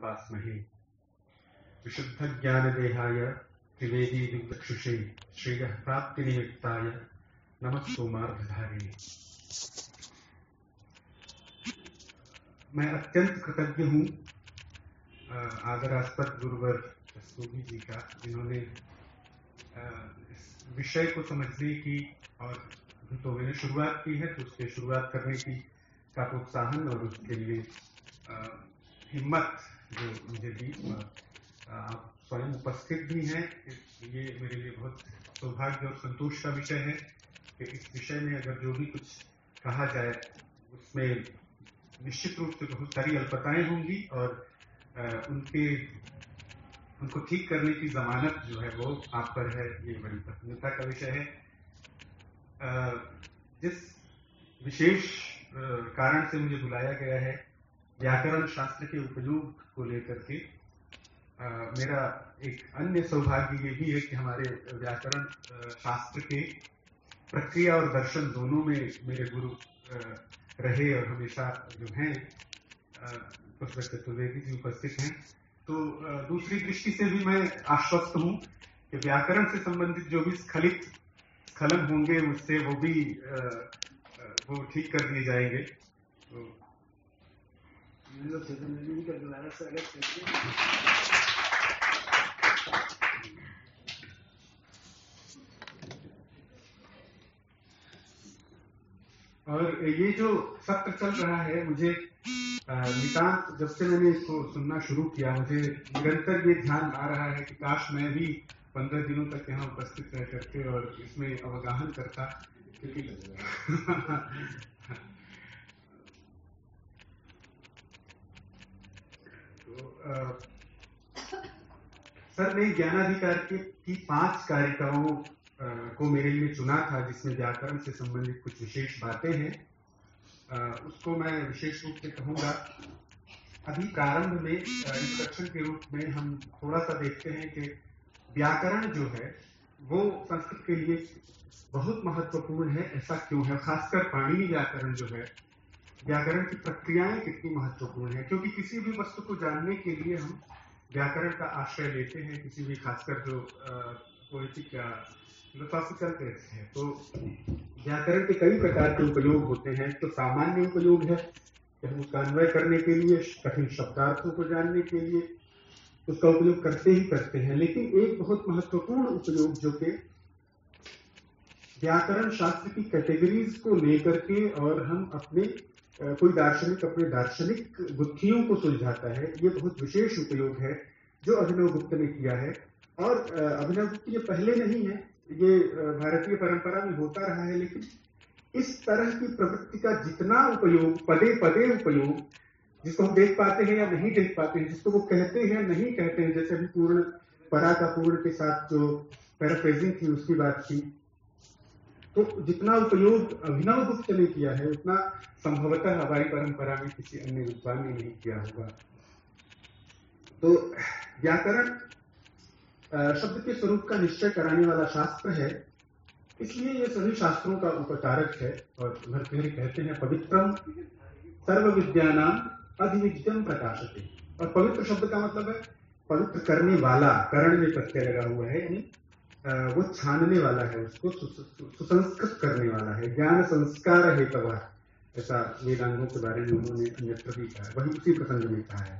उपासमहे देहाय त्रिवेदी दिग्चक्षुषे श्रेयः प्राप्तिनिमित्ताय नमः सोमार्धधारिणे। मैं अत्यंत कृतज्ञ हूँ आदरास्पद गुरुवर कस्तूरी जी का, जिन्होंने विषय को समझने की और तो मैंने शुरुआत की है तो उसके शुरुआत करने की का प्रोत्साहन और उसके लिए हिम्मत जो मुझे दी आप स्वयं उपस्थित भी हैं, ये मेरे लिए बहुत सौभाग्य और संतोष का विषय है कि इस विषय में अगर जो भी कुछ कहा जाए, उसमें निश्चित रूप से बहुत सारी अल्पताएँ होंगी और उनके, उनको ठीक करने की जमानत जो है वो आप पर है, ये बड़ी प्रसन्नता का विषय है। जिस विशेष कारण से मुझे बुलाया गया है व्याकरण शास्त्र के उपयोग को लेकर के मेरा एक अन्य सौभाग्य ये भी है कि हमारे व्याकरण शास्त्र के प्रक्रिया और दर्शन दोनों में मेरे गुरु रहे और हमेशा जो हैं प्रोफेसर चतुर्वेदी जी उपस्थित हैं। तो दूसरी दृष्टि से भी मैं आश्वस्त हूँ कि व्याकरण से संबंधित जो भी स्खलित स्खलन होंगे, उससे वो भी वो ठीक कर दिए जाएँगे। तो और ये जो सत्र चल रहा है, मुझे नितांत, जब से मैंने इसको सुनना शुरू किया, मुझे निरंतर ये ध्यान आ रहा है कि काश मैं भी पंद्रह दिनों तक यहाँ उपस्थित रह करके और इसमें अवगाहन करता, क्योंकि तो सर ने ज्ञानाधिकार के, की पाँच कारिकाओं को मेरे लिए चुना था, जिसमें व्याकरण से संबंधित कुछ विशेष बातें हैं। उसको मैं विशेष रूप से कहूँगा। अभी प्रारंभ में इंट्रोडक्शन के रूप में हम थोड़ा सा देखते हैं कि व्याकरण जो है, वो संस्कृत के लिए बहुत महत्वपूर्ण है, ऐसा क्यों है? खासकर पाणिनि व्याकरण जो है व्याकरण की प्रक्रियाएँ कितनी महत्वपूर्ण है? क्योंकि किसी भी वस्तु को जानने के लिए हम व्याकरण का आश्रय लेते हैं, किसी भी खासकर जो पोलिटिक या फिलोसॉफिकल टेक्स्ट है। तो व्याकरण के कई प्रकार के उपयोग होते हैं। तो सामान्य उपयोग है कि हम उसका अन्वय करने के लिए, कठिन शब्दार्थों को जानने के लिए उसका उपयोग करते ही करते हैं। लेकिन एक बहुत महत्वपूर्ण उपयोग जो कि व्याकरण शास्त्र की कैटेगरीज को लेकर के और हम अपने कोई दार्शनिक अपने दार्शनिक बुद्धियों को सुलझाता है, ये बहुत विशेष उपयोग है, जो अभिनव गुप्त ने किया है। और अभिनव गुप्त ये पहले नहीं है, ये भारतीय परंपरा में होता रहा है, लेकिन इस तरह की प्रवृत्ति का जितना उपयोग पदे पदे उपयोग, जिसको हम देख पाते हैं या नहीं देख पाते हैं, जिसको वो कहते हैं नहीं कहते हैं, जैसे अभी पूर्ण परा का पूर्ण के साथ जो पैराफ्रेजिंग थी, उसकी बात थी तो जितना उपयोग अभिनव गुप्त ने किया है, उतना संभवतः हमारी परंपरा में किसी अन्य विद्वान ने नहीं किया होगा। तो व्याकरण शब्द के स्वरूप का निश्चय कराने वाला शास्त्र है। इसलिए ये सभी शास्त्रों का उपकारक है और भरतहरि कहते हैं, पवित्रम सर्व विद्यानाम अधिविद्यम प्रकाशते। और पवित्र शब्द का मतलब है, पवित्र करने वाला, करण में प्रत्यय लगा हुआ है, यानी वो छानने वाला है, उसको सुसंस्कृत करने वाला है, ज्ञान संस्कार हेतवा ऐसा वेदांगों के बारे में उन्होंने अन्यत्र भी कहा वही उसी प्रसंग में कहा है।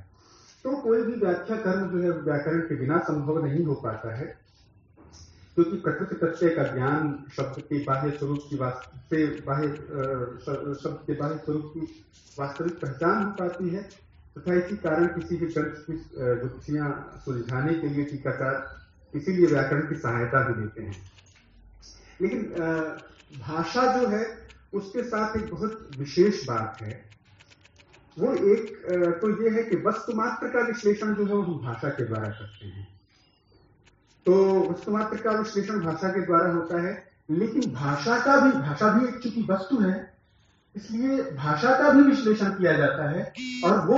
तो कोई भी व्याख्या कर्म जो है व्याकरण के बिना संभव नहीं हो पाता है, क्योंकि प्रकृति प्रत्यय का ज्ञान शब्द के बाह्य स्वरूप की बाह्य शब्द के बाह्य स्वरूप की वास्तविक पहचान हो पाती है, तथा इसी कारण किसी भी ग्रंथ की गुत्थियाँ सुलझाने के लिए टीकाकार इसीलिए व्याकरण की सहायता भी देते हैं। लेकिन भाषा जो है, उसके साथ एक बहुत विशेष बात है। वो एक तो ये है कि वस्तु मात्र का विश्लेषण जो है, वो हम भाषा के द्वारा करते हैं। तो वस्तु मात्र का विश्लेषण भाषा के द्वारा होता है, लेकिन भाषा का भी, भाषा भी एक चूँकि वस्तु है, इसलिए भाषा का भी विश्लेषण किया जाता है, और वो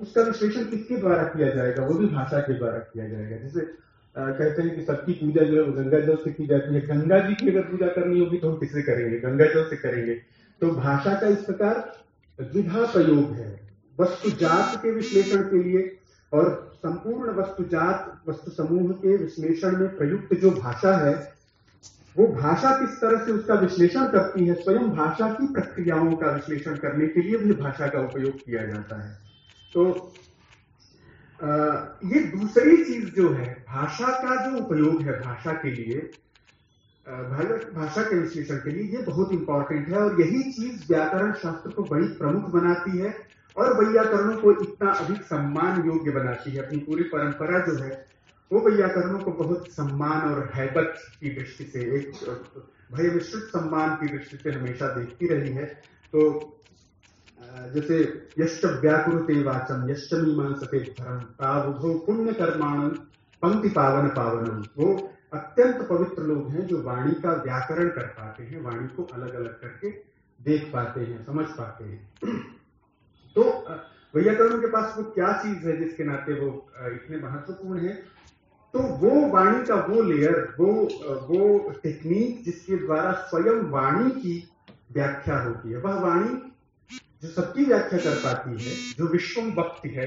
उसका विश्लेषण किसके द्वारा किया जाएगा? वो भी भाषा के द्वारा किया जाएगा। जैसे कहते हैं कि सबकी पूजा जो है गंगा जल से की जाती है। गंगा जी की अगर पूजा करनी होगी तो हम किससे करेंगे? गंगा जल से करेंगे। तो भाषा का इस प्रकार द्विधा प्रयोग है। वस्तु जात के विश्लेषण के लिए और संपूर्ण वस्तु जात, वस्तु समूह के विश्लेषण में प्रयुक्त जो भाषा है, वो भाषा किस तरह से उसका विश्लेषण करती है? स्वयं भाषा की प्रक्रियाओं का विश्लेषण करने के लिए भी भाषा का उपयोग किया जाता है। तो ये दूसरी चीज़ जो है, भाषा का जो उपयोग है भाषा के लिए भाषा के विश्लेषण के लिए ये बहुत इंपॉर्टेंट है और यही चीज़ व्याकरण शास्त्र को बड़ी प्रमुख बनाती है और वैयाकरणों को इतना अधिक सम्मान योग्य बनाती है। अपनी पूरी परंपरा जो है, वो वैयाकरणों को बहुत सम्मान और हैबत की दृष्टि से, एक भय मिश्रित सम्मान की दृष्टि से हमेशा देखती रही है। तो जैसे यश्च व्याकुरुते वाचम यश्च मीमांसते धर्म तावुधो पुण्य कर्माण पंक्ति पावन पावनम वो अत्यंत पवित्र लोग हैं जो वाणी का व्याकरण कर पाते हैं, वाणी को अलग अलग करके देख पाते हैं, समझ पाते हैं। तो वैयाकरणों के पास वो क्या चीज़ है जिसके नाते वो इतने महत्वपूर्ण है? तो वो वाणी का वो लेयर वो वो टेक्निक जिसके द्वारा स्वयं वाणी की व्याख्या होती है, वह वाणी जो सबकी व्याख्या कर पाती है, जो विश्वम वक्ति है,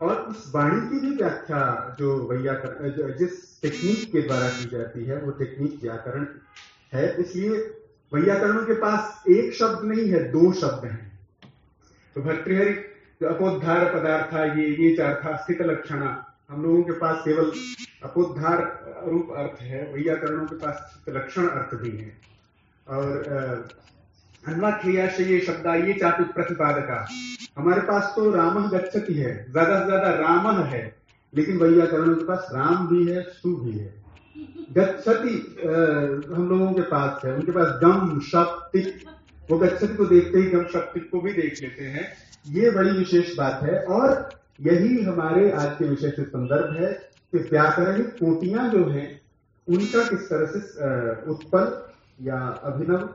और उस वाणी की भी व्याख्या जो वैयाकरण जिस टेक्निक के द्वारा की जाती है, वो टेक्निक व्याकरण है। इसलिए वैयाकरणों के पास एक शब्द नहीं है, दो शब्द हैं। तो भर्तृहरि जो अपोद्धार पदार्थ ये ये चार था, स्थित लक्षणा। हम लोगों के पास केवल अपोद्धार रूप अर्थ है, वैयाकरणों के पास लक्षण अर्थ भी है। और अन्वाख्याश ये शब्द ये चातु प्रतिपादका हमारे पास तो राम गच्छति है, ज़्यादा से ज़्यादा राम है, लेकिन वैयाकरणों के पास राम भी है, सु भी है। गच्छति हम लोगों के पास है, उनके पास गम शक्ति वो गच्छति को देखते ही गम शक्ति को भी देख लेते हैं। ये बड़ी विशेष बात है, और यही हमारे आज के विषय से संदर्भ है कि व्याकरणिक कोटियाँ जो हैं, उनका किस तरह से उत्पन्न या अभिनव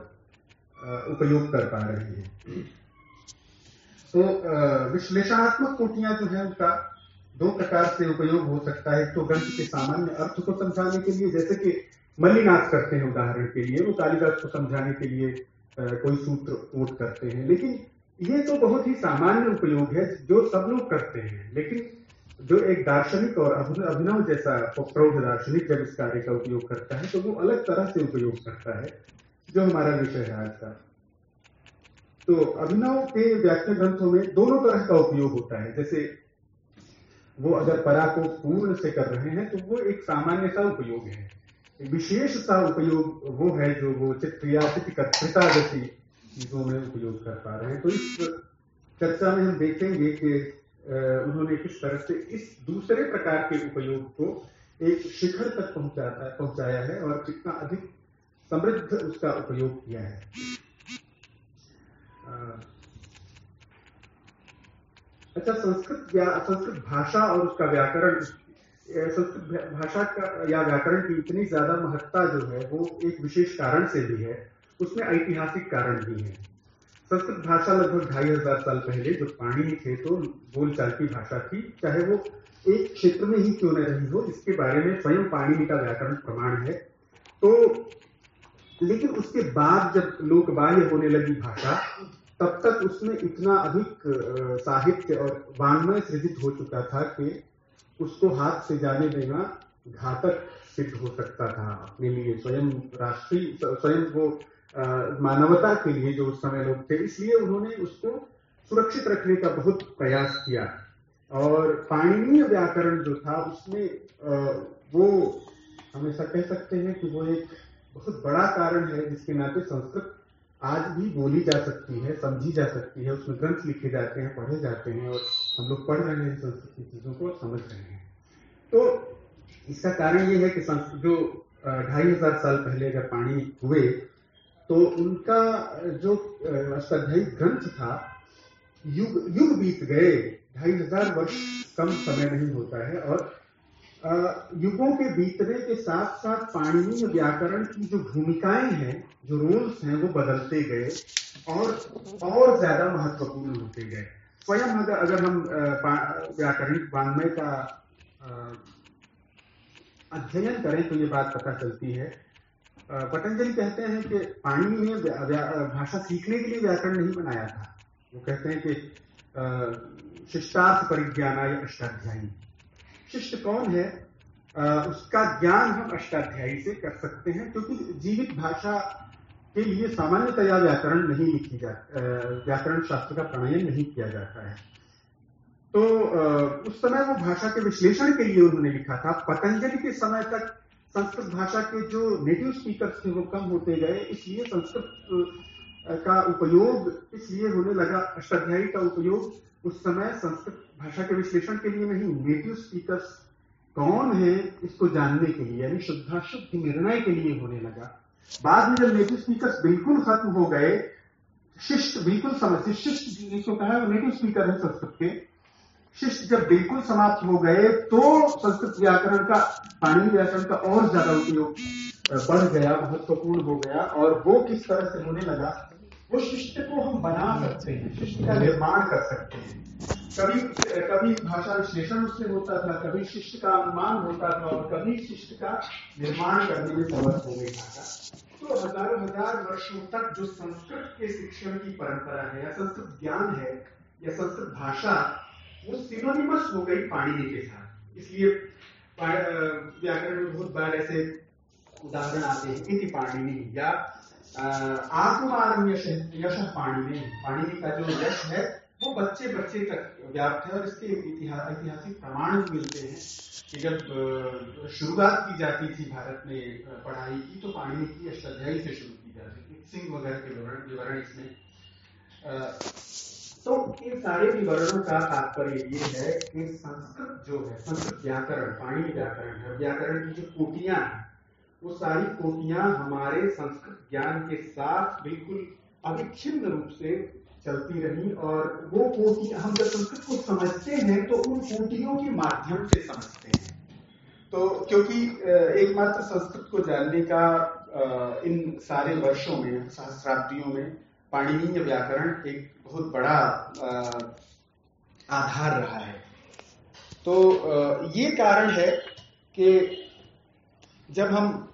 उपयोग कर पा रहे हैं। तो विश्लेषणात्मक कोटियाँ जो है उनका दो प्रकार से उपयोग हो सकता है। तो ग्रंथ के सामान्य अर्थ को समझाने के लिए, जैसे कि मल्लीनाथ करते हैं उदाहरण के लिए, वो कालिदास को समझाने के लिए कोई सूत्र कोट करते हैं। लेकिन ये तो बहुत ही सामान्य उपयोग है, जो सब लोग करते हैं। लेकिन जो एक दार्शनिक और अभिनव जैसा प्रौढ़ दार्शनिक जब इस कार्य का उपयोग करता है तो वो अलग तरह से उपयोग करता है। जो हमारा विषय है आज का। तो अभिनव के व्याख्या ग्रंथों में दोनों तरह का उपयोग होता है। जैसे वो अगर परा को पूर्ण से कर रहे हैं तो वो एक सामान्य सा उपयोग है। विशेष सा उपयोग वो है जो वो चित्रिया जैसी चीज़ों में उपयोग कर पा रहे हैं। तो इस चर्चा में हम देखेंगे कि उन्होंने किस तरह से इस दूसरे प्रकार के उपयोग को एक शिखर तक पहुंचाता, पहुँचाया है और कितना अधिक समृद्ध उसका उपयोग किया है। अच्छा संस्कृत संस्कृत भाषा और उसका व्याकरण संस्कृत भाषा का या व्याकरण की इतनी ज़्यादा महत्ता जो है, वो एक विशेष कारण से भी है, उसमें ऐतिहासिक कारण भी है। संस्कृत भाषा लगभग ढाई हज़ार साल पहले जो पाणी थे तो बोलचाल की भाषा थी, चाहे वो एक क्षेत्र में ही क्यों न रही हो, इसके बारे में स्वयं पाणिनि का व्याकरण प्रमाण है। तो लेकिन उसके बाद जब लोक बाह्य होने लगी भाषा, तब तक उसमें इतना अधिक साहित्य और वाङ्मय सृजित हो चुका था कि उसको हाथ से जाने देना घातक सिद्ध हो सकता था अपने लिए, स्वयं राष्ट्रीय स्वयं वो मानवता के लिए जो उस समय लोग थे। इसलिए उन्होंने उसको सुरक्षित रखने का बहुत प्रयास किया। और पाणनीय व्याकरण जो था, उसमें वो हमेशा कह सकते हैं कि वो एक बहुत बड़ा कारण है जिसके नाते संस्कृत आज भी बोली जा सकती है, समझी जा सकती है, उसमें ग्रंथ लिखे जाते हैं, पढ़े जाते हैं और हम लोग पढ़ रहे हैं संस्कृत की चीज़ों को समझ रहे हैं। तो इसका कारण ये है कि जो ढाई हज़ार साल पहले अगर पानी हुए तो उनका जो अष्टाध्यायी ग्रंथ था, युग युग बीत गए, ढाई हज़ार वर्ष कम समय नहीं होता है और युगों के बीतने के साथ साथ पाणिनीय व्याकरण की जो भूमिकाएँ हैं, जो रोल्स हैं, वो बदलते गए और और ज़्यादा महत्वपूर्ण होते गए। स्वयं अगर अगर हम व्याकरणिक वाङ्मय का अध्ययन करें तो ये बात पता चलती है। पतंजलि कहते हैं कि पाणिनि ने भाषा सीखने के लिए व्याकरण नहीं बनाया था। वो कहते हैं कि शिष्टार्थ परिज्ञानाय अष्टाध्यायी। शिष्ट कौन है? आ, उसका ज्ञान हम अष्टाध्यायी से कर सकते हैं क्योंकि जीवित भाषा के लिए सामान्यतया व्याकरण नहीं लिखी जा व्याकरण शास्त्र का प्रणयन नहीं किया जाता है। तो उस समय वो भाषा के विश्लेषण के लिए उन्होंने लिखा था। पतंजलि के समय तक संस्कृत भाषा के जो नेटिव स्पीकर्स थे वो कम होते गए इसलिए संस्कृत का उपयोग इसलिए होने लगा अष्टाध्यायी का उपयोग। उस समय संस्कृत भाषा के विश्लेषण के लिए नहीं नेटिव स्पीकर्स कौन है, इसको जानने के लिए, यानी शुद्धा शुद्धाशुद्ध निर्णय के लिए होने लगा। बाद में जब नेटिव स्पीकर्स बिल्कुल खत्म हो गए, शिष्ट बिल्कुल समझ शिष्ट जिसको कहा नेटिव स्पीकर है संस्कृत के, शिष्ट जब बिल्कुल समाप्त हो गए तो संस्कृत व्याकरण का पाणिनि व्याकरण का और ज़्यादा उपयोग बढ़ गया, महत्वपूर्ण हो गया, और वो किस तरह से होने लगा, वो शिष्ट को हम बना सकते हैं, शिष्ट का निर्माण कर सकते हैं। कभी कभी भाषा विश्लेषण उससे होता था, कभी शिष्ट का अनुमान होता था और कभी शिष्ट का निर्माण करने में समर्थ हो गई भाषा तो हज़ारों हज़ार वर्षों तक जो संस्कृत के शिक्षण की परंपरा है, या संस्कृत ज्ञान है, या संस्कृत भाषा, वो सिनोनिमस हो गई पाणिनि के साथ। इसलिए व्याकरण में बहुत बार ऐसे उदाहरण आते हैं इति पाणिनि या आत्मारम यश यश पाणिनि पाणिनि का जो यश है वो बच्चे बच्चे तक व्याप्त है और इसके ऐतिहासिक प्रमाण भी मिलते हैं कि जब शुरुआत की जाती थी भारत में पढ़ाई की तो पाणिनि की अष्टाध्यायी से शुरू की जाती थी। सिंह वगैरह के विवरण विवरण इसमें। तो इन सारे विवरणों का तात्पर्य ये है कि संस्कृत जो है, संस्कृत व्याकरण पाणी व्याकरण है, व्याकरण की जो कोटियाँ हैं, वो सारी कोटियाँ हमारे संस्कृत ज्ञान के साथ बिल्कुल अविच्छिन्न रूप से चलती रही और वो कोटि, हम जब संस्कृत को समझते हैं तो उन कोटियों के माध्यम से समझते हैं। तो क्योंकि एकमात्र संस्कृत को जानने का इन सारे वर्षों में, सहस्राब्दियों में, पाणिनीय व्याकरण एक बहुत बड़ा आधार रहा है। तो ये कारण है कि जब हम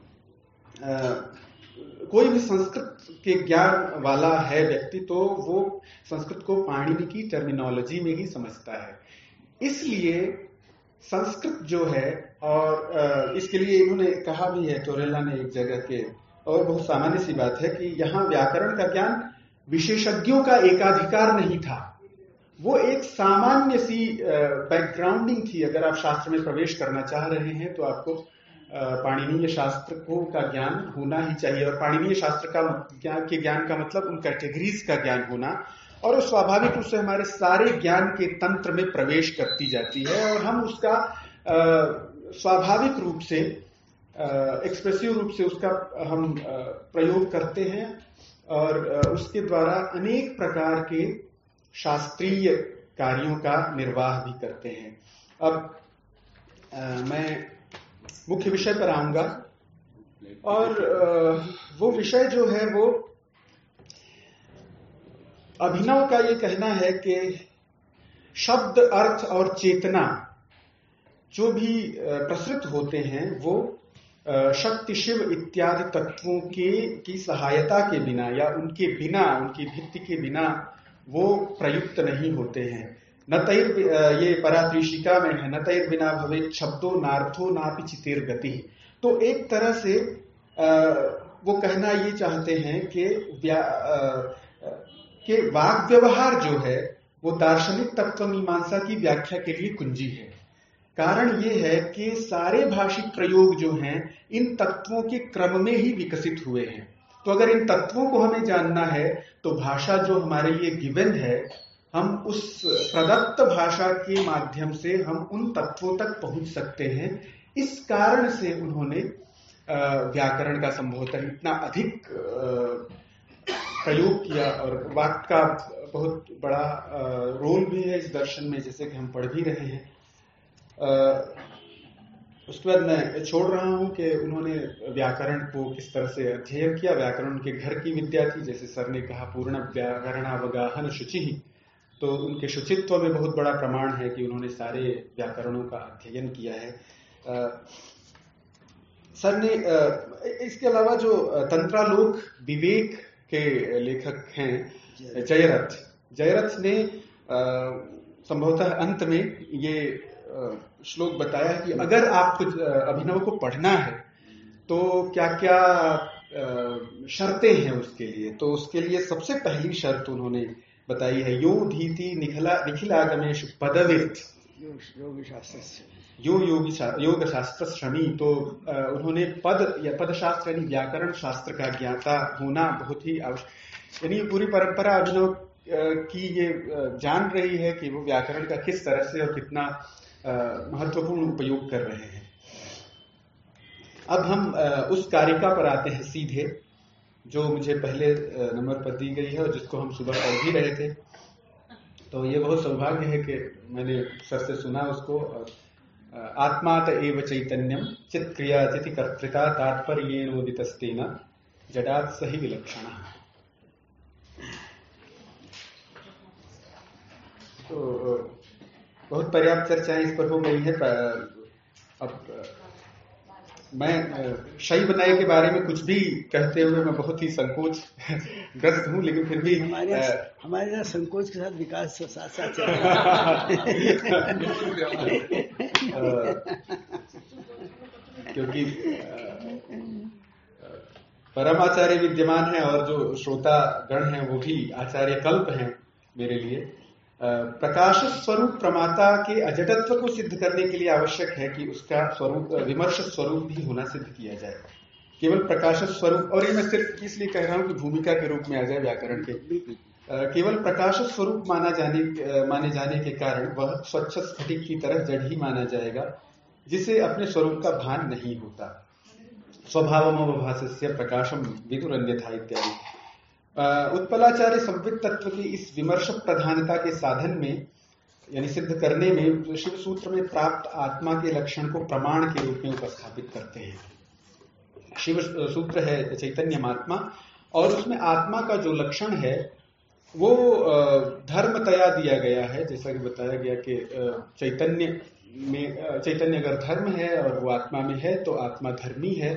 कोई भी संस्कृत के ज्ञान वाला है व्यक्ति तो वो संस्कृत को पाणिनि की टर्मिनोलॉजी में ही समझता है। इसलिए संस्कृत जो है, और इसके लिए इन्होंने कहा भी है टोरेला ने एक जगह के, और बहुत सामान्य सी बात है कि यहाँ व्याकरण का ज्ञान विशेषज्ञों का एकाधिकार नहीं था। वो एक सामान्य सी बैकग्राउंडिंग थी। अगर आप शास्त्र में प्रवेश करना चाह रहे हैं तो आपको पाणिनीय शास्त्र को का ज्ञान होना ही चाहिए। और पाणिनीय शास्त्र का ज्ञान के ज्ञान का मतलब उन कैटेगरीज का ज्ञान होना। और स्वाभाविक रूप से हमारे सारे ज्ञान के तंत्र में प्रवेश करती जाती है और हम उसका स्वाभाविक रूप से एक्सप्रेसिव रूप से उसका हम प्रयोग करते हैं। और उसके द्वारा अनेक प्रकार के शास्त्रीय कार्यों का निर्वाह भी करते हैं। अब आ, मैं मुख्य विषय पर आऊँगा। और वो विषय जो है वो अभिनव का ये कहना है कि शब्द, अर्थ और चेतना जो भी प्रसृत होते हैं, वो शक्ति, शिव इत्यादि तत्वों के, की सहायता के बिना या उनके बिना, उनकी भित्ति के बिना वो प्रयुक्त नहीं होते हैं। न तैर ये परात्रिशिका में है। न तैर बिना भवे शब्दों नार्थो नापि चितेर गति तो एक तरह से वो कहना ये चाहते हैं कि कि वाक व्यवहार जो है, वो दार्शनिक तत्व मीमांसा की व्याख्या के लिए कुंजी है। कारण ये है कि सारे भाषिक प्रयोग जो हैं, इन तत्वों के क्रम में ही विकसित हुए हैं। तो अगर इन तत्वों को हमें जानना है तो भाषा जो हमारे लिए गिवन है हम उस प्रदत्त भाषा के माध्यम से हम उन तत्वों तक पहुँच सकते हैं। इस कारण से उन्होंने व्याकरण का संबोधन इतना अधिक प्रयोग किया और वाक्य का बहुत बड़ा रोल भी है इस दर्शन में, जैसे कि हम पढ़ भी रहे हैं। उसके बाद मैं छोड़ रहा हूँ कि उन्होंने व्याकरण को किस तरह से अध्ययन किया। व्याकरण उनके घर की विद्या थी, जैसे सर ने कहा पूर्ण व्याकरणावगाहन शुचि। ही तो उनके शुचित्व में बहुत बड़ा प्रमाण है कि उन्होंने सारे व्याकरणों का अध्ययन किया है। आ, सर ने आ, इसके अलावा जो तंत्रालोक विवेक के लेखक हैं जयरथ। जयरथ। ने संभवतः अंत में ये श्लोक बताया है कि अगर आपको अभिनव को पढ़ना है तो क्या क्या शर्तें हैं उसके लिए? तो उसके लिए सबसे पहली शर्त उन्होंने बताई है यो धीति निखिला निखिलागमेश पदवित। योग शास्त्र यो योगी शा, योग शास्त्र श्रमी तो उन्होंने पद या पद शास्त्र यानी व्याकरण शास्त्र का ज्ञाता होना बहुत ही आवश्यक यानी पूरी परंपरा अभिनव की ये जान रही है कि वो व्याकरण का किस तरह से और कितना महत्वपूर्ण उपयोग कर रहे हैं। अब हम उस कारिका पर आते हैं सीधे। जो मुझे पहले नंबर पर दी गई है और जिसको हम सुबह पढ़ भी रहे थे। तो ये बहुत सौभाग्य है कि मैंने सर से सुना उसको और आत्मात एव चैतन्यम चित क्रिया चिति कर्तृका तात्पर्य नोदितस्तेन जडात सही विलक्षण। तो बहुत पर्याप्त चर्चाएँ इस पर हो गई है अब मैं शैव नय के बारे में कुछ भी कहते हुए मैं बहुत ही संकोच ग्रस्त हूँ लेकिन फिर भी हमारे आ, हमारे यहाँ संकोच के साथ विकास साथ साथ चल क्योंकि परम आचार्य विद्यमान है और जो श्रोता गण है वो भी आचार्य कल्प हैं मेरे लिए। प्रकाश स्वरूप प्रमाता के अजटत्व को सिद्ध करने के लिए आवश्यक है कि उसका स्वरूप विमर्श स्वरूप भी होना सिद्ध किया जाए। केवल प्रकाश स्वरूप और ये मैं सिर्फ़ इसलिए कह रहा हूँ कि भूमिका के रूप में आ जाए व्याकरण के। केवल प्रकाश स्वरूप माना जाने माने जाने के कारण वह स्वच्छ स्फटिक की तरह जड़ ही माना जाएगा, जिसे अपने स्वरूप का भान नहीं होता। स्वभाव भाष्य प्रकाशम विदुर अन्यथा इत्यादि। उत्पलाचार्य संवित तत्व की इस विमर्श प्रधानता के साधन में, यानी सिद्ध करने में शिव सूत्र में प्राप्त आत्मा के लक्षण को प्रमाण के रूप में उपस्थापित करते हैं। शिव सूत्र है चैतन्य आत्मा और उसमें आत्मा का जो लक्षण है, वो धर्मतया दिया गया है। जैसा कि बताया गया कि चैतन्य में चैतन्य अगर धर्म है और वो आत्मा में है तो आत्मा धर्मी है।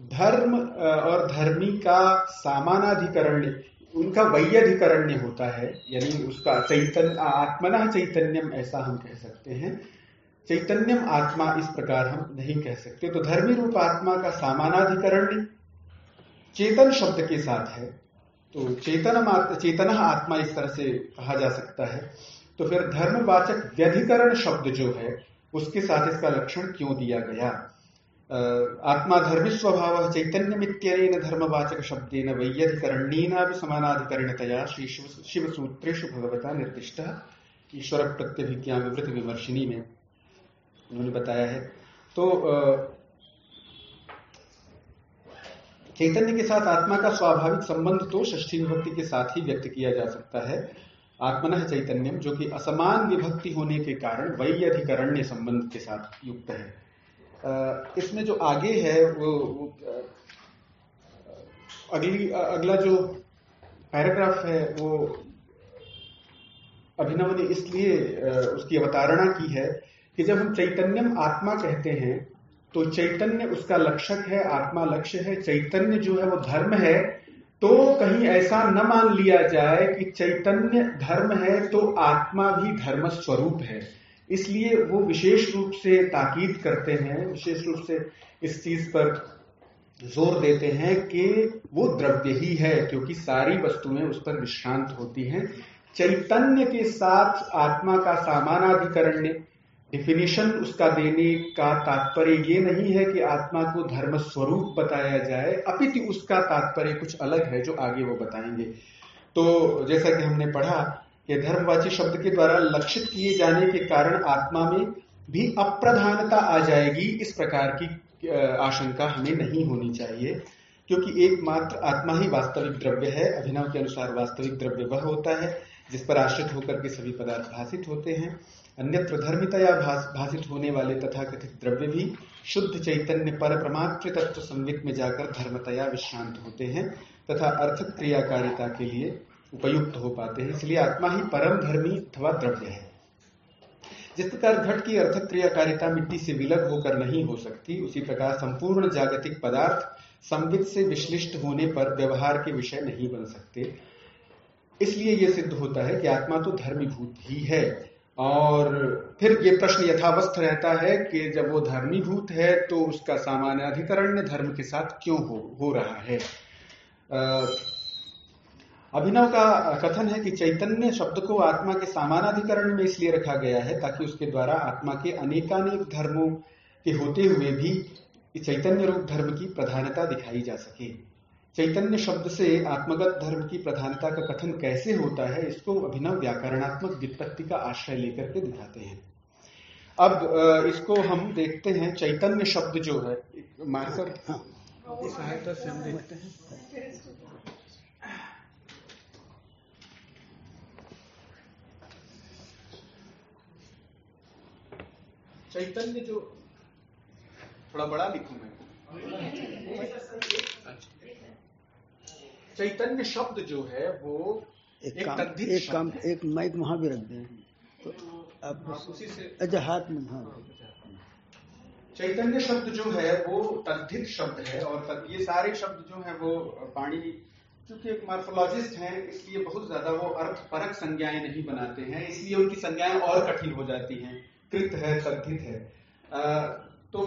धर्म और धर्मी का सामानाधिकरण, उनका वैयधिकरण्य होता है, यानी उसका चैतन्य आत्मना चैतन्यम ऐसा हम कह सकते हैं। चैतन्यम आत्मा इस प्रकार हम नहीं कह सकते। तो धर्मी रूप आत्मा का सामानाधिकरण चेतन शब्द के साथ है। तो चेतन चेतन आत्मा इस तरह से कहा जा सकता है। तो फिर धर्मवाचक व्यधिकरण शब्द जो है, उसके साथ इसका लक्षण क्यों दिया गया? आत्मा धर्मी स्वभाव चैतन्य मित्यन धर्मवाचक शब्देन वैयधिकरणीना समानाधिकरणतया श्री शिव सूत्रेशु भगवता निर्दिष्ट ईश्वर प्रत्यभिज्ञा विवृत विमर्शिनी में। उन्होंने बताया है। तो चैतन्य के साथ आत्मा का स्वाभाविक संबंध तो षष्ठी विभक्ति के साथ ही व्यक्त किया जा सकता है। आत्मन चैतन्यम, जो कि असमान विभक्ति होने के कारण वही अधिकरण्य संबंध के साथ युक्त है। इसमें जो आगे है वो, वो अगली अगला जो पैराग्राफ है वो अभिनव ने इसलिए उसकी अवतारणा की है कि जब हम चैतन्यम आत्मा कहते हैं तो चैतन्य उसका लक्षक है आत्मा लक्ष्य है चैतन्य जो है वो धर्म है तो कहीं ऐसा न मान लिया जाए कि चैतन्य धर्म है तो आत्मा भी धर्म स्वरूप है। इसलिए वो विशेष रूप से ताकीद करते हैं, विशेष रूप से इस चीज़ पर ज़ोर देते हैं कि वो द्रव्य ही है, क्योंकि सारी वस्तुएँ उस पर विश्रांत होती हैं। चैतन्य के साथ आत्मा का सामानाधिकरण डिफिनेशन उसका देने का तात्पर्य ये नहीं है कि आत्मा को धर्म स्वरूप बताया जाए, अपितु उसका तात्पर्य कुछ अलग है जो आगे वो बताएँगे। तो जैसा कि हमने पढ़ा कि धर्मवाची शब्द के द्वारा लक्षित किए जाने के कारण आत्मा में भी अप्रधानता आ जाएगी, इस प्रकार की आशंका हमें नहीं होनी चाहिए, क्योंकि एकमात्र आत्मा ही वास्तविक द्रव्य है। अभिनव के अनुसार वास्तविक द्रव्य वह होता है, जिस पर आश्रित होकर के सभी पदार्थ भाषित होते हैं। अन्यत्र धर्मितया भाषित होने वाले तथा कथित द्रव्य भी शुद्ध चैतन्य पर परमात्र तत्व संवित में जाकर धर्मतया विश्रांत होते हैं, तथा अर्थ क्रियाकारिता के लिए उपयुक्त हो पाते हैं इसलिए आत्मा ही परम धर्मी अथवा द्रव्य है। जिस प्रकार घट की अर्थक क्रियाकारिता मिट्टी से विलग होकर नहीं हो सकती उसी प्रकार संपूर्ण जागतिक पदार्थ संवित से विश्लिष्ट होने पर व्यवहार के विषय नहीं बन सकते। इसलिए यह सिद्ध होता है कि आत्मा तो धर्मीभूत ही है। और फिर ये प्रश्न यथावस्थ रहता है कि जब वो धर्मीभूत है तो उसका सामान्य अधिकरण धर्म के साथ क्यों हो, हो रहा है? अभिनव का कथन है कि चैतन्य शब्द को आत्मा के समानाधिकरण में इसलिए रखा गया है ताकि उसके द्वारा आत्मा के अनेकानेक धर्मों के होते हुए भी चैतन्य रूप धर्म की प्रधानता दिखाई जा सके। चैतन्य शब्द से आत्मगत धर्म की प्रधानता का कथन कैसे होता है इसको अभिनव व्याकरणात्मक वित्पत्ति का आश्रय लेकर के दिखाते हैं। अब इसको हम देखते हैं चैतन्य शब्द जो है। मार्कर हाँ। सहायता से हम देखते हैं। चैतन्य जो थोड़ा बड़ा लिखू मैं। चैतन्य शब्द जो है वो एक, एक काम एक काम एक माइक वहाँ भी रख दें। तो आप उसी से अच्छा हाथ में हाँ। चैतन्य शब्द जो है वो तद्धित शब्द है और ये सारे शब्द जो है वो पाणी क्योंकि एक मार्फोलॉजिस्ट हैं इसलिए बहुत ज़्यादा वो अर्थ परक संज्ञाएँ नहीं बनाते हैं इसलिए उनकी संज्ञाएँ और कठिन हो जाती हैं। कृत है तद्धित है। तो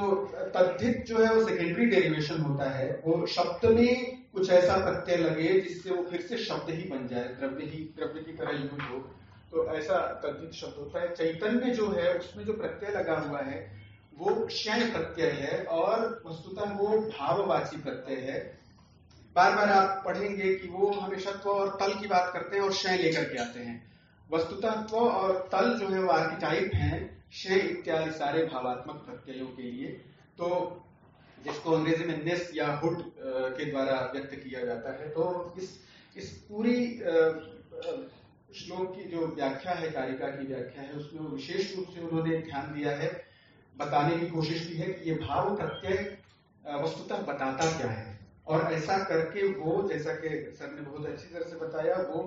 तद्धित जो है वो सेकेंडरी डेरिवेशन होता है। वो शब्द में कुछ ऐसा प्रत्यय लगे जिससे वो फिर से शब्द ही बन जाए, द्रव्य ही, द्रव्य की तरह यूज़ हो। तो ऐसा तद्धित शब्द होता है। चैतन्य जो है, उसमें जो प्रत्यय लगा हुआ है, वो क्षय प्रत्यय है और वस्तुतः वो भाववाची प्रत्यय है। बार बार आप पढ़ेंगे कि वो हमेशा त्व और तल की बात करते हैं और क्षय लेकर के आते हैं। वस्तुतः त्व और तल जो है वो आर्किटाइप हैं। शे इत्यादि सारे भावात्मक प्रत्ययों के लिए तो जिसको अंग्रेज़ी में नेस या हुड के द्वारा व्यक्त किया जाता है तो इस इस पूरी श्लोक की जो व्याख्या है, कारिका की व्याख्या है, उसमें विशेष रूप से उन्होंने ध्यान दिया है, बताने की कोशिश की है कि ये भाव प्रत्यय वस्तुतः बताता क्या है। और ऐसा करके वो, जैसा कि सर ने बहुत अच्छी तरह से बताया, वो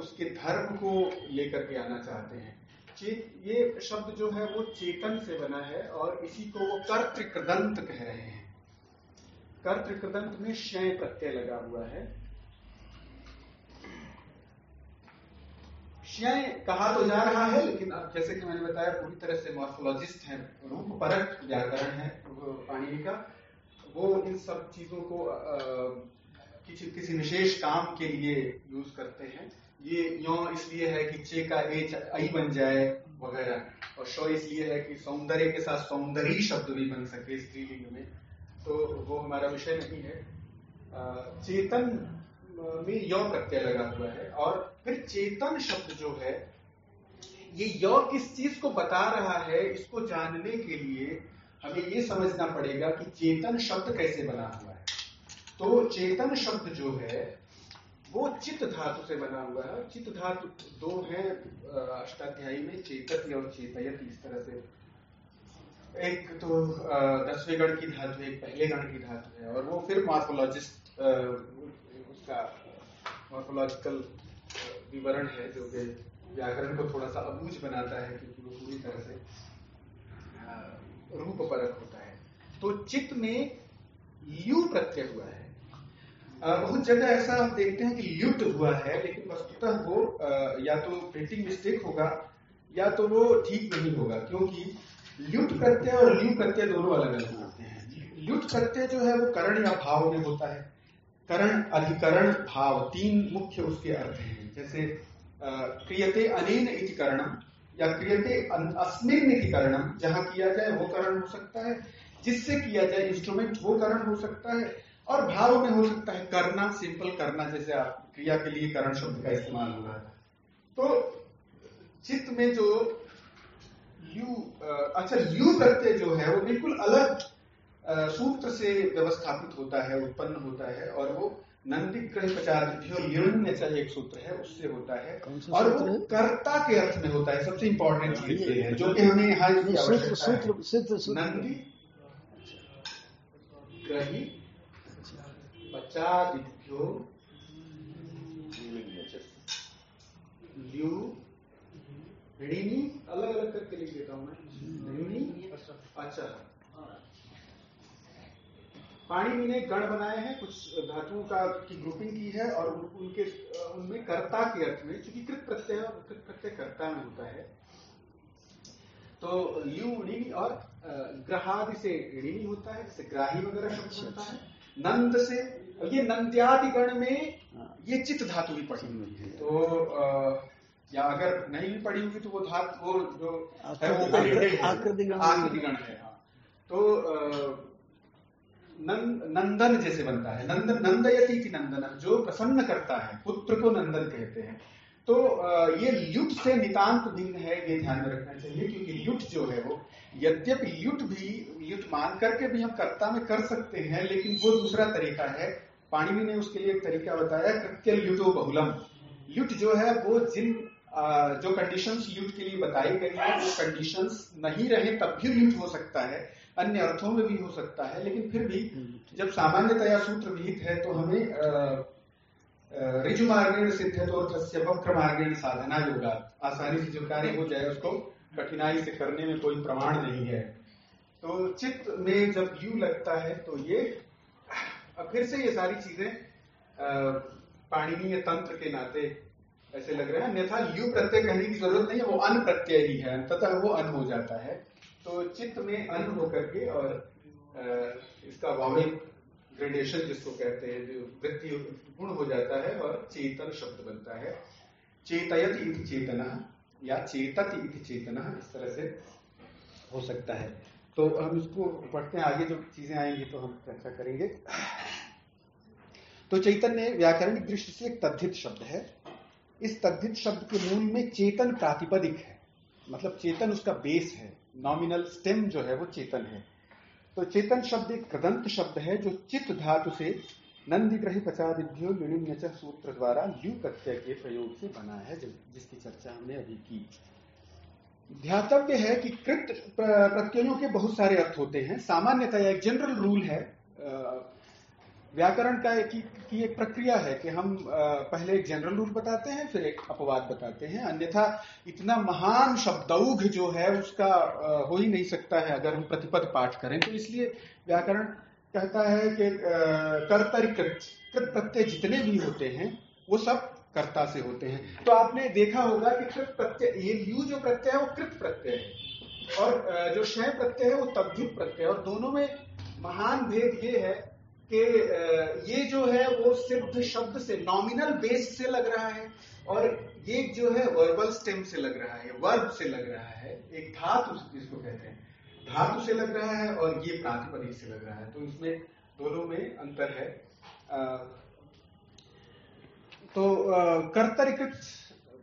उसके धर्म को लेकर के आना चाहते हैं। ये शब्द जो है वो चेतन से बना है और इसी को वो कर्तिकृदंत कह रहे हैं। कर्तिकृदंत में शय प्रत्यय लगा हुआ है। क्षय कहा तो जा रहा है, लेकिन अब जैसे कि मैंने बताया, पूरी तरह से मॉर्फोलॉजिस्ट है, रूप परक व्याकरण है पाणिनि का। वो इन सब चीज़ों को किसी किसी विशेष काम के लिए यूज़ करते हैं। ये यो इसलिए है कि चे का ए आई बन जाए वगैरह। और शो इसलिए है कि सौंदर्य के साथ सौंदर्य शब्द भी बन सके स्त्रीलिंग में। तो वो हमारा विषय नहीं है। चेतन में यौ प्रत्यय लगा हुआ है। और फिर चेतन शब्द जो है, ये यौ किस चीज़ को बता रहा है, इसको जानने के लिए हमें ये समझना पड़ेगा कि चेतन शब्द कैसे बना हुआ है। तो चेतन शब्द जो है वो चित्त धातु से बना हुआ है चित्त धातु दो है अष्टाध्यायी में चेतक और चेतयत इस तरह से। एक तो दसवें गण की धातु है एक पहले गण की धातु है और वो फिर मॉर्फोलॉजिस्ट उसका मॉर्फोलॉजिकल विवरण है जो कि व्याकरण को थोड़ा सा अबूझ बनाता है क्योंकि वो पूरी तरह से रूप परक होता है। तो चित्त में यू प्रत्यय हुआ है। बहुत जगह ऐसा हम देखते हैं कि ल्युट हुआ है, लेकिन वस्तुतः वो या तो प्रिंटिंग मिस्टेक होगा, या तो वो ठीक नहीं होगा, क्योंकि ल्युट प्रत्यय और ल्यू प्रत्यय दोनों अलग अलग होते हैं। ल्युट प्रत्यय जो है वो करण या भाव में होता है। करण, अधिकरण, भाव, तीन मुख्य उसके अर्थ हैं। जैसे क्रियते अनेन इति करणम या क्रियते अस्मिन इति करणम जहाँ किया जाए वो करण हो सकता है, जिससे किया जाए इंस्ट्रूमेंट वो करण हो सकता है और भाव में हो सकता है करना सिंपल करना जैसे आप क्रिया के लिए करण शब्द का इस्तेमाल हो रहा है। तो चित्त में जो यू अच्छा यू करते जो है वो बिल्कुल अलग सूत्र से व्यवस्थापित होता है उत्पन्न होता है और वो नंदिग्रह पचार एक सूत्र है उससे होता है। और वो कर्ता के अर्थ में होता है सबसे इंपॉर्टेंट चीज़ ये है जो कि हमें यहाँ नंदी ग्रही पचादिभ्यो ल्यू ऋणी अलग अलग करके लिख देता हूँ मैं। ऋणी अच्छा। पाणी ने गण बनाए हैं कुछ धातुओं का की ग्रुपिंग की है और उनके उनमें कर्ता के अर्थ में चूँकि कृत प्रत्यय कृत प्रत्यय कर्ता में होता है तो यू ऋणी और ग्रहादि से ऋणी होता है जैसे ग्राही वगैरह शब्द अच्छा, बनता है अच्छा। नंद से ये नंद्यादि गण में हाँ। ये चित्त धातु भी पड़ी हुई गया। तो अ, या अगर नहीं भी पड़ी हुई तो वो धातु वो जो है वो आकृति- operated है। है हाँ। तो नंद नंदन जैसे बनता है नंदन नंदयती की नंदन जो प्रसन्न करता है पुत्र को नंदन कहते हैं तो ये ल्युट से नितांत भिन्न है ये ध्यान में रखना चाहिए क्योंकि ल्युट जो है वो यद्यपि ल्युट भी ल्युट मान करके भी हम कर्ता में कर सकते हैं लेकिन वो दूसरा तरीका है पाणिनि ने उसके लिए एक तरीका बताया कृत्य ल्युटो बहुलम। ल्युट जो है, वो जिन जो कंडीशंस ल्युट के लिए बताई गई है, वो कंडीशंस नहीं रहे, तब भी ल्युट हो सकता है, अन्य अर्थों में भी हो सकता है, लेकिन फिर भी जब सामान्यतया सूत्र विहित है तो हमें ऋजु मार्गेण सिद्ध तो वक्र मार्गेण साधना योगा। आसानी से जो कार्य हो जाए, उसको कठिनाई से करने में कोई प्रमाण नहीं है। तो चित्त में जब यू लगता है तो ये अब फिर से ये सारी चीज़ें पाणिनीय तंत्र के नाते ऐसे लग रहे हैं। अन्यथा यू प्रत्यय कहने की ज़रूरत नहीं है, वो अन प्रत्यय ही है अंततः वो अन हो जाता है। तो चित्त में अन होकर के और इसका वावल ग्रेडेशन जिसको कहते हैं, जो वृत्ति गुण हो जाता है और चेतन शब्द बनता है। चेतयत इति चेतना या चेतत इति चेतना, इस तरह से हो सकता है। तो हम इसको पढ़ते हैं, आगे जो चीज़ें आएँगी तो हम चर्चा करेंगे। तो चैतन्य व्याकरणिक दृष्टि से एक तद्धित शब्द है। इस तद्धित शब्द के मूल में चेतन प्रातिपदिक है। मतलब चेतन उसका बेस है। नॉमिनल स्टेम जो है, वो चेतन है। तो चेतन शब्द एक कृदंत शब्द है, जो चित्त धातु से नंदी ग्रही पचादिभ्यो युणिन्य सूत्र द्वारा यू प्रत्यय के प्रयोग से बना है जिसकी चर्चा हमने अभी की। ध्यातव्य है कि कृत प्रत्ययों के बहुत सारे अर्थ होते हैं। सामान्यतः एक जनरल रूल है व्याकरण का एक, की एक प्रक्रिया है कि हम पहले एक जनरल रूल बताते हैं, फिर एक अपवाद बताते हैं। अन्यथा इतना महान शब्दौघ जो है, उसका हो ही नहीं सकता है अगर हम प्रतिपद पाठ करें। तो इसलिए व्याकरण कहता है कि कर्तरिकृत, कृत प्रत्यय जितने भी होते हैं, वो सब कर्ता से होते हैं। तो आपने देखा होगा कि कृत प्रत्यय, ये यू जो प्रत्यय है, वो कृत प्रत्यय है। और जो शय प्रत्यय है, वो तद्धित प्रत्यय है। और दोनों में महान भेद ये है कि ये जो है, वो सिद्ध शब्द से नॉमिनल बेस से लग रहा है और ये जो है वर्बल स्टेम से लग रहा है वर्ब से लग रहा है। एक धातु जिसको कहते हैं, धातु से लग रहा है और ये प्रातिपदिक से लग रहा है। तो इसमें दोनों में अंतर है। तो कर्तरिकृत,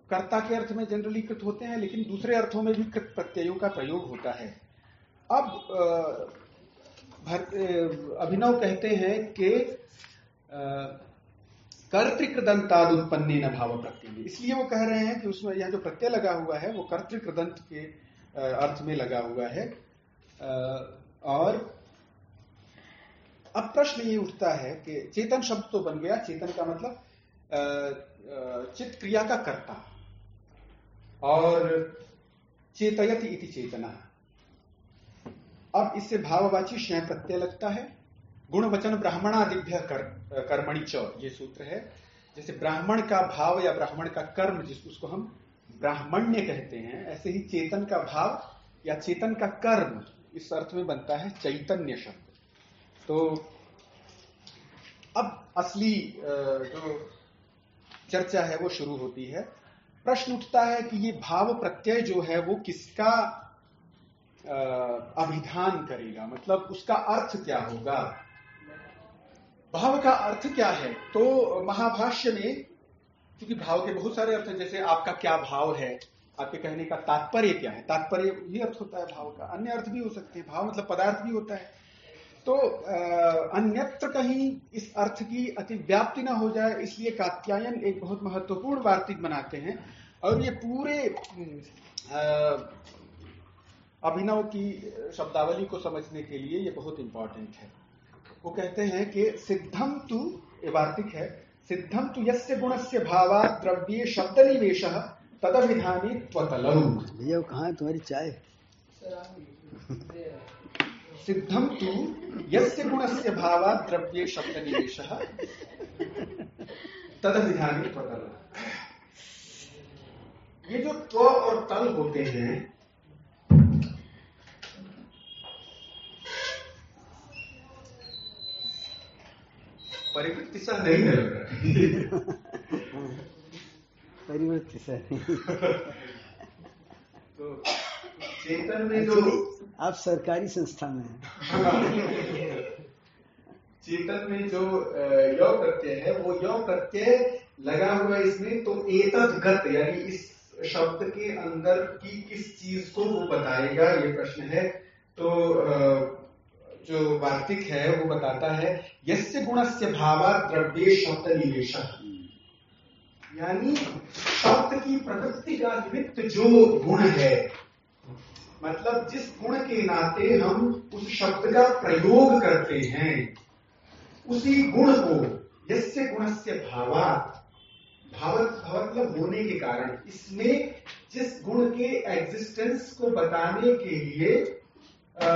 कर्ता के अर्थ में जनरली कृत होते हैं, लेकिन दूसरे अर्थों में भी कृत प्रत्ययों का प्रयोग होता है। अब अभिनव कहते हैं कि कर्तिकृदंताद उत्पन्ने न भाव प्रत्यय इसलिए वो कह रहे हैं कि उसमें यह जो प्रत्यय लगा हुआ है, वो कर्तिकृदंत के अर्थ में लगा हुआ है। और अब प्रश्न ये उठता है कि चेतन शब्द तो बन गया, चेतन का मतलब चित्त क्रिया का कर्ता। और चेतयति इति चेतना। अब इससे भाववाची शय प्रत्यय लगता है। गुण वचन ब्राह्मणादिभ्य कर, कर्मणि च ये सूत्र है। जैसे ब्राह्मण का भाव या ब्राह्मण का कर्म जिस उसको हम ब्राह्मण्य कहते हैं ऐसे ही चेतन का भाव या चेतन का कर्म इस अर्थ में बनता है चैतन्य शब्द। तो अब असली जो चर्चा है, वो शुरू होती है। प्रश्न उठता है कि ये भाव प्रत्यय जो है, वो किसका अभिधान करेगा? मतलब उसका अर्थ क्या होगा? भाव का अर्थ क्या है? तो महाभाष्य में, क्योंकि भाव के बहुत सारे अर्थ हैं, जैसे आपका क्या भाव है? आपके कहने का तात्पर्य क्या है? तात्पर्य भी अर्थ होता है भाव का। अन्य अर्थ भी हो सकते हैं। भाव मतलब पदार्थ भी होता है। तो अन्यत्र कहीं इस अर्थ की अति व्याप्ति न हो जाए इसलिए कात्यायन एक बहुत महत्वपूर्ण वार्तिक बनाते हैं। और ये पूरे अभिनव की शब्दावली को समझने के लिए ये बहुत इंपॉर्टेंट है। वो कहते हैं कि सिद्धम तु ये वार्तिक है सिद्धम तु यस्य गुणस्य भावा द्रव्ये शब्द निवेश तदभिधानी त्वतलौ। भैया कहाँ है? तुम्हारी चाय। सिद्धम तु यस्य गुणस्य भावा द्रव्ये शब्द निवेश तदभिधानी प्रकरण ये जो त्व और तल होते हैं परिवृत्ति सा नहीं है। परिवृत्ति सा तो चेतन में जो आप सरकारी संस्था में हैं। चेतन में जो यौ प्रत्यय है, वो यौ प्रत्यय लगा हुआ इसमें तो एतद गत, यानी इस शब्द के अंदर की किस चीज़ को वो बताएगा, ये प्रश्न है। तो जो वार्तिक है, वो बताता है, यस्य गुण से भावा द्रव्य शब्द निवेश। यानी शब्द की प्रवृत्ति का निमित्त जो गुण है मतलब जिस गुण के नाते हम उस शब्द का प्रयोग करते हैं उसी गुण को यस्य गुण से भावा भावत मतलब होने के कारण इसमें जिस गुण के एग्जिस्टेंस को बताने के लिए आ,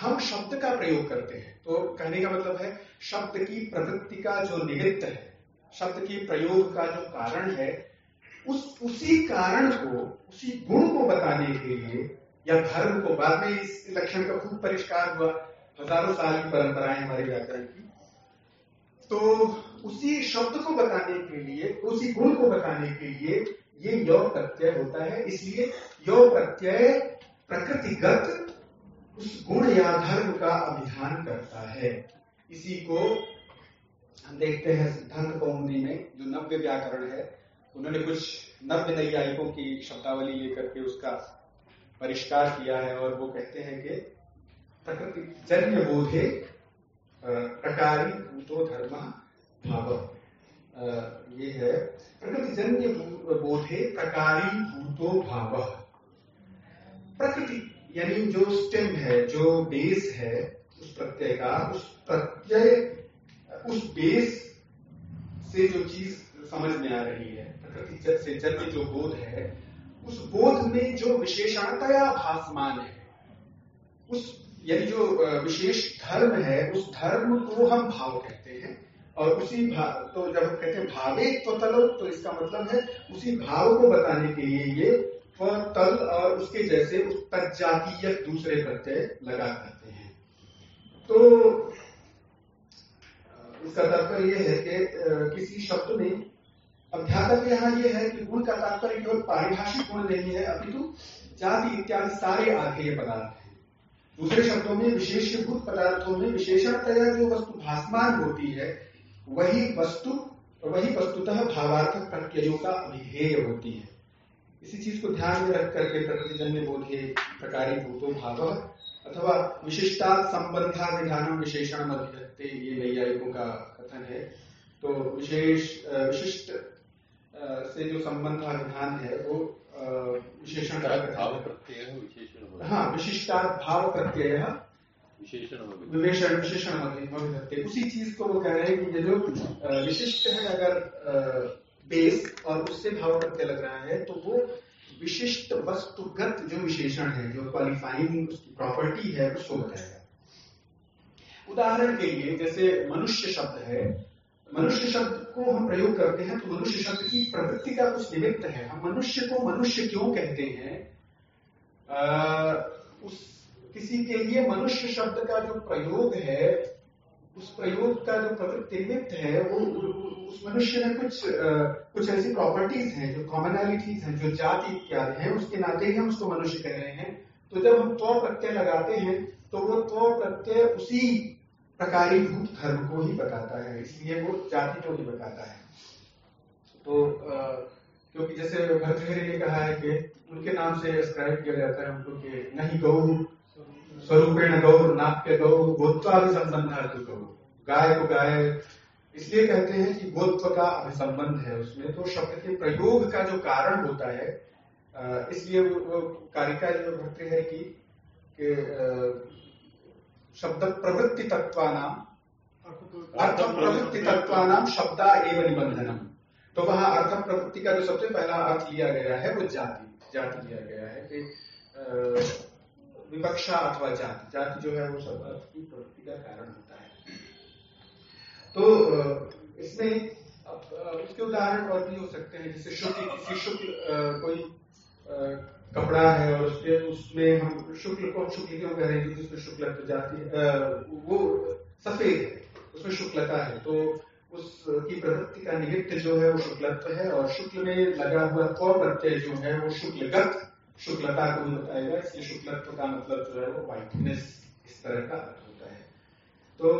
हम शब्द का प्रयोग करते हैं। तो कहने का मतलब है शब्द की प्रवृत्ति का जो निमित्त है शब्द की प्रयोग का जो कारण है उस उसी कारण को उसी गुण को बताने के लिए या धर्म को, बाद में इस लक्षण का खूब परिष्कार हुआ, हज़ारों साल की परंपराएँ हमारे व्याकरण की। तो उसी शब्द को बताने के लिए, उसी गुण को बताने के लिए ये यौ प्रत्यय होता है। इसलिए यौ प्रत्यय प्रकृतिगत उस गुण या धर्म का अभिधान करता है। इसी को हम देखते हैं सिद्धांत कौमुदी में, जो नव्य व्याकरण है। उन्होंने कुछ नव्य नैयायिकों की शब्दावली लेकर के उसका परिष्कार किया है और वो कहते हैं कि प्रकृति जन्य बोधे प्रकारी भूतो धर्म भाव। ये है प्रकृतिजन्य बोधे, प्रकारी भूतो भाव। प्रकृति, यानी जो स्टेम है, जो बेस है, उस प्रत्यय का, उस प्रत्यय, उस बेस से जो चीज़ समझ में आ रही है प्रकृति से जन्य जो बोध है उस बोध में जो विशेषणतया भासमान है, उस, यानी जो विशेष धर्म है, उस धर्म को हम भाव कहते हैं। और उसी भाव तो जब हम कहते हैं भावे तो तो इसका मतलब है उसी भाव को बताने के लिए ये तल और उसके जैसे उस तजातीय दूसरे प्रत्यय लगा करते हैं। तो इसका तात्पर्य यह है कि किसी शब्द में अध्यात्म यहाँ यह है कि गुण का तात्पर्य केवल पारिभाषिक गुण नहीं है, अपितु जाति इत्यादि सारे आधेय पदार्थ है। दूसरे शब्दों में विशेषभूत पदार्थों में विशेषणतया जो वस्तु भासमान होती है, वही वस्तु, वही वस्तुतः भावार्थक प्रत्ययों का अभिधेय होती है। इसी चीज़ को ध्यान में रख करके प्रकृतिजन्य बोधे प्रकारी भूतो भाव अथवा विशिष्टा संबंधा विधान विशेषण ये नैयायिकों का कथन है तो विशेष विशिष्ट से जो संबंध विधान है वो विशेषण भाव प्रत्यय हाँ विशिष्टार्थ भाव प्रत्यय विशेषण विशेषण उसी चीज़ को वो कह रहे हैं कि ये जो विशिष्ट है अगर बेस और उससे भाव प्रत्यय लग रहा है तो वो विशिष्ट वस्तुगत जो विशेषण है जो क्वालिफाइंग प्रॉपर्टी है उसको बताएगा उदाहरण के लिए जैसे मनुष्य शब्द है मनुष्य शब्द को हम प्रयोग करते हैं तो मनुष्य शब्द की प्रवृत्ति का कुछ निमित्त है। हम मनुष्य को मनुष्य क्यों कहते हैं? उस किसी के लिए मनुष्य शब्द का जो प्रयोग है उस प्रयोग का जो प्रवृत्ति निमित्त है वो उस मनुष्य में कुछ आ, कुछ ऐसी प्रॉपर्टीज़ हैं जो कॉमनैलिटीज हैं जो जाति इत्यादि हैं उसके नाते ही हम उसको मनुष्य कह रहे हैं। तो जब हम त्व प्रत्यय लगाते हैं तो वो त्व प्रत्यय उसी प्रकारी भूत धर्म को ही बताता है, इसलिए वो जाति को ही बताता है। तो क्योंकि जैसे भर्तृहरि ने कहा है कि उनके नाम से स्क्राइब किया जाता है, उनको कि नहीं गौ स्वरूपेण गौर, नाप्य गौ गोत्वा संबंध है गौ गाय को गाय। इसलिए कहते हैं कि गोत्व का अभिसंबंध है उसमें तो शब्द के प्रयोग का जो कारण होता है इसलिए वो कारिका जो भर्तृहरि की शब्द प्रवृत्ति तत्वानाम अर्थ प्रवृत्ति तत्वानाम शब्दा एवं निबंधनम तो वहाँ अर्थ प्रवृत्ति का जो सबसे पहला अर्थ लिया गया है वो जाति जाति लिया गया है कि विवक्षा अथवा जाति। जाति जो है वो सब अर्थ की प्रवृत्ति का कारण होता है। तो इसमें उसके उदाहरण और भी हो सकते हैं जैसे शुक्ल किसी शुक्ल कोई कपड़ा है और उसके, उसमें हम शुक्ल को शुक्ल क्यों कह रहे हैं जिसमें शुक्ल जाती है वो सफ़ेद है, उसमें शुक्लता है। तो उसकी प्रवृत्ति का निमित्त जो है, वो शुक्लत्व है और शुक्ल में लगा हुआ कौ प्रत्यय जो है, वो शुक्लगत, शुक्लता को बताएगा इसलिए शुक्लत्व का मतलब जो है वो व्हाइटनेस इस तरह का अर्थ होता है। तो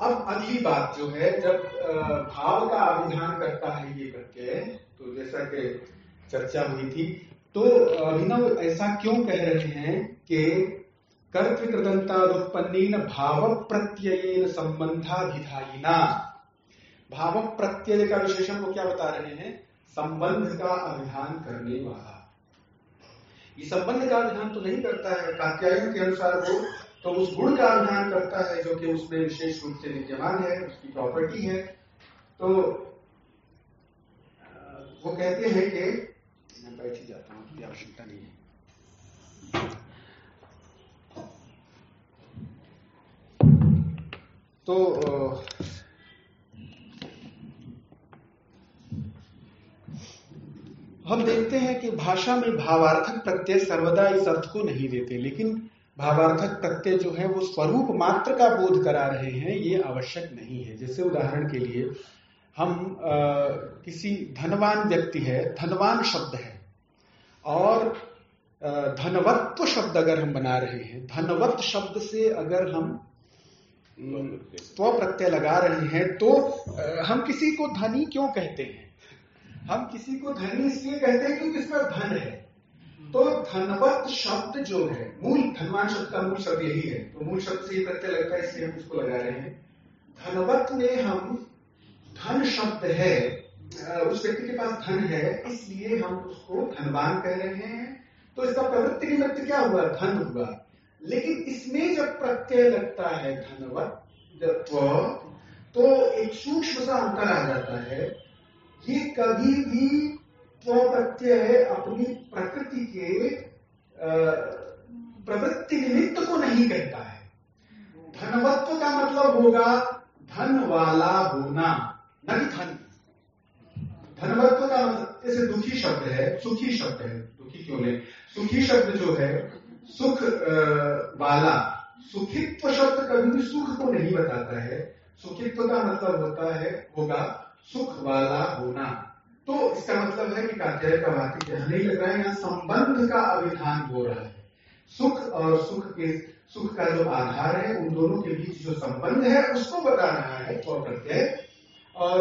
अब अगली बात जो है, जब भाव का अभिधान करता है ये प्रत्यय तो जैसा कि चर्चा हुई थी। तो अभिनव ऐसा क्यों कह रहे हैं कि कर्तृकृदंतादुत्पन्न भाव प्रत्यय संबंधाभिधायिना भाव प्रत्यय का विशेषण वो क्या बता रहे हैं? संबंध का अभिधान करने वाला। ये संबंध का अभिधान तो नहीं करता है, कात्यायन के अनुसार वो तो उस गुण का अभिधान करता है जो कि उसमें विशेष रूप से विद्यमान है, उसकी प्रॉपर्टी है। तो वो कहते हैं कि मैं बैठ ही जाता हूँ आवश्यकता नहीं है तो हम देखते हैं कि भाषा में भावार्थक प्रत्यय सर्वदा इस अर्थ को नहीं देते, लेकिन भावार्थक प्रत्यय जो है वो स्वरूप मात्र का बोध करा रहे हैं, ये आवश्यक नहीं है। जैसे उदाहरण के लिए हम आ, किसी धनवान व्यक्ति है धनवान शब्द है। और धनवत्व शब्द अगर हम बना रहे हैं धनवत शब्द से अगर हम स्व प्रत्यय। लगा रहे हैं तो हम किसी को धनी क्यों कहते हैं? हम किसी को धनी इसलिए कहते हैं क्योंकि इसका धन है। तो धनवत शब्द जो है मूल धनवान शब्द का मूल शब्द यही है। तो मूल शब्द से ही प्रत्यय लगता है इसलिए हम इसको लगा रहे हैं। धनवत में हम धन शब्द है उस व्यक्ति के पास धन है, इसलिए हम उसको धनवान कह रहे हैं। तो इसका प्रवृत्ति निमित्त क्या हुआ? धन हुआ। लेकिन इसमें जब प्रत्यय लगता है धनवत तो एक सूक्ष्म सा अंतर आ जाता है। ये कभी भी प्रत्यय अपनी प्रकृति के प्रवृत्ति निमित्त को नहीं कहता है। धनवत्व का मतलब होगा धन वाला होना। न कि धनवत्व का जैसे दुखी शब्द है, सुखी शब्द है। दुखी क्यों ले सुखी शब्द जो है, सुख वाला, सुखित्व शब्द कभी भी सुख को नहीं बताता है। सुखित्व का मतलब होता है, होगा सुख वाला होना। तो इसका मतलब है कि कात्याय का वाक्य क्या नहीं लग रहा है, यहाँ संबंध का अभिधान हो रहा है। सुख और सुख के, सुख का जो आधार है, उन दोनों के बीच जो संबंध है, उसको बता रहा है तो प्रत्यय। और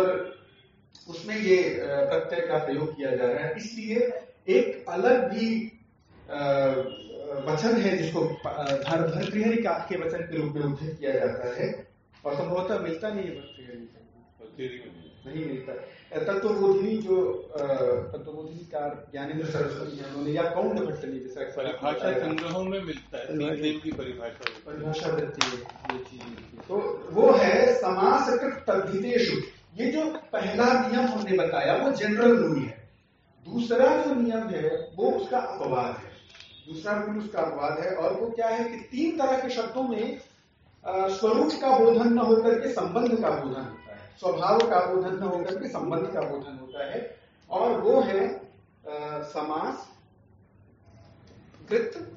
उसमें ये प्रत्यय का प्रयोग किया जा रहा है। इसलिए एक अलग भी वचन है जिसको धर भरगृहरी के वचन के रूप में उद्धृत किया जाता है। और संभवतः मिलता नहीं है भरगृहरी नहीं मिलता। तत्वबोधिनी जो तत्वबोधिनी का ज्ञानेन्द्र सरस्वती उन्होंने या कौन भट्ट ने जैसा परिभाषा संग्रहों में मिलता है। तीन देव की परिभाषा परिभाषा वृत्ति है ये चीज़। तो वो है समास तद्धितेशु ये जो पहला नियम हमने बताया, वो जनरल रूल है दूसरा जो नियम है, वो उसका अपवाद है। दूसरा रूल उसका अपवाद है, और वो क्या है कि तीन तरह के शब्दों में स्वरूप का बोधन न होकर के संबंध का बोधन होता है। स्वभाव का बोधन न होकर के संबंध का बोधन होता है। और वो है समास, कृत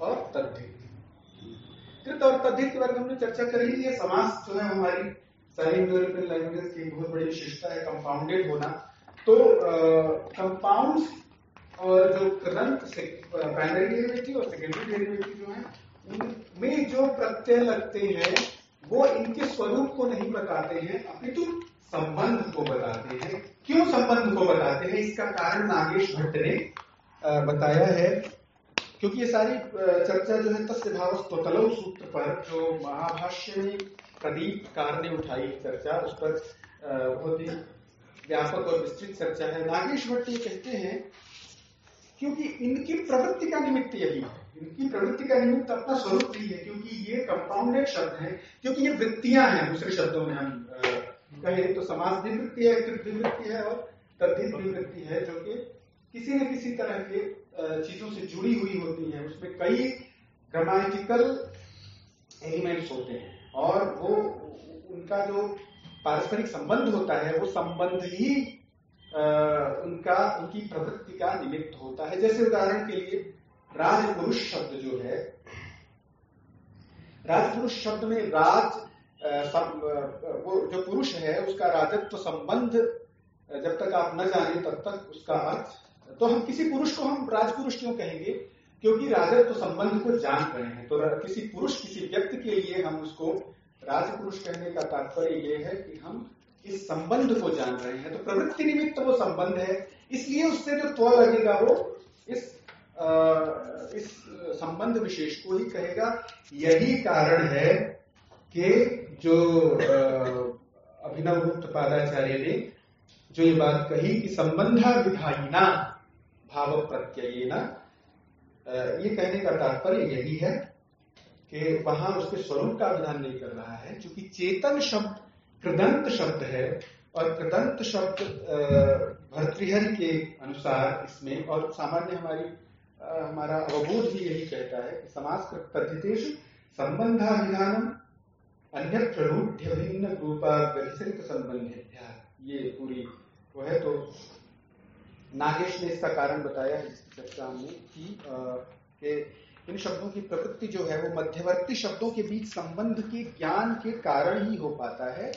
और तद्धित। कृत और तद्धित के बारे में हमने चर्चा कर ली है समास जो है हमारी सारी यूरोपियन लैंग्वेज की बहुत बड़ी विशेषता है कंपाउंडेड होना। तो कंपाउंड और जो करंट प्राइमरी डेरिवेटिव और सेकेंडरी डेरिवेटिव जो है, उनमें जो प्रत्यय लगते हैं, वो इनके स्वरूप को नहीं बताते हैं, अपितु संबंध को बताते हैं। क्यों संबंध को बताते हैं? इसका कारण नागेश भट्ट ने बताया है। क्योंकि ये सारी चर्चा जो है तस्य भाव स्तोतलव सूत्र पर, जो महाभाष्य में प्रदीप कार ने उठाई चर्चा, उस पर बहुत ही व्यापक और विस्तृत चर्चा है। नागेश भट्ट कहते हैं, क्योंकि इनकी प्रवृत्ति का निमित्त यही है। इनकी प्रवृत्ति का निमित्त अपना स्वरूप नहीं है, क्योंकि ये कंपाउंडेड शब्द है, क्योंकि ये वृत्तियाँ हैं, दूसरे शब्दों में हम कहें तो समाज भी वृत्ति है वृत्ति है और तद्धित भी है, जो कि किसी न किसी तरह के चीज़ों से जुड़ी हुई होती है। उसमें कई ग्रामेटिकल एलिमेंट्स होते हैं। और वो उनका जो पारस्परिक संबंध होता है वो संबंध ही उनका उनकी प्रवृत्ति का निमित्त होता है। जैसे उदाहरण के लिए राजपुरुष शब्द जो है राजपुरुष शब्द में राज सम, वो जो पुरुष है उसका राजत्व संबंध जब तक आप न जाने तब तक उसका अर्थ तो हम किसी पुरुष को हम राजपुरुष क्यों कहेंगे? क्योंकि राजत्व संबंध को जान रहे हैं तो किसी पुरुष किसी व्यक्ति के लिए हम उसको राजपुरुष कहने का तात्पर्य यह है कि हम इस संबंध को जान रहे हैं तो प्रवृत्ति निमित्त तो वो संबंध है इसलिए उससे जो त्व लगेगा वो इस आ, इस संबंध विशेष को ही कहेगा। यही कारण है कि जो अभिनव गुप्त पादाचार्य ने जो ये बात कही कि संबंधा विधायिना भाव प्रत्यय ये कहने का तात्पर्य यही है कि वहाँ उसके स्वरूप का विधान नहीं कर रहा है, क्योंकि चेतन शब्द, कृदंत शब्द है और कृदंत शब्द भर्तृहरि के अनुसार इसमें, और सामान्य हमारी हमारा अवबोध भी यही कहता है कि समाज कथितेश संबंधाभिधानम अन्य रूढ़ भिन्न रूपा रूपाग्रहित संबंध ये पूरी वो है तो नागेश ने इसका कारण बताया चर्चा हमने कि इन शब्दों की प्रकृति जो है वो मध्यवर्ती शब्दों के बीच संबंध के ज्ञान के कारण ही हो पाता है।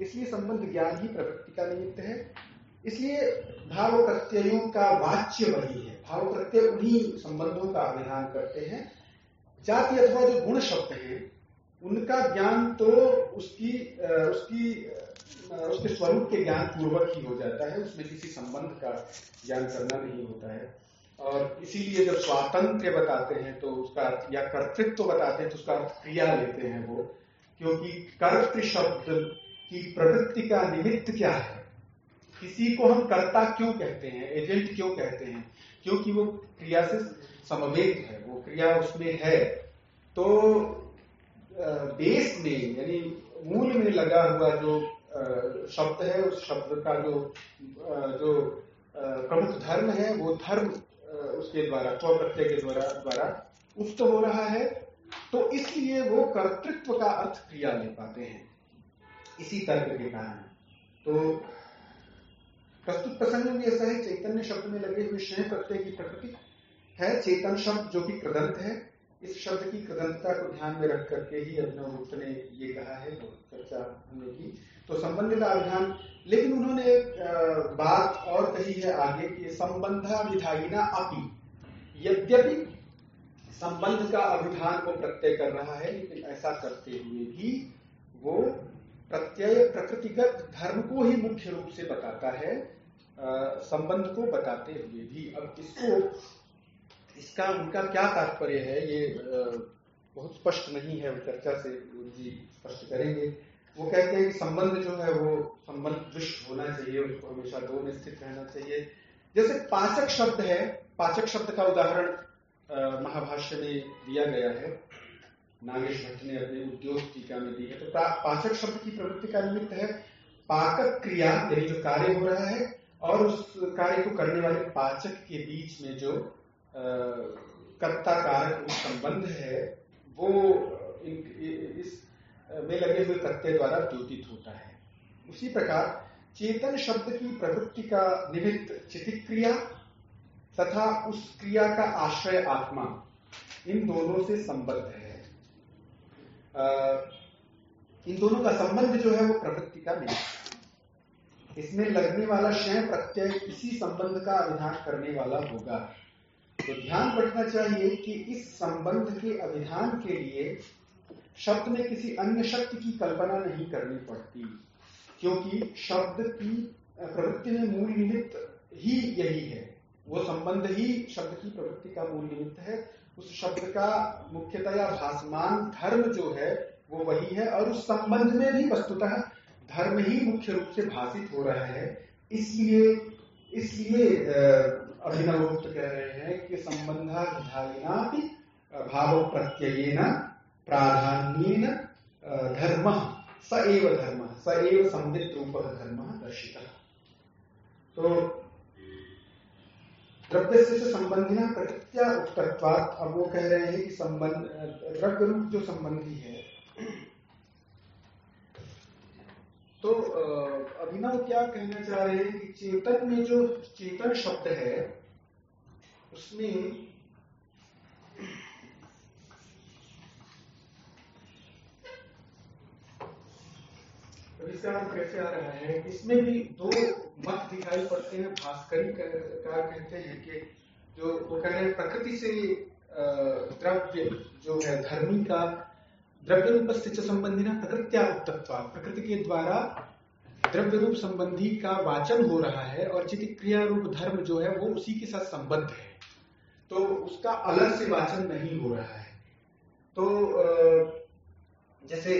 इसलिए संबंध ज्ञान ही प्रवृत्ति का निमित्त है। इसलिए भाव प्रत्ययों का वाच्य वही है। भाव प्रत्यय उन्हीं संबंधों का अभिधान करते हैं। जाति अथवा जो गुण शब्द हैं, उनका ज्ञान तो उसकी उसकी उसके स्वरूप के ज्ञान पूर्वक ही हो जाता है, उसमें किसी संबंध का ज्ञान करना नहीं होता है। और इसीलिए जब स्वातंत्र बताते हैं तो उसका या कर्तृत्व तो बताते हैं तो उसका क्रिया लेते हैं वो। क्योंकि कर्त शब्द की प्रवृत्ति का निमित्त क्या है? किसी को हम कर्ता क्यों कहते हैं? एजेंट क्यों कहते हैं? क्योंकि वो क्रिया से समवेत है, वो क्रिया उसमें है। तो बेस में, यानी मूल में लगा हुआ जो शब्द है, उस शब्द का जो जो प्रमुख धर्म है, वो धर्म उसके द्वारा स्व प्रत्यय के द्वारा द्वारा उक्त हो रहा है। तो इसलिए वो कर्तृत्व का अर्थ क्रिया ले पाते हैं। इसी तर्क के कारण। तो प्रस्तुत प्रसंग में ऐसा है, चैतन्य शब्द में लगे हुए शय प्रत्यय की प्रकृति है, चेतन शब्द जो कि कृदंत है। इस शब्द की कृदंतता को ध्यान में रख करके ही अभिनव गुप्त ने ये कहा है तो चर्चा हमने की। तो संबंधित अभिधान लेकिन उन्होंने एक बात और कही है आगे कि संबंधा विधायिना अपी, यद्यपि संबंध का अभिधान को प्रत्यय कर रहा है, लेकिन ऐसा करते हुए भी वो प्रत्यय, प्रकृतिगत धर्म को ही मुख्य रूप से बताता है संबंध को बताते हुए भी। अब इसको, इसका उनका क्या तात्पर्य है, ये बहुत स्पष्ट नहीं है चर्चा से गुरु जी स्पष्ट करेंगे। वो कहते हैं कि संबंध जो है वो संबंध दृष्ट होना चाहिए उसको हमेशा दो में स्थित रहना चाहिए। जैसे पाचक शब्द है, पाचक शब्द का उदाहरण महाभाष्य में दिया गया है। नागेश भट्ट ने अपने उद्योग टीका में दी है। तो पाचक शब्द की प्रवृत्ति का निमित्त है पाकक क्रिया, यानी जो कार्य हो रहा है, और उस कार्य को करने वाले पाचक के बीच में जो कर्ता कारक संबंध है, वो इस में लगे हुए प्रत्यय द्वारा द्योतित होता है। उसी प्रकार चेतन शब्द की प्रवृत्ति का निमित्त चितिक क्रिया तथा उस क्रिया का आश्रय आत्मा, इन दोनों से संबद्ध है। इन दोनों का संबंध जो है वो प्रवृत्ति का निमित्त इसमें लगने वाला शय प्रत्यय इसी संबंध का अभिधान करने वाला होगा। तो ध्यान रखना चाहिए कि इस संबंध के अभिधान के लिए शब्द में किसी अन्य शक्ति की कल्पना नहीं करनी पड़ती, क्योंकि शब्द की प्रवृत्ति में मूल निमित्त ही यही है। वो संबंध ही शब्द की प्रवृत्ति का मूल निमित्त है। उस शब्द का मुख्यतया भाषमान धर्म जो है, वो वही है और उस संबंध में भी वस्तुतः धर्म ही मुख्य रूप से भाषित हो रहा है। इसलिए इसलिए अभिनव कह रहे हैं कि संबंधा भाव प्रत्यय प्राधान्य धर्म, स एव धर्म, स एव संवित रूप धर्म दर्शित। तो द्रव्य से संबंधी ना प्रकृत्या उक्तत्वात, अब वो कह रहे हैं कि संबंध द्रव्य रूप जो संबंधी है। तो अभिनव क्या कहना चाह रहे हैं कि चेतन में जो, चेतन शब्द है, उसमें इसका हम कैसे आ रहा है? इसमें भी दो मत दिखाई पड़ते हैं, भास्करी का कहते हैं कि जो वो कह रहे हैं, प्रकृति से द्रव्य जो है, धर्मी का द्रव्य रूप से संबंधी ना प्रकृत्या उत्तत्व प्रकृति के द्वारा द्रव्य रूप संबंधी का वाचन हो रहा है और चित क्रिया रूप धर्म जो है, वो उसी के साथ संबद्ध है। तो उसका अलग से वाचन नहीं हो रहा है। तो जैसे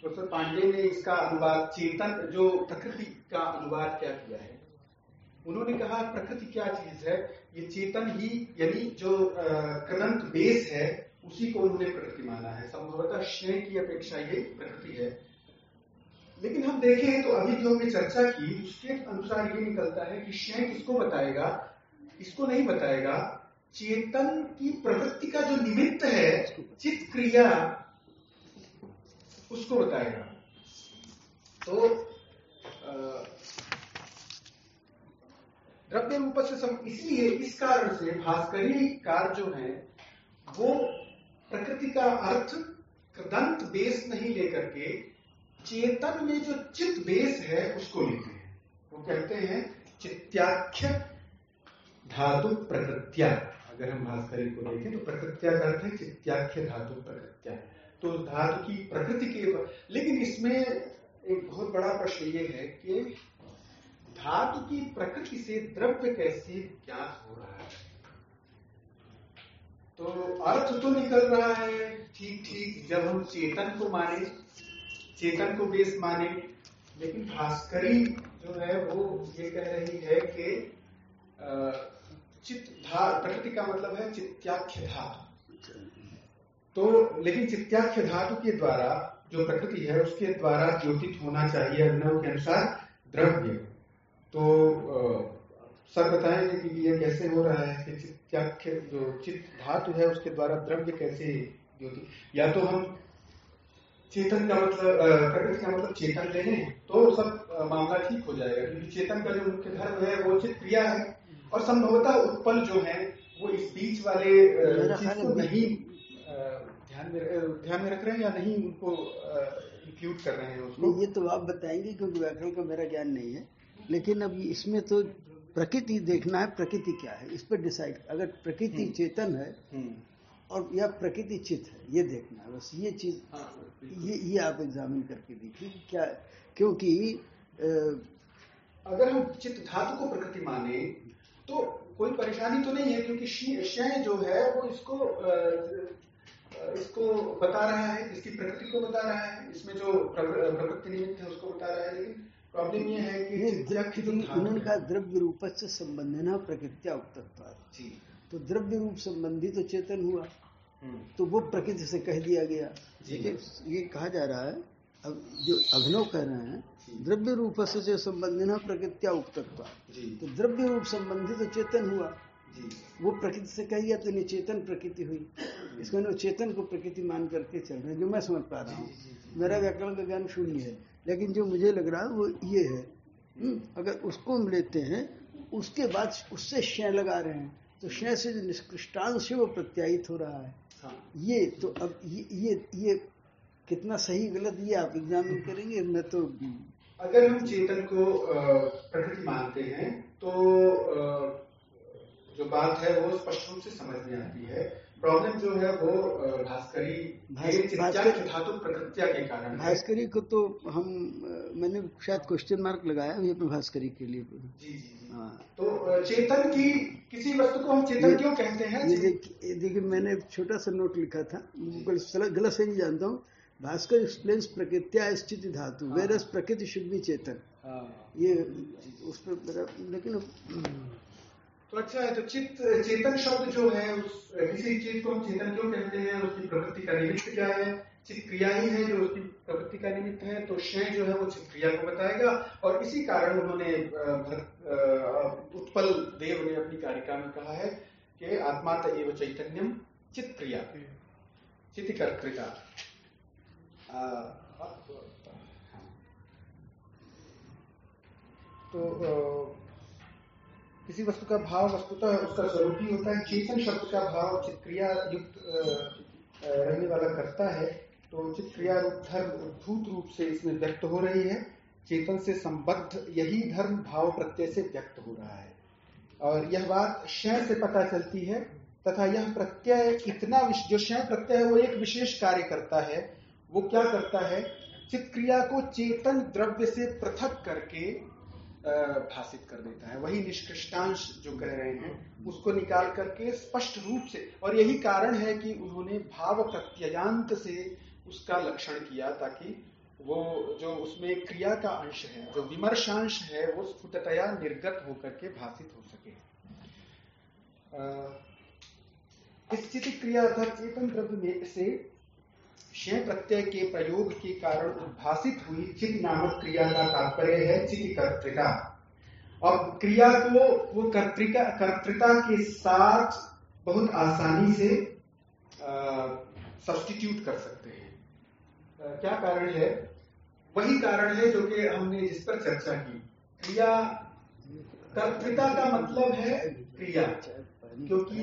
प्रोफेसर पांडे ने इसका अनुवाद चेतन, जो प्रकृति का अनुवाद क्या किया है? उन्होंने कहा, प्रकृति क्या चीज़ है? ये चेतन ही, यानी जो कृदंत बेस है, उसी को उन्होंने प्रकृति माना है। संभवतः श्रेय की अपेक्षा ये प्रकृति है। लेकिन हम देखें तो अभी जो हमने चर्चा की, उसके अनुसार ये निकलता है कि श्रेय किसको बताएगा? इसको नहीं बताएगा। चेतन की प्रवृत्ति का जो निमित्त है चित क्रिया उसको बताएगा। तो द्रव्य सम, इसलिए इस कारण से भास्करी कार जो है, वो प्रकृति का अर्थ कृदंत बेस नहीं लेकर के चेतन में जो चित बेस है, उसको लेते हैं। वो कहते हैं चित्याख्य धातु प्रकृत्या। अगर हम भास्करी को देखें तो प्रकृत्या का अर्थ है चित्याख्य धातु प्रकृत्या। तो धातु की प्रकृति के लेकिन इसमें एक बहुत बड़ा प्रश्न ये है कि धातु की प्रकृति से द्रव्य कैसे ज्ञात हो रहा है? तो अर्थ तो निकल रहा है, ठीक ठीक, जब हम चेतन को माने, चेतन को बेस माने, लेकिन भास्करी जो है वो ये कह रही है कि चित्त प्रकृति का मतलब है चित्याख्य धातु। तो लेकिन चित्याख्य धातु के द्वारा जो प्रकृति है उसके द्वारा ज्योतित होना चाहिए अभिनव के अनुसार द्रव्य। तो सर बताएँगे कि ये कैसे हो रहा है कि चित्याख्य जो चित्त धातु है उसके द्वारा द्रव्य कैसे ज्योति या तो हम चेतन का मतलब प्रकृति का मतलब चेतन ले लें तो सब मामला ठीक हो जाएगा क्योंकि चेतन का जो मुख्य धर्म है वो चित्त क्रिया है। और संभवतः उत्पल जो है वो इस बीच वाले चीज़ को नहीं में ध्यान में रख रहे हैं या नहीं उनको इंक्लूड कर रहे हैं उसको? ये तो आप बताएँगे क्योंकि व्याकरण का मेरा ज्ञान नहीं है। लेकिन अब इसमें तो प्रकृति देखना है प्रकृति क्या है? इस पर डिसाइड अगर प्रकृति हम्म। चेतन है हम्म। और या प्रकृति चित है ये देखना है। बस ये चीज़ हाँ, ये ये आप एग्जामिन करके देखिए क्या क्योंकि अगर हम चित्त धातु को प्रकृति माने तो कोई परेशानी तो नहीं है क्योंकि शय जो है वो इसको इसको बता रहा है इसकी प्रकृति को बता रहा है इसमें जो प्रकृति निमित्त है उसको बता रहा है लेकिन प्रॉब्लम ये है कि उन्होंने कहा द्रव्य रूप से संबंध न प्रकृत्या उक्तत्व तो द्रव्य रूप संबंधी तो चेतन हुआ। हम्म। तो वो प्रकृति से कह दिया गया। ये कहा जा रहा है अब जो अभिनव कह रहे हैं द्रव्य रूप से जो संबंधी प्रकृत्या उक्तत्व तो द्रव्य रूप संबंधी तो चेतन हुआ। वो प्रकृति से कही गया तो निचेतन प्रकृति हुई। इसको ना चेतन को प्रकृति मान करके चल रहे हैं जो मैं समझ पा रहा हूँ। मेरा व्याकरण का ज्ञान शून्य है लेकिन जो मुझे लग रहा है वो ये है। हम्म, अगर उसको हम लेते हैं उसके बाद उससे क्षय लगा रहे हैं तो क्षय से जो निष्कृष्टांश है वो प्रत्यायित हो रहा है। हाँ। ये तो अब ये ये, ये कितना सही गलत ये आप एग्जामिन करेंगे मैं तो अगर हम चेतन को प्रकृति मानते हैं तो बात है वो स्पष्ट रूप से समझ में आती है। प्रॉब्लम जो है वो भास्करी धातु प्रकृत्या के कारण भास्करी को तो हम मैंने शायद क्वेश्चन मार्क लगाया अपने भास्करी के लिए। जी जी हाँ। तो चेतन की किसी वस्तु को हम चेतन क्यों कहते हैं? देखिए मैंने छोटा सा नोट लिखा था गलत से नहीं जानता हूँ। भास्कर एक्सप्लेन्स प्रकृत्या स्थिति धातु वेर हाँ। प्रकृति शुद्ध भी चेतन। हाँ। ये उस पर लेकिन तो अच्छा है तो चित्त, चेतन शब्द जो है, उस, किसी चीज़ को हम चेतन क्यों कहते हैं उसकी प्रवृत्ति का निमित्त क्या है? चित्त क्रिया ही है जो उसकी प्रवृत्ति का निमित्त है तो क्षय जो है वो चित्त क्रिया को बताएगा और इसी कारण उन्होंने उत्पल देव ने अपनी कारिका में कहा है कि आत्मात एवं चैतन्यम चित्त क्रिया। चित्त कर्तिका तो किसी वस्तु का भाव वस्तुतः उसका स्वरूप ही होता है। चेतन शब्द का भाव चित्रिया युक्त रहने वाला करता है तो चित्त क्रिया रूप धर्म उद्भूत रूप से इसमें व्यक्त हो रही है। चेतन से संबद्ध यही धर्म भाव प्रत्यय से व्यक्त हो रहा है। और यह बात क्षय से पता चलती है, तथा यह प्रत्यय इतना जो क्षय प्रत्यय है, वो एक विशेष कार्य करता है। वो क्या करता है? चित्त क्रिया को चेतन द्रव्य से पृथक करके भाषित कर देता है। वही निष्कृष्टांश जो कह रहे हैं, उसको निकाल करके स्पष्ट रूप से, और यही कारण है कि उन्होंने भाव प्रत्ययांत से उसका लक्षण किया ताकि वो जो उसमें क्रिया का अंश है, जो विमर्शांश है, वो स्फुटतया निर्गत होकर के भाषित हो सके। स्थिति क्रिया अर्थात चेतन द्रव्य से क्षय प्रत्यय के प्रयोग के कारण उद्भाषित हुई चित नामक क्रिया का तात्पर्य है चित कर्तिका और क्रिया को, वो कर्तिका कर्तृता के साथ बहुत आसानी से सब्सटीट्यूट कर सकते हैं। क्या कारण है? वही कारण है जो कि हमने जिस पर चर्चा की। क्रिया कर्तृता का मतलब है क्रिया, क्योंकि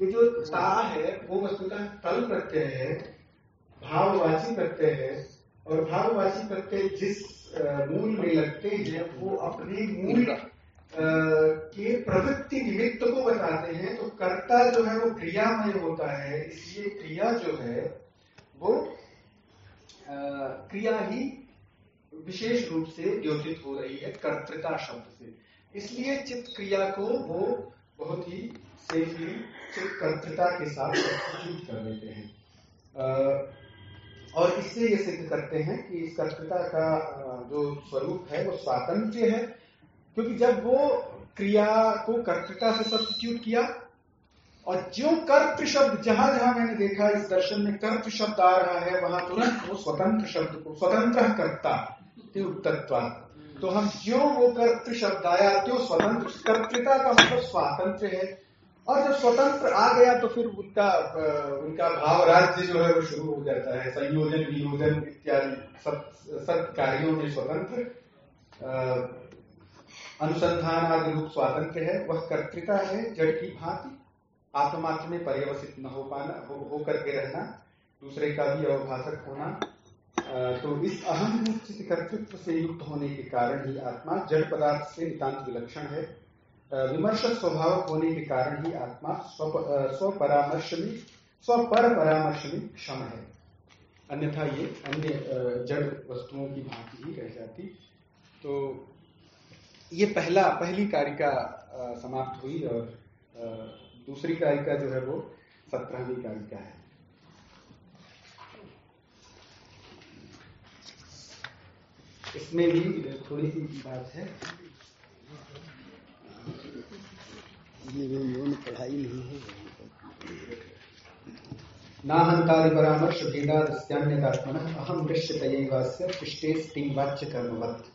ये जो ता है, वो वस्तु का तल प्रत्यय है। भाववाची प्रत्यय है और भाववाची प्रत्यय जिस मूल में लगते हैं वो अपने मूल के प्रवृत्ति निमित्त को बताते हैं तो कर्ता जो है वो क्रियामय होता है इसलिए क्रिया जो है वो क्रिया ही विशेष रूप से योजित हो रही है कर्तृता शब्द से। इसलिए चित्त क्रिया को वो बहुत ही सेफली चित्त कर्तृता के साथ कर देते हैं। और इससे ये सिद्ध करते हैं कि इस कर्तृता का जो स्वरूप है, वो स्वातंत्र है। क्योंकि जब वो क्रिया को कर्तृता से सब्सिट्यूट किया, और जो कर्त शब्द, जहाँ जहाँ मैंने देखा इस दर्शन में कर्त शब्द आ रहा है, वहाँ तुरंत वो स्वतंत्र शब्द को, स्वतंत्र कर्ता उत्तत्व। तो हम जो वो कर्त शब्द आया तो स्वतंत्र, कर्तृता का मतलब स्वातंत्र है। और जब स्वतंत्र आ गया तो फिर उनका उनका भाव राज्य जो है वो शुरू हो जाता है। संयोजन वियोजन इत्यादि सब सब कार्यों में स्वतंत्र अनुसंधान आदि रूप स्वातंत्र है। वह कर्तृता है जड़ की भांति। आत्मात्र में पर्यवसित न हो पाना हो, हो करके रहना दूसरे का भी अवभाषक होना तो इस अहम कर्तृत्व से युक्त होने के कारण ही आत्मा जड़ पदार्थ से नितांत विलक्षण है। विमर्श स्वभाव होने के कारण ही आत्मा स्व परामर्श में स्वपर परामर्श में क्षम है। अन्यथा ये अन्य जड़ वस्तुओं की भांति ही रह जाती। तो ये पहला, पहली कारिका समाप्त हुई और दूसरी कारिका जो है वो सत्रहवीं कारिका है। इसमें भी थोड़ी सी बात है। पढ़ाई नहीं है नाहंकारी परामर्श भेदादस्यान्यदात्मन अहम दृश्यतयैवास्य पृष्ठे स्टिंग वाच्य कर्मवत्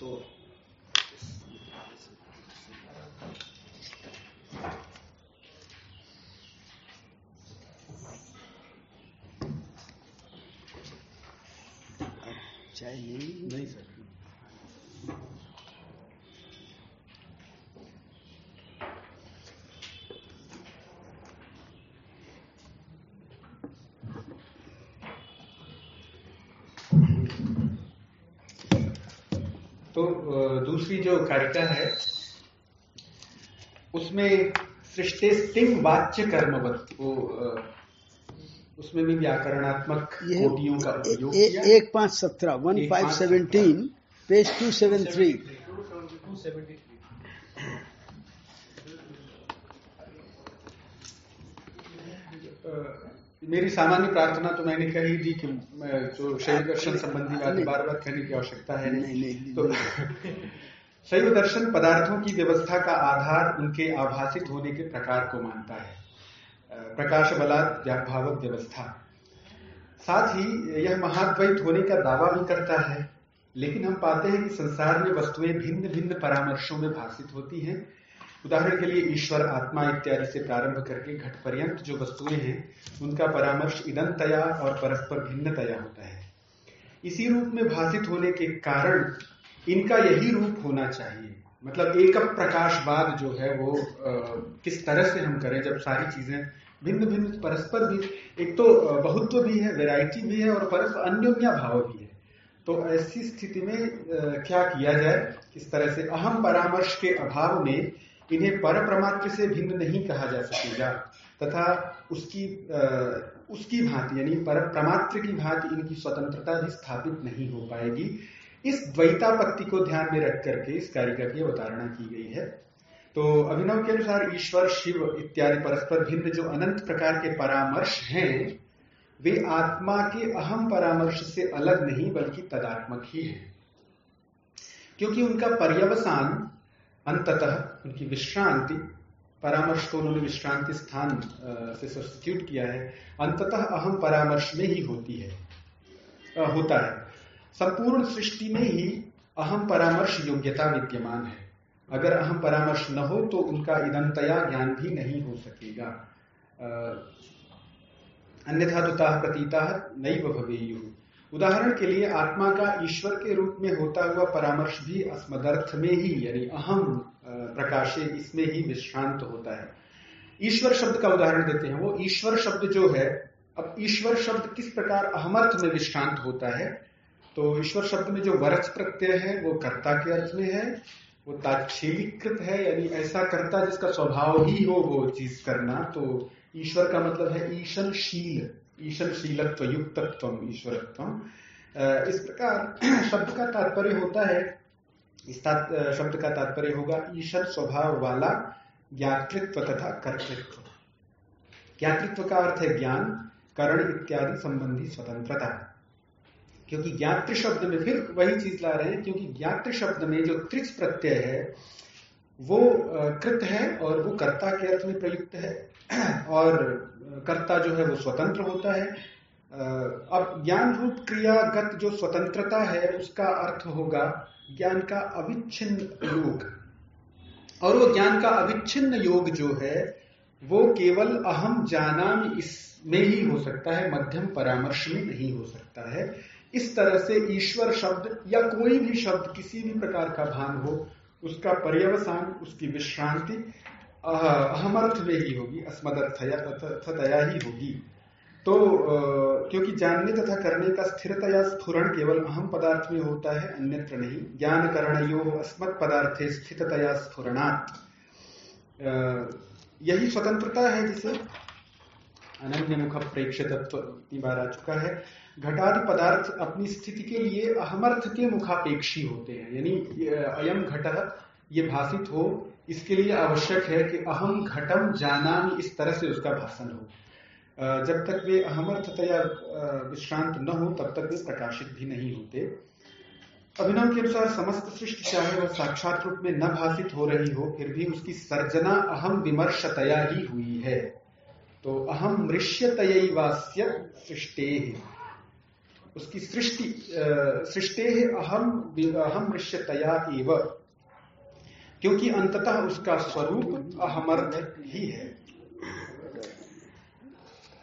तो नहीं नहीं सर तो दूसरी जो कारिका है उसमें सृष्टि स्टिंग वाच्य कर्मवत वो उसमें भी व्याकरणात्मक कोटियों का उपयोग किया। एक पाँच सत्रह one five seventeen page two seven three. मेरी सामान्य प्रार्थना तो मैंने कही थी कि जो शैव दर्शन संबंधी बात बार बार कहने की आवश्यकता है नहीं, नहीं, तो शैव दर्शन पदार्थों की व्यवस्था का आधार उनके आभासित होने के प्रकार को मानता है। प्रकाश बलात् व्यवस्था। साथ ही यह महाद्वैत होने का दावा भी करता है, लेकिन हम पाते हैं कि संसार में वस्तुएँ भिन्न भिन्न परामर्शों में भाषित होती हैं। उदाहरण के लिए ईश्वर, आत्मा इत्यादि से प्रारंभ करके घट पर्यंत जो वस्तुएँ हैं, उनका परामर्श इदंतया और परस्पर भिन्नतया होता है। इसी रूप में भाषित होने के कारण इनका यही रूप होना चाहिए। मतलब एक प्रकाशवाद जो है वो आ, किस तरह से हम करें जब सारी चीज़ें भिन्न भिन्न परस्पर भी एक तो बहुत्व भी है वैरायटी भी है और परस्पर अन्योन्या भाव भी है। तो ऐसी स्थिति में आ, क्या किया जाए? किस तरह से अहम परामर्श के अभाव में इन्हें पर प्रमात्र से भिन्न नहीं कहा जा सकेगा तथा उसकी आ, उसकी भांति यानी पर प्रमात्र की भांति इनकी स्वतंत्रता भी स्थापित नहीं हो पाएगी। इस द्वैतापत्ति को ध्यान में रख करके इस कारिका की अवतारणा की गई है। तो अभिनव के अनुसार ईश्वर, शिव इत्यादि परस्पर भिन्न जो अनंत प्रकार के परामर्श हैं, वे आत्मा के अहम परामर्श से अलग नहीं, बल्कि तदात्मक ही है। क्योंकि उनका पर्यवसान, अंततः उनकी विश्रांति, परामर्श को उन्होंने विश्रांति स्थान से सब्सिट्यूट किया है, अंततः अहम परामर्श में ही होती है होता है। संपूर्ण सृष्टि में ही अहम परामर्श योग्यता विद्यमान है। अगर अहम परामर्श न हो तो उनका इदंतया ज्ञान भी नहीं हो सकेगा। अन्यथा तो प्रतीता नई भवेयु। उदाहरण के लिए आत्मा का ईश्वर के रूप में होता हुआ परामर्श भी अस्मदर्थ में ही, यानी अहम प्रकाशे इसमें ही विश्रांत होता है। ईश्वर शब्द का उदाहरण देते हैं वो। ईश्वर शब्द जो है, अब ईश्वर शब्द किस प्रकार अहमर्थ में विश्रांत होता है तो ईश्वर शब्द में जो वरच प्रत्यय है, वो कर्ता के अर्थ में है, वो ताच्छीलिकृत है, यानी ऐसा कर्ता जिसका स्वभाव ही हो वो चीज़ करना तो ईश्वर का मतलब है ईशनशील, ईशनशीलत्व युक्तत्व ईश्वरत्व इस प्रकार शब्द का तात्पर्य होता है, इस शब्द का तात्पर्य होगा ईश्वर स्वभाव वाला ज्ञातृत्व तथा कर्तृत्व। ज्ञातृत्व का अर्थ है ज्ञान, करण इत्यादि संबंधी स्वतंत्रता। क्योंकि ज्ञात्र शब्द में फिर वही चीज़ ला रहे हैं, क्योंकि ज्ञात्र शब्द में जो त्रिच प्रत्यय है, वो कृत है और वो कर्ता के अर्थ में प्रयुक्त है। और कर्ता जो है वो स्वतंत्र होता है। अब ज्ञान रूप क्रियागत जो स्वतंत्रता है, उसका अर्थ होगा ज्ञान का अविच्छिन्न योग। और वो ज्ञान का अविच्छिन्न योग जो है, वो केवल अहम जाना इसमें ही हो सकता है, मध्यम परामर्श में नहीं हो सकता है। इस तरह से ईश्वर शब्द या कोई भी शब्द किसी भी प्रकार का भान हो, उसका पर्यवसान, उसकी विश्रांति अहमर्थ में ही होगी, अस्मदर्थया ही होगी। तो क्योंकि जानने तथा करने का स्थिरतया स्फुरण केवल अहम पदार्थ में होता है, अन्यत्र नहीं। ज्ञान करण यो अस्मत् पदार्थे स्थिततया स्फुरणात्। यही स्वतंत्रता है जिसे अनन्य मुख प्रेक्षितत्व बार आ चुका है। घटादि पदार्थ अपनी स्थिति के लिए अहमर्थ के मुखापेक्षी होते हैं। यानी अयम घट ये भाषित हो, इसके लिए आवश्यक है कि अहम घटम जाना इस तरह से उसका भाषण हो। जब तक वे अहमर्थतया विश्रांत न हो, तब तक वे प्रकाशित भी नहीं होते। अभिनव के अनुसार समस्त सृष्टि चाहे वह साक्षात रूप में न भाषित हो रही हो, फिर भी उसकी सर्जना अहम विमर्शतया ही हुई है। तो अहम मृष्यतयवास्य सृष्टे। उसकी सृष्टि सृष्टे अहम अहम ऋष्यतया एव। क्योंकि अंततः उसका स्वरूप अहमर्थ ही है।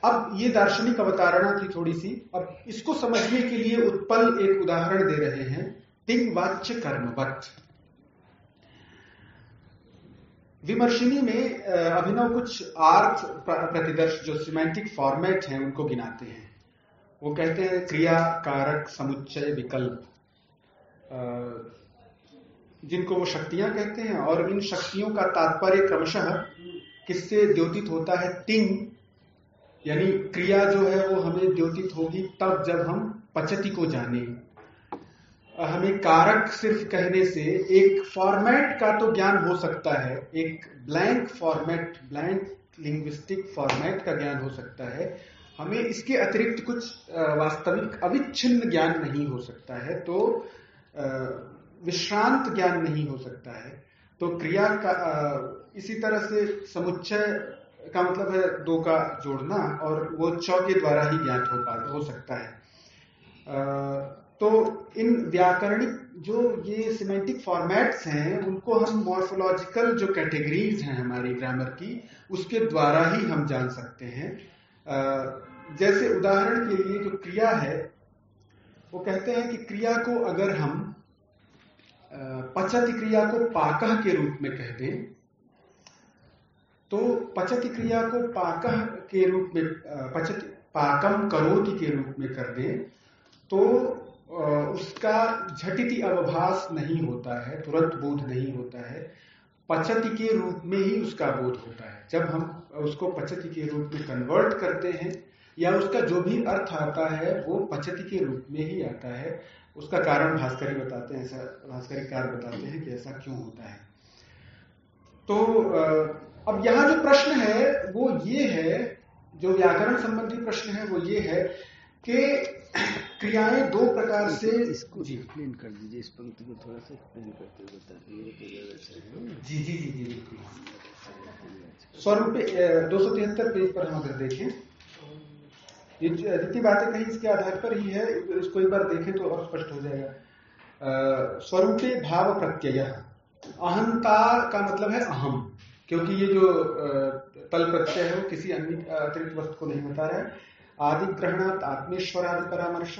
अब ये दार्शनिक अवतारणा थी थोड़ी सी अब इसको समझने के लिए उत्पल एक उदाहरण दे रहे हैं तिंग वाच्य कर्मवत विमर्शिनी में अभिनव कुछ आर्थ प्रतिदर्श जो सिमेंटिक फॉर्मेट हैं, उनको गिनाते हैं। वो कहते हैं क्रिया, कारक, समुच्चय, विकल्प। जिनको वो शक्तियाँ कहते हैं, और इन शक्तियों का तात्पर्य क्रमशः किससे द्योतित होता है? तिंग यानी क्रिया जो है, वो हमें द्योतित होगी तब जब हम पचति को जाने। हमें कारक सिर्फ़ कहने से एक फॉर्मेट का तो ज्ञान हो सकता है, एक blank format blank linguistic format का ज्ञान हो सकता है। हमें इसके अतिरिक्त कुछ वास्तविक अविच्छिन्न ज्ञान नहीं हो सकता है तो विश्रांत ज्ञान नहीं हो सकता है। तो क्रिया का इसी तरह से समुच्चय का मतलब है दो का जोड़ना और वो चौ के द्वारा ही ज्ञात हो पा, हो सकता है। तो इन व्याकरणिक जो ये सिमेंटिक फॉर्मेट्स हैं, उनको हम मॉर्फोलॉजिकल जो कैटेगरीज हैं हमारी ग्रामर की, उसके द्वारा ही हम जान सकते हैं। जैसे उदाहरण के लिए जो क्रिया है, वो कहते हैं कि क्रिया को अगर हम पचत क्रिया को पाकह के रूप में कह दें तो पचति क्रिया को पाक के रूप में पचत पाकम करोति के रूप में कर दें तो उसका झटिति अवभास नहीं होता है, तुरंत बोध नहीं होता है। पचति के रूप में ही उसका बोध होता है। जब हम उसको पचति के रूप में कन्वर्ट करते हैं, या उसका जो भी अर्थ आता है, वो पचति के रूप में ही आता है। उसका कारण भास्करी बताते हैं ऐसा भास्करी कार बताते हैं कि ऐसा क्यों होता है। तो अब यहाँ जो प्रश्न है, वो ये है, जो व्याकरण संबंधी प्रश्न है, वो ये है कि क्रियाएँ दो प्रकार से इसको एक्सप्लेन कर दीजिए इस पंक्ति को थोड़ा सा एक्सप्लेन करते हुए बता दीजिए जी जी जी जी स्वरूप दो सौ तिहत्तर पेज पर हम अगर देखें ये जितनी बातें कही इसके आधार पर ही है इसको एक बार देखें तो और स्पष्ट हो जाएगा। स्वरूपे भाव प्रत्यय अहंता का मतलब है अहम क्योंकि ये जो तल प्रत्यय है वो किसी अन्य अतिरिक्त वस्तु को नहीं बता रहा है। आदि ग्रहणात आत्मेश्वरादि परामर्श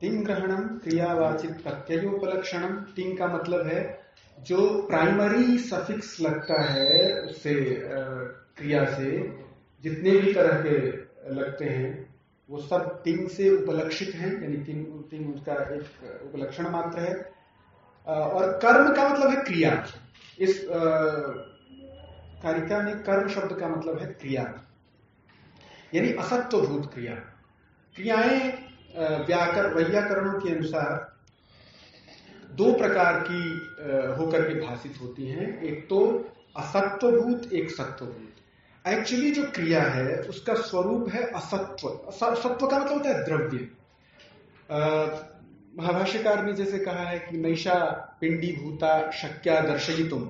तिंग ग्रहणम क्रियावाचित प्रत्ययोपलक्षणम तिंग का मतलब है, जो प्राइमरी सफिक्स लगता है, उससे क्रिया से, जितने भी तरह के लगते हैं, वो सब तिंग से उपलक्षित हैं, यानी तिंग तिंग उसका एक उपलक्षण मात्र है। और कर्म का मतलब है क्रिया। इस कारिका में कर्म शब्द का मतलब है क्रिया। यानी असत्वभूत क्रिया। क्रियाएँ व्याकर, वैयाकरणों के अनुसार दो प्रकार की होकर के भाषित होती हैं। एक तो असत्वभूत एक सत्वभूत एक्चुअली जो क्रिया है, उसका स्वरूप है असत्व। सत्व का मतलब होता है द्रव्य। महाभाष्यकार ने जैसे कहा है कि नैशा पिंडी भूता शक्या दर्शई तुम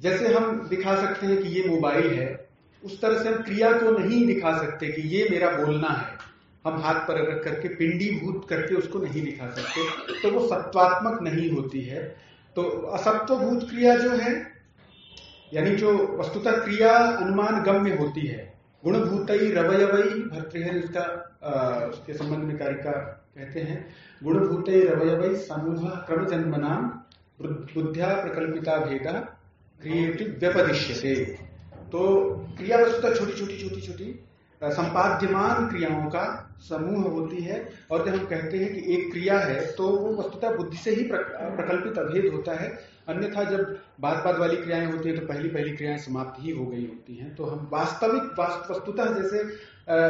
जैसे हम दिखा सकते हैं कि ये मोबाइल है उस तरह से हम क्रिया को नहीं दिखा सकते कि ये मेरा बोलना है। हम हाथ पर रख करके पिंडी भूत करके उसको नहीं दिखा सकते तो वो सत्वात्मक नहीं होती है। तो असत्वभूत क्रिया जो है, यानी जो वस्तुतः क्रिया अनुमान गम्य होती है गुणभूत रवयवई भर्तृहरि उसका उसके संबंध में कारिका कहते हैं गुणभूत रवयवई समूह क्रम जन्म नाम बुद्धिया प्रकल्पिता भेदा क्रिएटिव व्यपदिश्य तो क्रिया वस्तुतः छोटी छोटी छोटी छोटी संपाद्यमान क्रियाओं का समूह होती है। और जब हम कहते हैं कि एक क्रिया है तो वो वस्तुतः बुद्धि से ही प्रकल्पित अभेद होता है। अन्यथा जब बाद बाद वाली क्रियाएँ होती है तो पहली पहली क्रियाएँ समाप्त ही हो गई होती हैं। तो हम वास्तविक वस्तुतः जैसे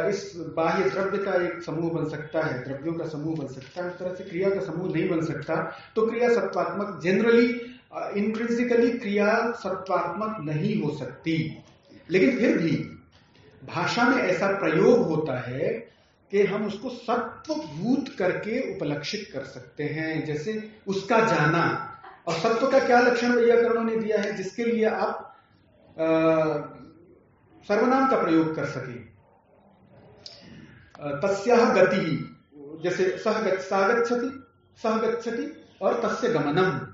इस बाह्य द्रव्य का एक समूह बन सकता है, द्रव्यों का समूह बन सकता है, उस तरह से क्रिया का समूह नहीं बन सकता। तो क्रिया सत्वात्मक जनरली इंट्रेंसिकली क्रिया सत्वात्मक नहीं हो सकती। लेकिन फिर भी भाषा में ऐसा प्रयोग होता है कि हम उसको सत्वभूत करके उपलक्षित कर सकते हैं, जैसे उसका जाना। और सत्व का क्या लक्षण व्याकरणों ने दिया है, जिसके लिए आप सर्वनाम का प्रयोग कर सके। तस्या गति, जैसे सह सागच्छति, सह गच्छति और तस्य गमनम।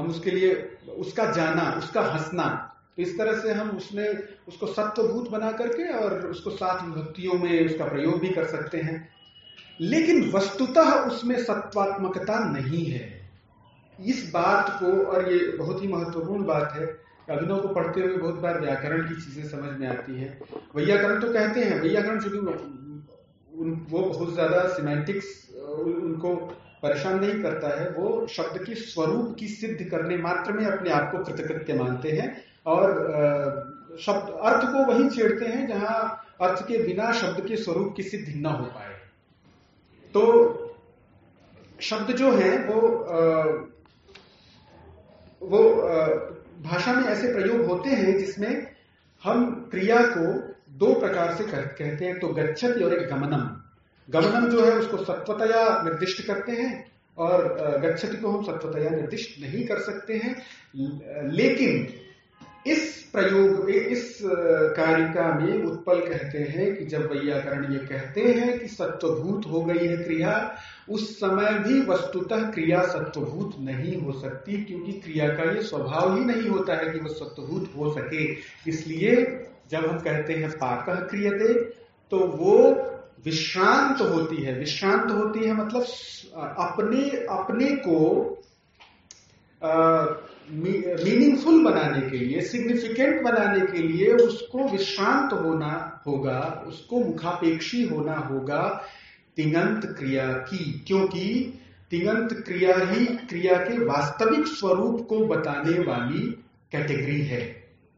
हम उसके लिए उसका जाना, उसका हंसना। इस तरह से हम उसमें, उसको सत्वभूत बना करके और उसको सात विभक्तियों में उसका प्रयोग भी कर सकते हैं। लेकिन वस्तुतः उसमें सत्वात्मकता नहीं है। इस बात को, और ये बहुत ही महत्वपूर्ण बात है, अभिनव को पढ़ते हुए बहुत बार व्याकरण की चीज़ें समझ में आती है। वैयाकरण तो कहते हैं, वैयाकरण चूँकि वो बहुत ज़्यादा सिमेंटिक्स उनको परेशान नहीं करता है। वो शब्द की स्वरूप की सिद्ध करने मात्र में अपने आप को कृतकृत्य मानते हैं। और शब्द, अर्थ को वही छेड़ते हैं जहाँ अर्थ के बिना शब्द के स्वरूप की सिद्धि न हो पाए। तो शब्द जो है वो वो भाषा में ऐसे प्रयोग होते हैं जिसमें हम क्रिया को दो प्रकार से कहते हैं तो गच्छत और एक गमनम। गमनम जो है उसको सत्वतया निर्दिष्ट करते हैं और गच्छति को हम सत्वतया निर्दिष्ट नहीं कर सकते हैं। लेकिन इस प्रयोग इस कारिका में उत्पल कहते हैं कि जब वैयाकरण ये कहते हैं कि सत्वभूत हो गई है क्रिया, उस समय भी वस्तुतः क्रिया सत्वभूत नहीं हो सकती क्योंकि क्रिया का ये स्वभाव ही नहीं होता है कि वह सत्वभूत हो सके। इसलिए जब हम कहते हैं पाक क्रियते तो वो विश्रांत होती है। विश्रांत होती है मतलब अपने अपने को मीनिंगफुल बनाने के लिए सिग्निफिकेंट बनाने के लिए उसको विश्रांत होना होगा, उसको मुखापेक्षी होना होगा तिंगंत क्रिया की, क्योंकि तिंगंत क्रिया ही क्रिया के वास्तविक स्वरूप को बताने वाली कैटेगरी है,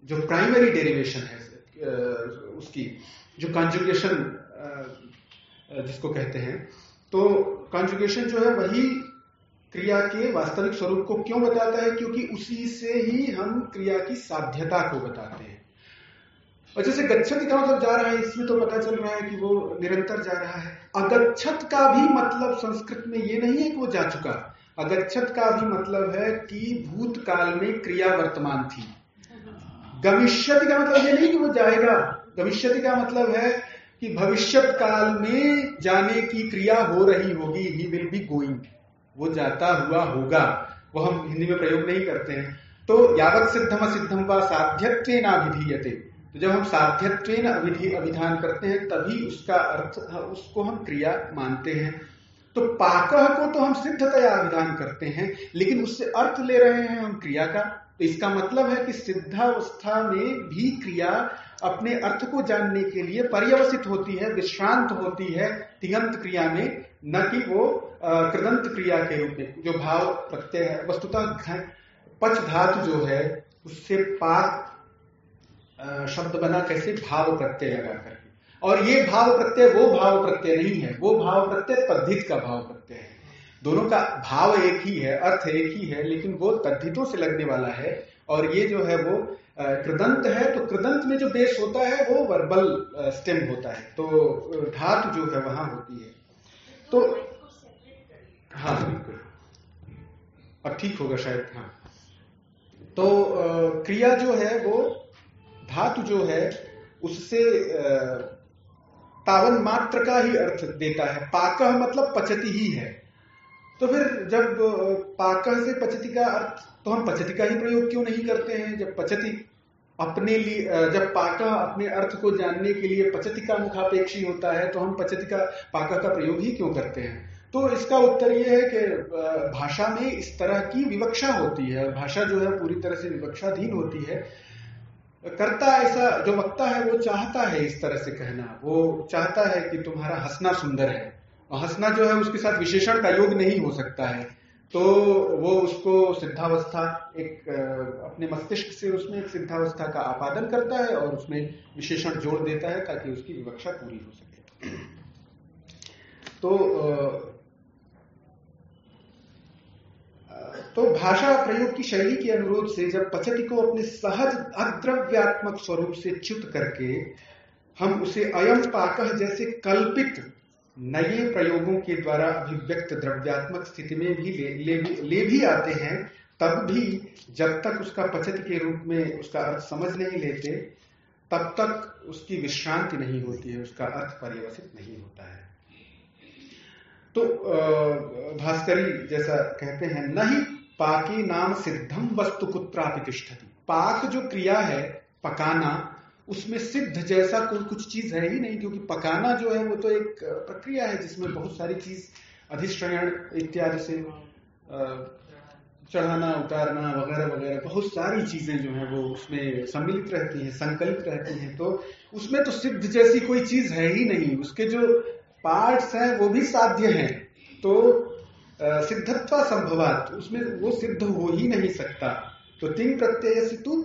जो प्राइमरी डेरिवेशन है उसकी, जो कंजुगेशन जिसको कहते हैं। तो कंजुगेशन जो है वही क्रिया के वास्तविक स्वरूप को क्यों बताता है? क्योंकि उसी से ही हम क्रिया की साध्यता को बताते हैं। और जैसे गच्छत का मतलब जा रहा है, इसमें तो पता चल रहा है कि वो निरंतर जा रहा है। अगच्छत का भी मतलब संस्कृत में ये नहीं है कि वो जा चुका। अगच्छत का भी मतलब है कि भूतकाल में क्रिया वर्तमान थी। गविष्यति का मतलब ये नहीं कि वो जाएगा। गविष्यति का मतलब है कि भविष्य काल में जाने की क्रिया हो रही होगी। ही विल बी गोइंग वो जाता हुआ होगा, वो हम हिंदी में प्रयोग नहीं करते हैं। तो यावत सिद्धम सिद्धम व साध्यत्व नाभिधीयते तो जब हम साध्यत्व अविधि अभिधान करते हैं, तभी उसका अर्थ, उसको हम क्रिया मानते हैं। तो पाक को तो हम सिद्धतया अभिधान करते हैं, लेकिन उससे अर्थ ले रहे हैं हम क्रिया का। तो इसका मतलब है कि सिद्धावस्था में भी क्रिया अपने अर्थ को जानने के लिए पर्यवसित होती है, विश्रांत होती है तिगंत क्रिया में, न कि वो कृदंत क्रिया के रूप में, जो भाव प्रत्यय है। वस्तुतः पच धातु जो है, उससे पाक शब्द बना कैसे भाव प्रत्यय लगा करके। और ये भाव प्रत्यय, वो भाव प्रत्यय नहीं है। वो भाव प्रत्यय तद्धित का भाव प्रत्यय है। दोनों का भाव एक ही है, अर्थ एक ही है, लेकिन वो तद्धितों से लगने वाला है और ये जो है वो कृदंत है तो कृदंत में जो बेस होता है, वो वर्बल स्टेम होता है। तो धातु जो है वहाँ होती है। तो हाँ बिल्कुल। अब ठीक होगा शायद हाँ। तो क्रिया जो है वो, धातु जो है, उससे तावन मात्र का ही अर्थ देता है। पाक मतलब पचती ही है। तो फिर जब पाक से पचती का अर्थ तो हम पचती का ही प्रयोग क्यों नहीं करते हैं? जब पचती अपने लिए जब पाका अपने अर्थ को जानने के लिए पचती का मुखापेक्षी होता है तो हम पचती का, पाका का प्रयोग ही क्यों करते हैं? तो इसका उत्तर यह है कि भाषा में इस तरह की विवक्षा होती है। भाषा जो है पूरी तरह से विवक्षाधीन होती है। करता ऐसा, जो वक्ता है, वो चाहता है इस तरह से कहना। वो चाहता है कि तुम्हारा हंसना सुंदर है। हंसना जो है उसके साथ विशेषण का योग नहीं हो सकता है। तो वो उसको सिद्धावस्था एक अपने मस्तिष्क से उसमें एक सिद्धावस्था का आपादन करता है और उसमें विशेषण जोड़ देता है ताकि उसकी विवक्षा पूरी हो सके। तो तो भाषा प्रयोग की शैली के अनुरोध से जब पचति को अपने सहज अद्रव्यात्मक स्वरूप से च्युत करके हम उसे अयम पाक जैसे कल्पित नए प्रयोगों के द्वारा अभिव्यक्त द्रव्यात्मक स्थिति में भी ले, ले, ले भी आते हैं तब भी जब तक उसका पचत के रूप में उसका अर्थ समझ नहीं लेते तब तक उसकी विश्रांति नहीं होती है उसका अर्थ पर्यवसित नहीं होता है। तो भास्करी जैसा कहते हैं नहीं पाकी नाम सिद्धम वस्तु कुत्रापि पाक जो क्रिया है पकाना उसमें सिद्ध जैसा कोई कुछ चीज़ है ही नहीं, क्योंकि पकाना जो है वो तो एक प्रक्रिया है जिसमें बहुत सारी चीज़ अधिश्रयण इत्यादि से चढ़ाना, उतारना, वगैरह वगैरह, बहुत सारी चीज़ें जो है वो उसमें सम्मिलित रहती हैं, संकलित रहती हैं तो उसमें तो सिद्ध जैसी कोई चीज़ है ही नहीं। उसके जो पार्ट्स हैं वो भी साध्य हैं तो सिद्धत्व संभवात, उसमें वो सिद्ध हो ही नहीं सकता। तो तीन प्रत्यय से तू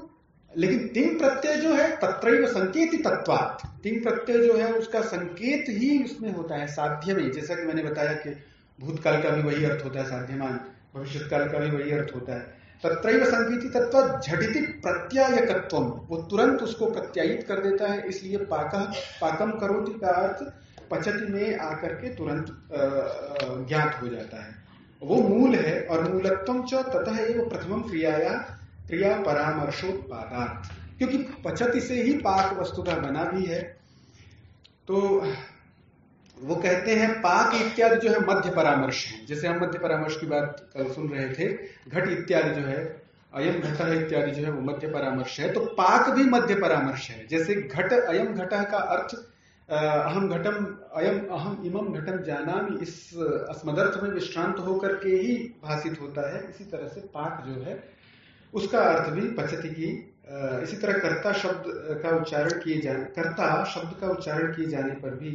लेकिन तिंग प्रत्यय जो है तत्र संकेत तत्वात। तिंग प्रत्यय जो है, उसका संकेत ही उसमें होता है, साध्य में। जैसा कि मैंने बताया कि भूतकाल का भी वही अर्थ होता है, साध्यमान। भविष्य काल का भी वही अर्थ होता है। तत्र संकेत तत्व झटिति प्रत्यायकत्व। वो तुरंत उसको प्रत्यायित कर देता है, इसलिए पाक पाकम करोति का अर्थ पचति में आकर के तुरंत ज्ञात हो जाता है। वो मूल है, और मूलत्व च तथा प्रथम क्रियाया क्रिया परामर्शोत्पादात क्योंकि पचति से ही पाक वस्तु का बना भी है तो वो कहते हैं पाक इत्यादि जो है मध्य परामर्श है। जैसे हम मध्य परामर्श की बात कल सुन रहे थे, घट इत्यादि जो है, अयम घट इत्यादि जो है वो मध्य परामर्श है। तो पाक भी मध्य परामर्श है। जैसे घट अयम घट का अर्थ अहम घटम अयम अहम इमम घटम जाना इस अस्मदर्थ में विश्रांत होकर के ही भाषित होता है। इसी तरह से पाक जो है उसका अर्थ भी पचति की इसी तरह कर्ता शब्द का उच्चारण किए जाने, कर्ता शब्द का उच्चारण किए जाने पर भी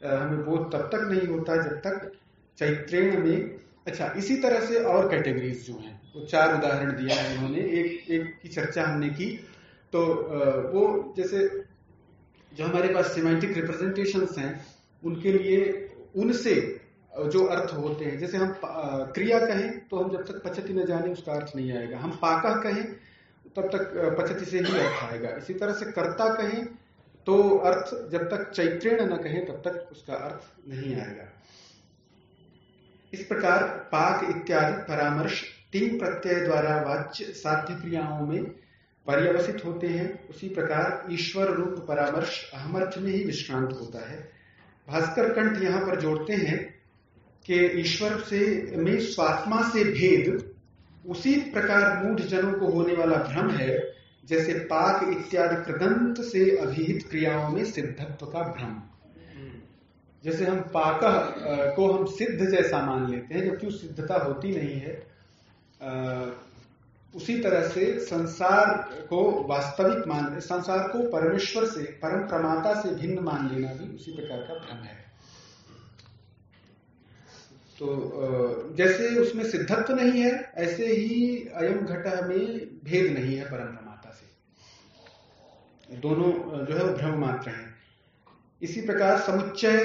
हमें बोध तब तक नहीं होता जब तक चैत्रेण में अच्छा इसी तरह से और कैटेगरीज जो हैं, वो चार उदाहरण दिया है उन्होंने, एक एक की चर्चा हमने की तो वो जैसे जो हमारे पास सिमेंटिक रिप्रेजेंटेशन हैं, उनके लिए, उनसे जो अर्थ होते हैं, जैसे हम क्रिया कहें तो हम जब तक पचती न जाने उसका अर्थ नहीं आएगा। हम पाका कहें, तब तक पचती से ही अर्थ आएगा। इसी तरह से कर्ता कहें तो अर्थ जब तक चैत्रेण न कहें, तब तक उसका अर्थ नहीं आएगा। इस प्रकार पाक इत्यादि परामर्श तीन प्रत्यय द्वारा वाच्य साध्य क्रियाओं में पर्यवसित होते हैं। उसी प्रकार ईश्वर रूप परामर्श अहमर्थ में ही विश्रांत होता है। भास्कर कंठ यहाँ पर जोड़ते हैं कि ईश्वर से, में स्वात्मा से भेद, उसी प्रकार मूढ़ जनों को होने वाला भ्रम है, जैसे पाक इत्यादि कृदंत से अभिहित क्रियाओं में सिद्धत्व का भ्रम। जैसे हम पाक को हम सिद्ध जैसा मान लेते हैं, जबकि सिद्धता होती नहीं है उसी तरह से संसार को वास्तविक मान, संसार को परमेश्वर से, परम प्रमाता से भिन्न मान लेना भी उसी प्रकार का भ्रम है। तो जैसे उसमें सिद्धत्व नहीं है, ऐसे ही अयम घट में भेद नहीं है परम प्रमाता से। दोनों जो है वो भ्रम मात्र हैं। इसी प्रकार समुच्चय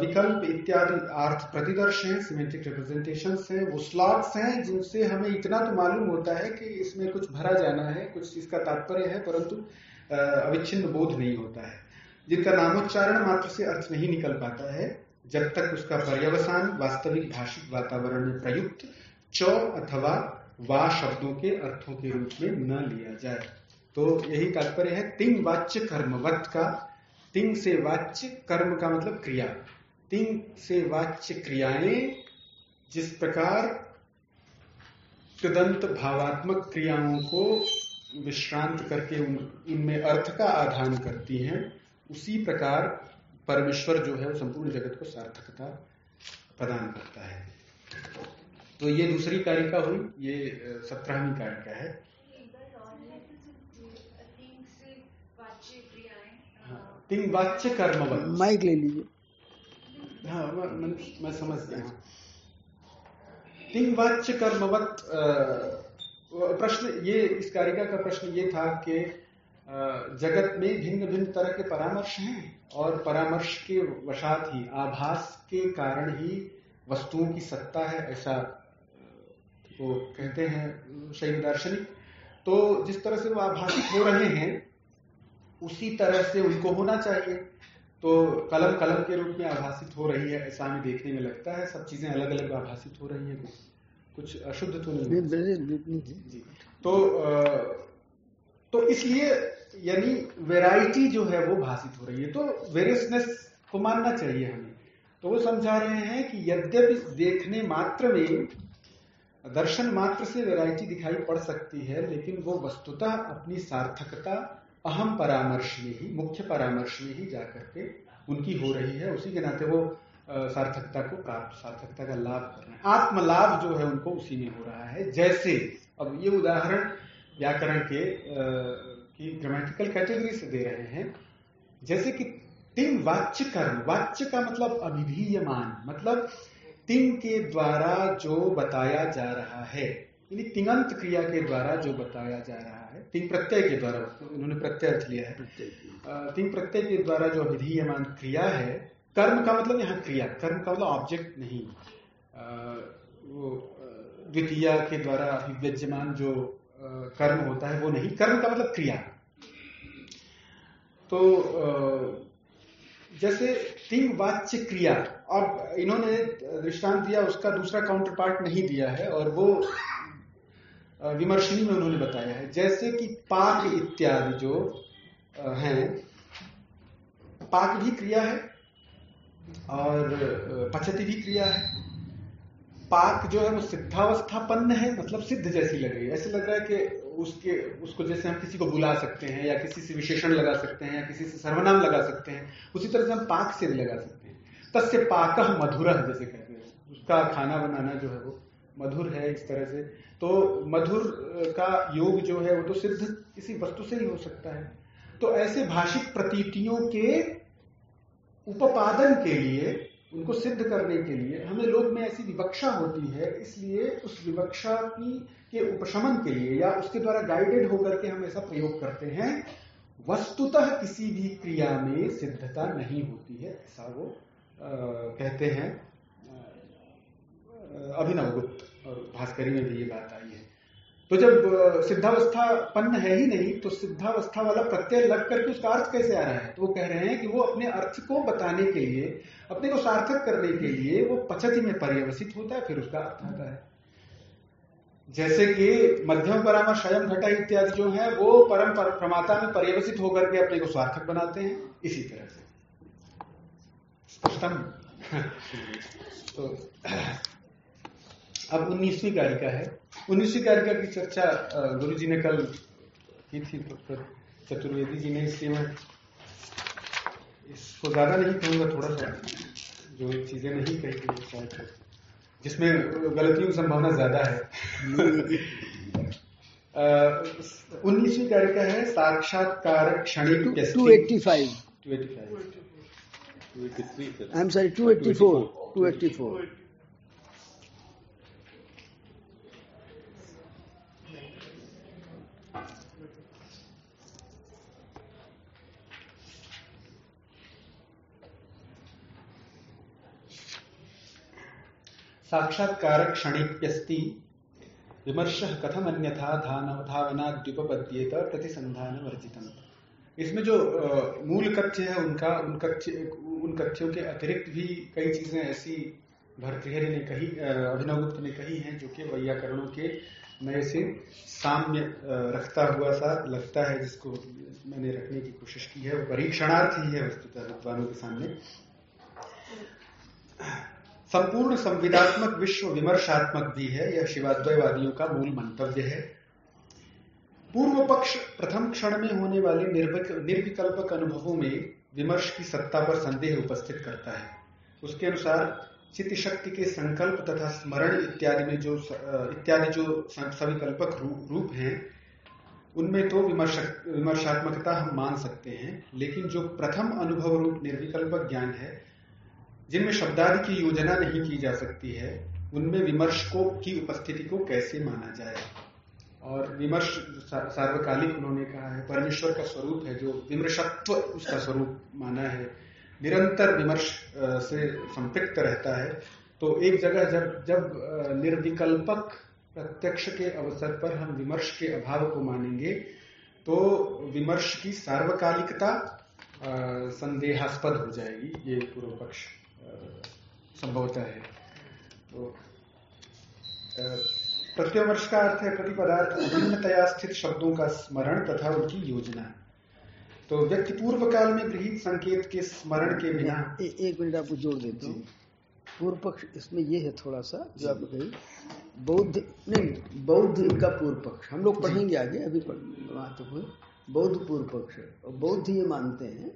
विकल्प इत्यादि अर्थ प्रतिदर्श हैं सिमेंटिक रिप्रेजेंटेशन हैं, वो स्लॉट्स हैं जिनसे हमें इतना तो मालूम होता है कि इसमें कुछ भरा जाना है, कुछ इसका तात्पर्य है, परंतु अविच्छिन्न बोध नहीं होता है। जिनका नामोच्चारण मात्र से अर्थ नहीं निकल पाता है जब तक उसका पर्यवसान वास्तविक भाषिक वातावरण में प्रयुक्त च अथवा वा शब्दों के अर्थों के रूप में न लिया जाए। तो यही तात्पर्य है, तिंग वाच्य कर्मवत का, तिंग से वाच्य कर्म का मतलब क्रिया। तिंग से वाच्य क्रियाएँ जिस प्रकार तदंत भावात्मक क्रियाओं को विश्रांत करके उन, इनमें अर्थ का आधान करती हैं, उसी प्रकार परमेश्वर जो है वो संपूर्ण जगत को सार्थकता प्रदान करता है। तो ये दूसरी कारिका हुई ये सत्रहवीं कारिका है। तिंग वाच्य कर्मवत। माइक ले लीजिए। हाँ मैं, मैं समझ गया। तिंग वाच्य कर्मवत प्रश्न ये इस कारिका का प्रश्न ये था कि जगत में भिन्न भिन्न तरह के परामर्श हैं? और परामर्श के वशात ही आभास के कारण ही वस्तुओं की सत्ता है ऐसा वो कहते हैं शैव दार्शनिक। तो जिस तरह से वो आभासित हो रहे हैं उसी तरह से उनको होना चाहिए। तो कलम कलम के रूप में आभासित हो रही है ऐसा हमें देखने में लगता है। सब चीज़ें अलग अलग आभासित हो रही है कुछ अशुद्ध तो नहीं जी। तो तो इसलिए यानी वेराइटी जो है वो भाषित हो रही है। तो वेरियसनेस को मानना चाहिए हमें। तो वो समझा रहे हैं कि यद्यपि देखने मात्र में, दर्शन मात्र से वेराइटी दिखाई पड़ सकती है, लेकिन वो वस्तुतः अपनी सार्थकता, अहम परामर्श में ही, मुख्य परामर्श में ही जाकर के उनकी हो रही है। उसी के नाते वो सार्थकता को प्राप्त सार्थकता का लाभ कर रहे हैं। आत्मलाभ जो है उनको उसी में हो रहा है। जैसे, अब ये उदाहरण, व्याकरण के की ग्रामेटिकल कैटेगरी से दे रहे हैं। जैसे कि तिंग वाच्य कर्म वाच्य का मतलब अभिधीयमान मतलब तिंग के द्वारा जो बताया जा रहा है यानी तिंगंत क्रिया के द्वारा जो बताया जा रहा है तिंग प्रत्यय के द्वारा उन्होंने प्रत्यय अर्थ लिया है। तिंग प्रत्यय के द्वारा जो अभिधीयमान क्रिया है कर्म का मतलब यहाँ क्रिया कर्म का मतलब ऑब्जेक्ट नहीं। आ, वो द्वितीय के द्वारा अभिव्यज्यमान जो कर्म होता है, वो नहीं। कर्म का मतलब क्रिया। तो जैसे तीन वाच्य क्रिया अब इन्होंने दृष्टांत दिया, उसका दूसरा काउंटर पार्ट नहीं दिया है, और वो विमर्शनी में उन्होंने बताया है। जैसे कि पाक इत्यादि जो हैं, पाक भी क्रिया है, और पचती भी क्रिया है। पाक जो है वो सिद्धावस्थापन्न है मतलब सिद्ध जैसी लग रही है। ऐसे लग रहा है कि उसके, उसको जैसे हम किसी को बुला सकते हैं, या किसी से विशेषण लगा सकते हैं, या किसी से सर्वनाम लगा सकते हैं, उसी तरह से हम पाक से भी लगा सकते हैं। तस्य पाक मधुर जैसे कहते हैं। उसका खाना बनाना जो है वो मधुर है इस तरह से। तो मधुर का योग जो है वो तो सिद्ध किसी वस्तु से ही हो सकता है। तो ऐसे भाषिक प्रतीतियों के उपादन के लिए उनको सिद्ध करने के लिए हमें लोग में ऐसी विवक्षा होती है इसलिए उस विवक्षा की के उपशमन के लिए या उसके द्वारा गाइडेड होकर के हम ऐसा प्रयोग करते हैं वस्तुतः किसी भी क्रिया में सिद्धता नहीं होती है ऐसा वो आ, कहते हैं अभिनव गुप्त और भास्करी में भी ये बात आई है। तो जब सिद्धावस्था पन्न है ही नहीं तो सिद्धावस्था वाला प्रत्यय लग करके उसका अर्थ कैसे आ रहा है? तो वो कह रहे हैं कि वो अपने अर्थ को बताने के लिए, अपने को सार्थक करने के लिए वो पचति में पर्यवसित होता है, फिर उसका अर्थ आता है। जैसे कि मध्यम परामर्श स्वयं घटा इत्यादि जो है, वो परम प्रमाता में पर्यवसित होकर के अपने को सार्थक बनाते हैं, इसी तरह से। स्पष्टम? तो अब उन्नीसवीं कारिका है। उन्नीसवीं कारिका की चर्चा गुरु जी ने कल की थी तो चतुर्वेदी जी ने इसलिए मैं इसको ज़्यादा नहीं कहूँगा थोड़ा सा जो चीज़ें नहीं कही थी शायद जिसमें गलतियों की संभावना ज़्यादा है। उन्नीसवीं कारिका है साक्षात्कार क्षणिक two eighty five. Two eighty five. I am sorry two eighty four two eighty four. साक्षात्कार क्षणिप्यस्ति। विमर्श कथम अन्यथा धावना द्विपद्येत प्रतिसंधान वर्जितम इसमें जो मूल कथ्य है, उनका, उन कथ्य, उन कथ्यों के अतिरिक्त भी कई चीज़ें ऐसी भरतहरि ने कही अभिनव गुप्त ने कही हैं, जो कि वैयाकरणों के नए से साम्य रखता हुआ सा लगता है, जिसको मैंने रखने की कोशिश की है। वो परीक्षणार्थ ही है, वस्तुतः विद्वानों के सामने। संपूर्ण संविदात्मक विश्व विमर्शात्मक भी है, यह शिवाद्वयवादियों का मूल मंतव्य है। पूर्व पक्ष प्रथम क्षण में होने वाले निर्विकल्पक अनुभवों में विमर्श की सत्ता पर संदेह उपस्थित करता है। उसके अनुसार चित्त शक्ति के संकल्प तथा स्मरण इत्यादि में जो इत्यादि जो सविकल्पक रूप हैं, उनमें तो विमर्श, विमर्शात्मकता हम मान सकते हैं, लेकिन जो प्रथम अनुभव रूप निर्विकल्पक ज्ञान है जिनमें शब्दादि की योजना नहीं की जा सकती है, उनमें विमर्श को, की उपस्थिति को कैसे माना जाए? और विमर्श सार्वकालिक उन्होंने कहा है, परमेश्वर का स्वरूप है जो विमर्शत्व उसका स्वरूप माना है। निरंतर विमर्श से संपृक्त रहता है। तो एक जगह जब जब निर्विकल्पक प्रत्यक्ष के अवसर पर हम विमर्श के अभाव को मानेंगे तो विमर्श की सार्वकालिकता संदेहास्पद हो जाएगी, ये पूर्व पक्ष संभवतः है। तो प्रत्यवर्ष का अर्थ है प्रति पदार्थ अभिन्नतया स्थित शब्दों का स्मरण तथा उनकी योजना। तो व्यक्ति पूर्व काल में गृहित संकेत के स्मरण के बिना ए, एक मिनट आपको जोड़ देता हूँ। पूर्व पक्ष इसमें ये है थोड़ा सा जो आप कही। बौद्ध नहीं बौद्ध का पूर्व पक्ष। हम लोग पढ़ेंगे आगे अभी महत्वपूर्ण बौद्ध पूर्व पक्ष। और बौद्ध ये मानते हैं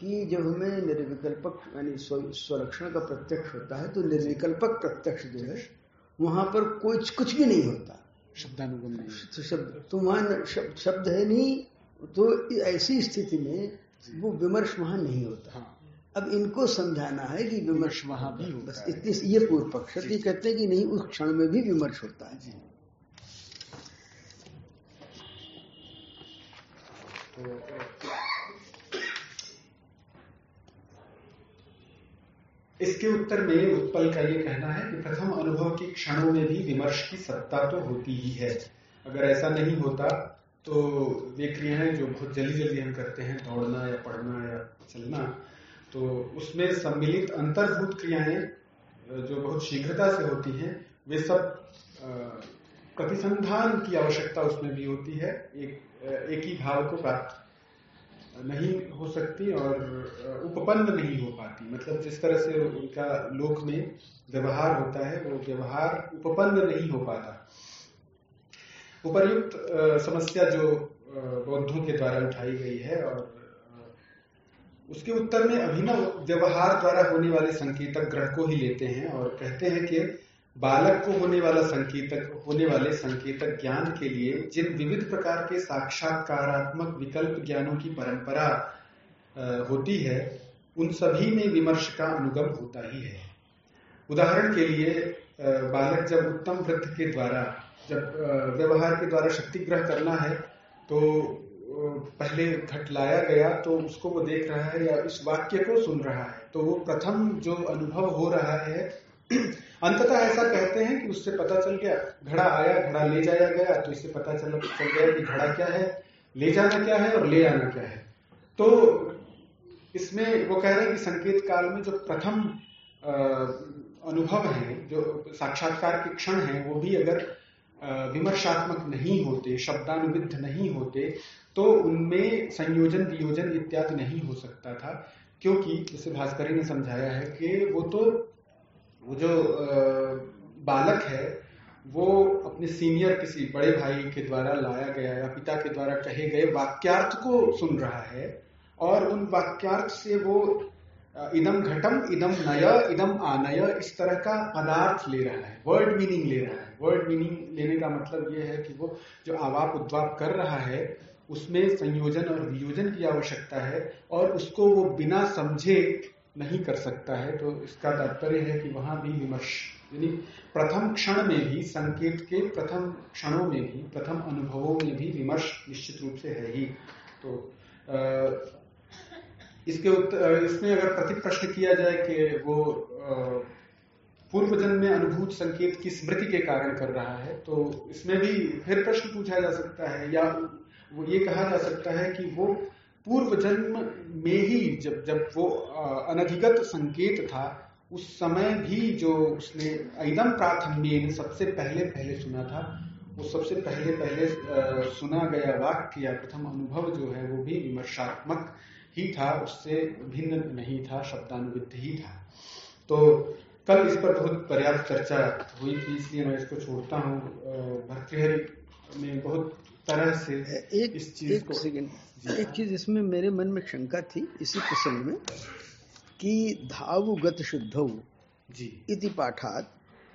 कि जब हमें निर्विकल्पक यानी स्वरक्षण का प्रत्यक्ष होता है तो निर्विकल्पक प्रत्यक्ष जो है वहाँ पर कोई कुछ भी नहीं होता। शब्दानुगम नहीं तो शब्द तो वहाँ शब्द, है नहीं तो ऐसी स्थिति में वो विमर्श वहाँ नहीं होता। हाँ। अब इनको समझाना है कि विमर्श वहाँ भी होता बस इतनी ये पूर्व पक्ष ये कहते हैं कि नहीं उस क्षण में भी विमर्श होता है। तो इसके उत्तर में उत्पल का ये कहना है कि प्रथम अनुभव के क्षणों में भी विमर्श की सत्ता तो होती ही है। अगर ऐसा नहीं होता तो वे क्रियाएँ जो बहुत जल्दी जल्दी हम करते हैं, दौड़ना या पढ़ना या चलना तो उसमें सम्मिलित अंतर्भूत क्रियाएँ, जो बहुत शीघ्रता से होती हैं, वे सब प्रतिसंधान की आवश्यकता उसमें भी होती है। एक एक ही भाव को प्राप्त नहीं हो सकती और उपपन्न नहीं हो पाती। मतलब जिस तरह से उनका लोक में व्यवहार होता है, वो व्यवहार उपपन्न नहीं हो पाता। उपर्युक्त समस्या जो बौद्धों के द्वारा उठाई गई है और उसके उत्तर में अभिनव व्यवहार द्वारा होने वाले संकेतक ग्रह को ही लेते हैं और कहते हैं कि बालक को होने वाला संकेतक, होने वाले संकेतक ज्ञान के लिए जिन विविध प्रकार के साक्षात्कारात्मक विकल्प ज्ञानों की परंपरा होती है, उन सभी में विमर्श का अनुगम होता ही है। उदाहरण के लिए बालक जब उत्तम वृत्त के द्वारा, जब व्यवहार के द्वारा शक्ति ग्रह करना है तो पहले घट लाया गया तो उसको वो देख रहा है या इस वाक्य को सुन रहा है। तो वो प्रथम जो अनुभव हो रहा है अंततः ऐसा कहते हैं कि उससे पता चल गया, घड़ा आया, घड़ा ले जाया गया तो इससे पता चल चल गया कि घड़ा क्या है, ले जाना क्या है और ले आना क्या है। तो इसमें वो कह रहे हैं कि संकेत काल में जो प्रथम अनुभव है, जो साक्षात्कार के क्षण है, वो भी अगर विमर्शात्मक नहीं होते, शब्दानुविध नहीं होते तो उनमें संयोजन, वियोजन इत्यादि नहीं हो सकता था, क्योंकि जैसे भास्करी ने समझाया है कि वो तो वो जो बालक है, वो अपने सीनियर किसी बड़े भाई के द्वारा लाया गया या पिता के द्वारा कहे गए वाक्यार्थ को सुन रहा है और उन वाक्यार्थ से वो इदम घटम, इदम नय, इदम आनय, इस तरह का पदार्थ ले रहा है वर्ड मीनिंग ले रहा है। वर्ड मीनिंग लेने का मतलब ये है कि वो जो आवाप उद्वाप कर रहा है, उसमें संयोजन और वियोजन की आवश्यकता है और उसको वो बिना समझे नहीं कर सकता है तो इसका तात्पर्य है कि वहाँ भी विमर्श, यानी प्रथम क्षण में भी, संकेत के प्रथम क्षणों में भी, प्रथम अनुभवों में भी विमर्श निश्चित रूप से है ही। तो इसके उत्तर इसमें अगर प्रति प्रश्न किया जाए कि वो पूर्व जन्म में अनुभूत संकेत की स्मृति के कारण कर रहा है तो इसमें भी फिर प्रश्न पूछा जा सकता है, या वो ये कहा जा सकता है कि वो पूर्व जन्म में ही जब जब वो अनधिगत संकेत था उस समय भी जो उसने एकदम प्राथम्य सबसे पहले पहले सुना था वो सबसे पहले पहले सुना गया वाक्य या प्रथम अनुभव जो है वो भी विमर्शात्मक ही था उससे भिन्न नहीं था शब्दानुविध ही था। तो कल इस पर बहुत पर्याप्त चर्चा हुई थी इसलिए मैं इसको छोड़ता हूँ। भर्तृहरि में बहुत तरह से इस चीज़ को एक चीज़ इसमें मेरे मन में शंका थी इसी प्रसंग में कि धाव गत शुद्ध जी। इति पाठात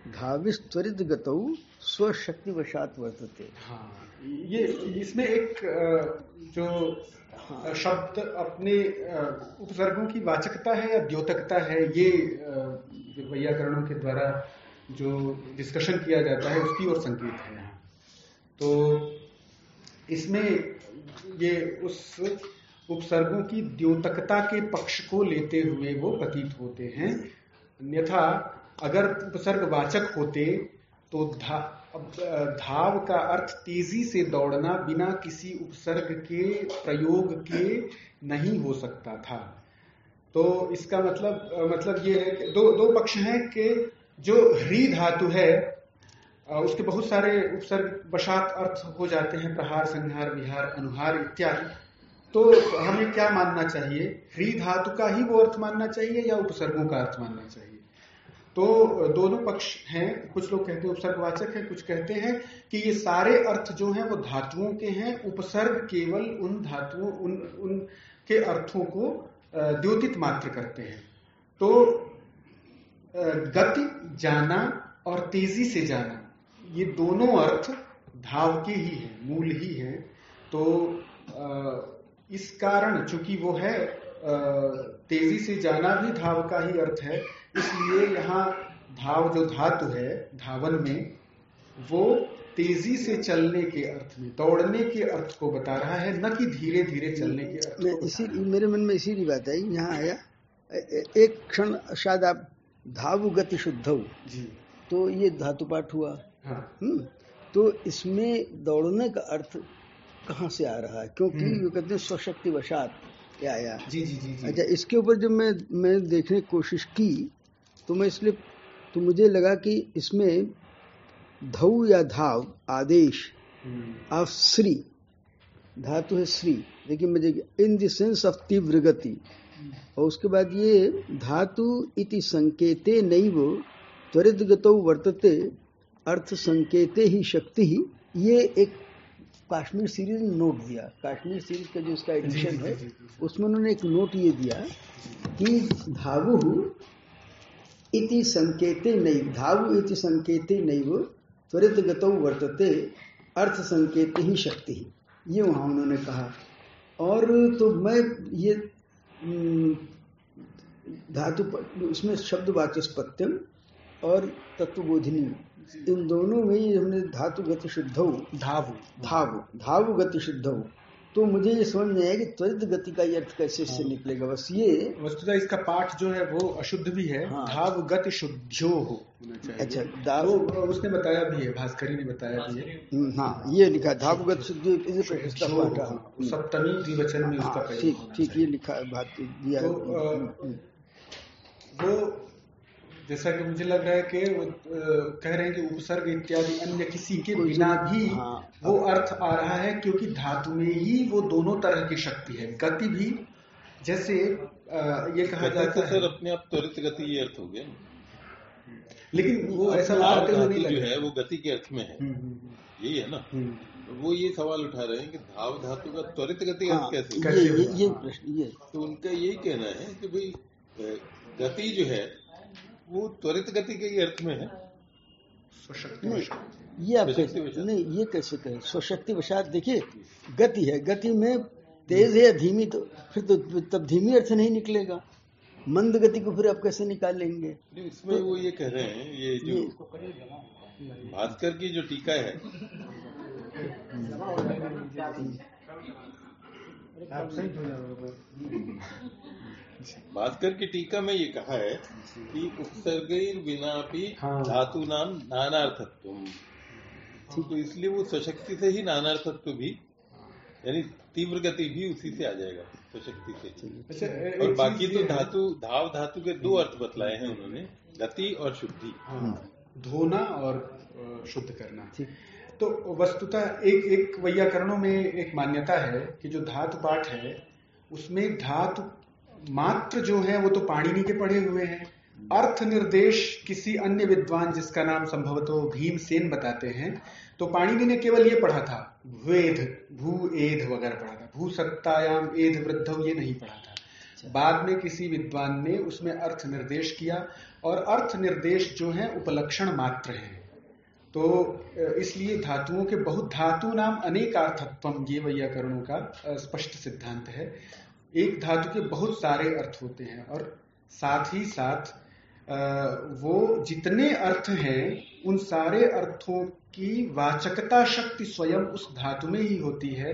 धाविस्त्वरित गतौ स्वशक्तिवशात वर्तते। हाँ ये इसमें एक जो हाँ। शब्द अपने उपसर्गों की वाचकता है या द्योतकता है ये वैयाकरणों के द्वारा जो डिस्कशन किया जाता है उसकी ओर संकेत है। तो इसमें ये उस उपसर्गों की द्योतकता के पक्ष को लेते हुए वो प्रतीत होते हैं। अन्यथा, अगर उपसर्ग वाचक होते तो धा, धाव का अर्थ तेज़ी से दौड़ना बिना किसी उपसर्ग के प्रयोग के नहीं हो सकता था। तो इसका मतलब मतलब ये है दो दो पक्ष हैं कि जो ह्री धातु है उसके बहुत सारे उपसर्ग वशात अर्थ हो जाते हैं, प्रहार, संहार, विहार, अनुहार इत्यादि। तो हमें क्या मानना चाहिए? ह्री धातु का ही वो अर्थ मानना चाहिए या उपसर्गों का अर्थ मानना चाहिए? तो दोनों पक्ष हैं। कुछ लोग कहते हैं उपसर्गवाचक है, कुछ कहते हैं कि ये सारे अर्थ जो हैं वो धातुओं के हैं। उपसर्ग केवल उन धातुओं, उन उनके अर्थों को द्योतित मात्र करते हैं। तो गति जाना और तेज़ी से जाना। ये दोनों अर्थ धाव के ही है मूल ही है। तो इस कारण चूँकि वो है तेज़ी से जाना भी धाव का ही अर्थ है इसलिए यहाँ धाव जो धातु है धावन में वो तेज़ी से चलने के अर्थ में दौड़ने के अर्थ को बता रहा है न कि धीरे धीरे चलने के अर्थ मैं इसी मेरे मन में इसीलिए बात आई यहाँ आया एक क्षण शायद आप धावु गति शुद्ध जी। तो ये धातु पाठ हुआ हाँ। हम्म तो इसमें दौड़ने का अर्थ कहाँ से आ रहा है क्योंकि वो हम्म। कहते हैं स्वशक्ति वशात क्या आया जी जी जी, जी। अच्छा इसके ऊपर जब मैं मैं देखने की कोशिश की तो मैं इसलिए तो मुझे लगा कि इसमें धव या धाव आदेश ऑफ़ श्री धातु है श्री देखिए मुझे इन द सेंस ऑफ़ तीव्र गति और उसके बाद ये धातु इति संकेते नहीं वो त्वरित गतो वर्तते अर्थ संकेते ही शक्ति ही ये एक कश्मीर सीरीज़ ने नोट दिया। कश्मीर सीरीज़ का जो इसका एडिशन है उसमें उन्होंने एक नोट ये दिया कि धावु इति संकेते नहीं धावु इति संकेते नहीं वो त्वरित गतौ वर्तते अर्थ संकेत ही शक्ति ही। ये वहाँ उन्होंने कहा। और तो मैं ये धातु उसमें शब्द वाचस्पत्यम और तत्वबोधिनी इन दोनों में ही हमने धातु गति शुद्ध धावु। धावु धावु गति शुद्ध तो मुझे ये समझ में आया कि त्वरित गति का अर्थ कैसे इससे हाँ। निकलेगा? बस ये वस्तुतः इसका पाठ जो है वो अशुद्ध भी है हाँ। धाव गति शुद्धो हो अच्छा दाव तो उसने बताया भी है भास्करी ने बताया भी है। हम्म, हाँ ये लिखा धाव गति शुद्ध सप्तमी द्विवचन में उसका हाँ, ठीक ठीक ये लिखा दिया। तो, हम्म। वो जैसा कि मुझे लग रहा है कि वो कह रहे हैं कि उपसर्ग इत्यादि अन्य किसी के बिना भी हाँ, वो अर्थ आ रहा है क्योंकि धातु में ही वो दोनों तरह की शक्ति है। गति भी जैसे ये कहा जाता है। सर अपने आप त्वरित गति ये अर्थ हो गया। लेकिन वो ऐसा धातु जो है वो गति के अर्थ में है। हम्म, हम्म, हम्म। यही है ना? वो ये सवाल उठा रहे हैं कि धाव धातु का त्वरित गति अर्थ हाँ, कैसे ये, ये, ये प्रश्न ये। तो उनका यही कहना है कि भाई गति जो है वो त्वरित गति के ही अर्थ में है। ये आप कैसे नहीं ये कैसे कहें स्वशक्ति वशात देखिए गति है। गति में तेज है या धीमी तो फिर तो तब धीमी अर्थ नहीं निकलेगा। मंद गति को फिर आप कैसे निकालेंगे इसमें तो, वो ये कह रहे हैं ये जो भास्कर की जो टीका है। आप सही भास्कर की टीका में ये कहा है कि उपसर्ग बिना भी हाँ। धातु नाम नानार्थत्व तो इसलिए वो सशक्ति से ही नानार्थत्व भी यानी तीव्र गति भी उसी से आ जाएगा सशक्ति से। अच्छा और बाकी तो धातु धाव धातु के दो अर्थ बतलाए हैं उन्होंने गति और शुद्धि। हाँ। धोना और शुद्ध करना। तो वस्तुतः एक एक वैयाकरणों में एक मान्यता है कि जो धातु पाठ है उसमें धातु मात्र जो है वो तो पाणिनि के पढ़े हुए हैं। अर्थ निर्देश किसी अन्य विद्वान जिसका नाम संभवतः भीमसेन बताते हैं तो पाणिनि ने केवल ये पढ़ा था वेद भू एध वगैरह पढ़ा था। भू सत्तायाम एध वृद्ध ये नहीं पढ़ा था। अच्छा। बाद में किसी विद्वान ने उसमें अर्थ निर्देश किया और अर्थ निर्देश जो है उपलक्षण मात्र है। तो इसलिए धातुओं के बहुत धातु नाम अनेकार्थत्व ये वैयाकरणों का स्पष्ट सिद्धांत है। एक धातु के बहुत सारे अर्थ होते हैं और साथ ही साथ वो जितने अर्थ हैं उन सारे अर्थों की वाचकता शक्ति स्वयं उस धातु में ही होती है।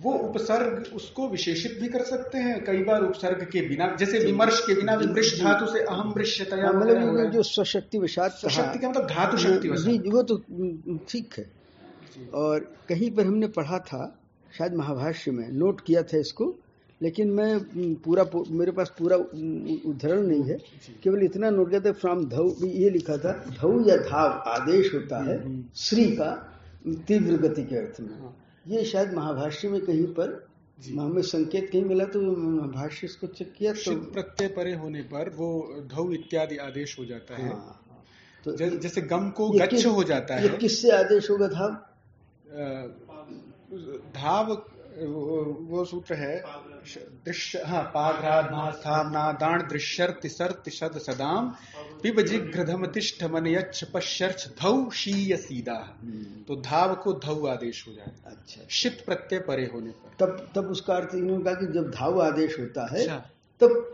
वो उपसर्ग उसको विशेषित भी कर सकते हैं। कई बार उपसर्ग के बिना जैसे विमर्श के बिना विमृश धातु से अहम वृश्यतया मतलब जो स्वशक्ति विषाद शक्ति का मतलब धातु शक्ति वो तो ठीक है। और कहीं पर हमने पढ़ा था शायद महाभाष्य में नोट किया था इसको लेकिन मैं पूरा मेरे पास पूरा उदाहरण नहीं है। केवल इतना नोट किया था फ्रॉम धव ये लिखा था धव या धाव आदेश होता है हम्म, हम्म। श्री का तीव्र गति के अर्थ में। हाँ। ये शायद महाभाष्य में कहीं पर हमें संकेत कहीं मिला तो भाष्य इसको चेक किया तो प्रत्यय परे होने पर वो धव इत्यादि आदेश हो जाता है। हाँ, हाँ। तो जैसे गम को गच्छ हो जाता है। किससे आदेश होगा धाव? धाव वो सूत्र है दृश्य हाँ पाघ्राधास्थामना दाण दृश्यर तिसर तिशद सदाम पिब जिघ्रधम तिष्ठ मन यक्ष पश्यर्च धौ शीय सीधा हम्म। तो धाव को धव आदेश हो जाए अच्छा। शित प्रत्यय परे होने पर। तब तब उसका अर्थ इन्होंने कहा कि जब धाव आदेश होता है अच्छा। तब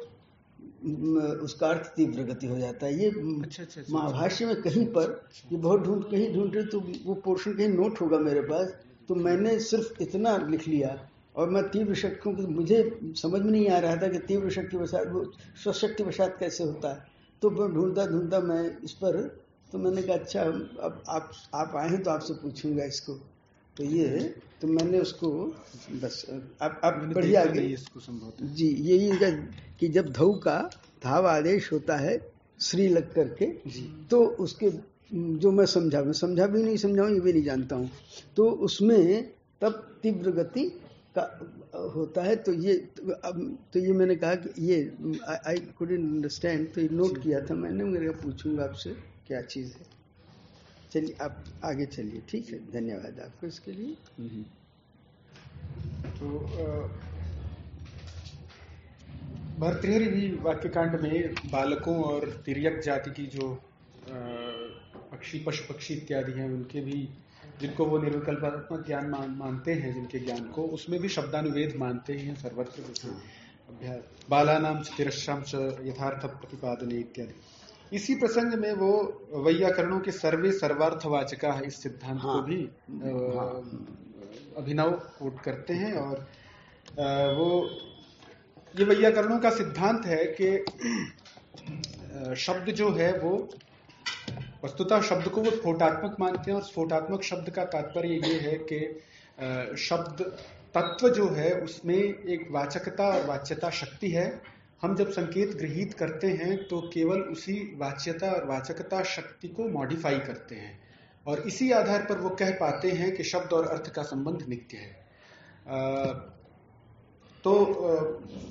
उसका अर्थ तीव्र गति हो जाता है। ये अच्छा, अच्छा, अच्छा, महाभाष्य में कहीं पर ये बहुत ढूंढ कहीं ढूंढ रहे तो वो पोर्शन कहीं नोट होगा मेरे पास। तो मैंने सिर्फ़ इतना लिख लिया और मैं तीव्र शक्ति क्योंकि मुझे समझ में नहीं आ रहा था कि तीव्र शक्ति वसात वो स्वशक्ति वसात कैसे होता है। तो मैं ढूंढता ढूंढता मैं इस पर तो मैंने कहा अच्छा अब आप आप आए हैं तो आपसे पूछूँगा इसको। तो ये तो मैंने उसको बस अब अब बढ़िया आगे। इसको संभव जी यही कि जब धव का धाव आदेश होता है श्री लग करके तो उसके जो मैं समझा मैं समझा भी नहीं समझाऊं ये भी नहीं जानता हूँ। तो उसमें तब तीव्र गति का होता है तो ये तो अब तो ये मैंने कहा कि ये आई कुड अंडरस्टैंड तो ये नोट किया था मैंने मेरे पूछूँगा आपसे क्या चीज़ है। चलिए आप आगे चलिए ठीक है धन्यवाद आपको इसके लिए। तो भर्तृहरि भी वाक्यकांड में बालकों और तिरक जाति की जो पक्षी पशु पक्षी इत्यादि हैं उनके भी जिनको वो निर्विकल्पात्मक ज्ञान मान, मानते हैं जिनके ज्ञान को उसमें भी शब्दानुवेद मानते हैं सर्वत्र अभ्यास बाला नाम तिरश्याम यथार्थ प्रतिपादन इत्यादि। इसी प्रसंग में वो वैयाकरणों के सर्वे सर्वार्थवाचका है इस सिद्धांत हाँ, को भी हाँ, अभिनव कोट करते हैं और वो ये वैयाकरणों का सिद्धांत है कि शब्द जो है वो वस्तुतः शब्द को वो स्फोटात्मक मानते हैं और स्फोटात्मक शब्द का तात्पर्य ये है कि शब्द, तत्व जो है उसमें एक वाचकता और वाच्यता शक्ति है। हम जब संकेत गृहित करते हैं तो केवल उसी वाच्यता और वाचकता शक्ति को मॉडिफाई करते हैं और इसी आधार पर वो कह पाते हैं कि शब्द और अर्थ का संबंध नित्य है। तो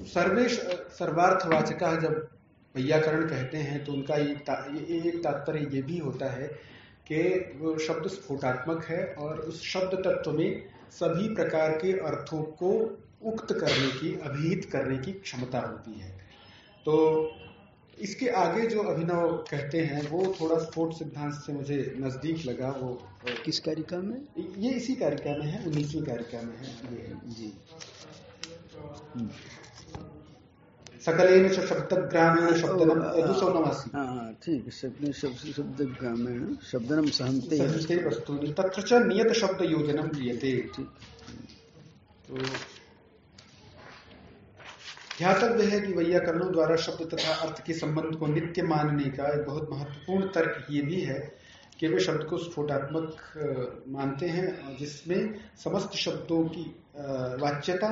सर्वेश, सर्वार्थवाचका जब वैयाकरण कहते हैं तो उनका एक तात्पर्य ये भी होता है कि वो शब्द स्फोटात्मक है और उस शब्द तत्व में सभी प्रकार के अर्थों को उक्त करने की अभिहित करने की क्षमता होती है। तो इसके आगे जो अभिनव कहते हैं वो थोड़ा स्फोट सिद्धांत से मुझे नज़दीक लगा वो किस कारिका में? ये इसी कारिका में है उन्नीसवीं कारिका में है ये जी। सकलेन शब्दनम यदुसौनमासी हाँ ठीक शब्द शब्दग्रामेण शब्दनम सहन्ते। सहन्ते वस्तूनि तत्र च नियत शब्द योजनम क्रियते। तो ध्यातव्य है कि वैयाकरणों द्वारा शब्द तथा अर्थ के संबंध को नित्य मानने का एक बहुत महत्वपूर्ण तर्क ये भी है कि वे शब्द को स्फोटात्मक मानते हैं जिसमें समस्त शब्दों की वाच्यता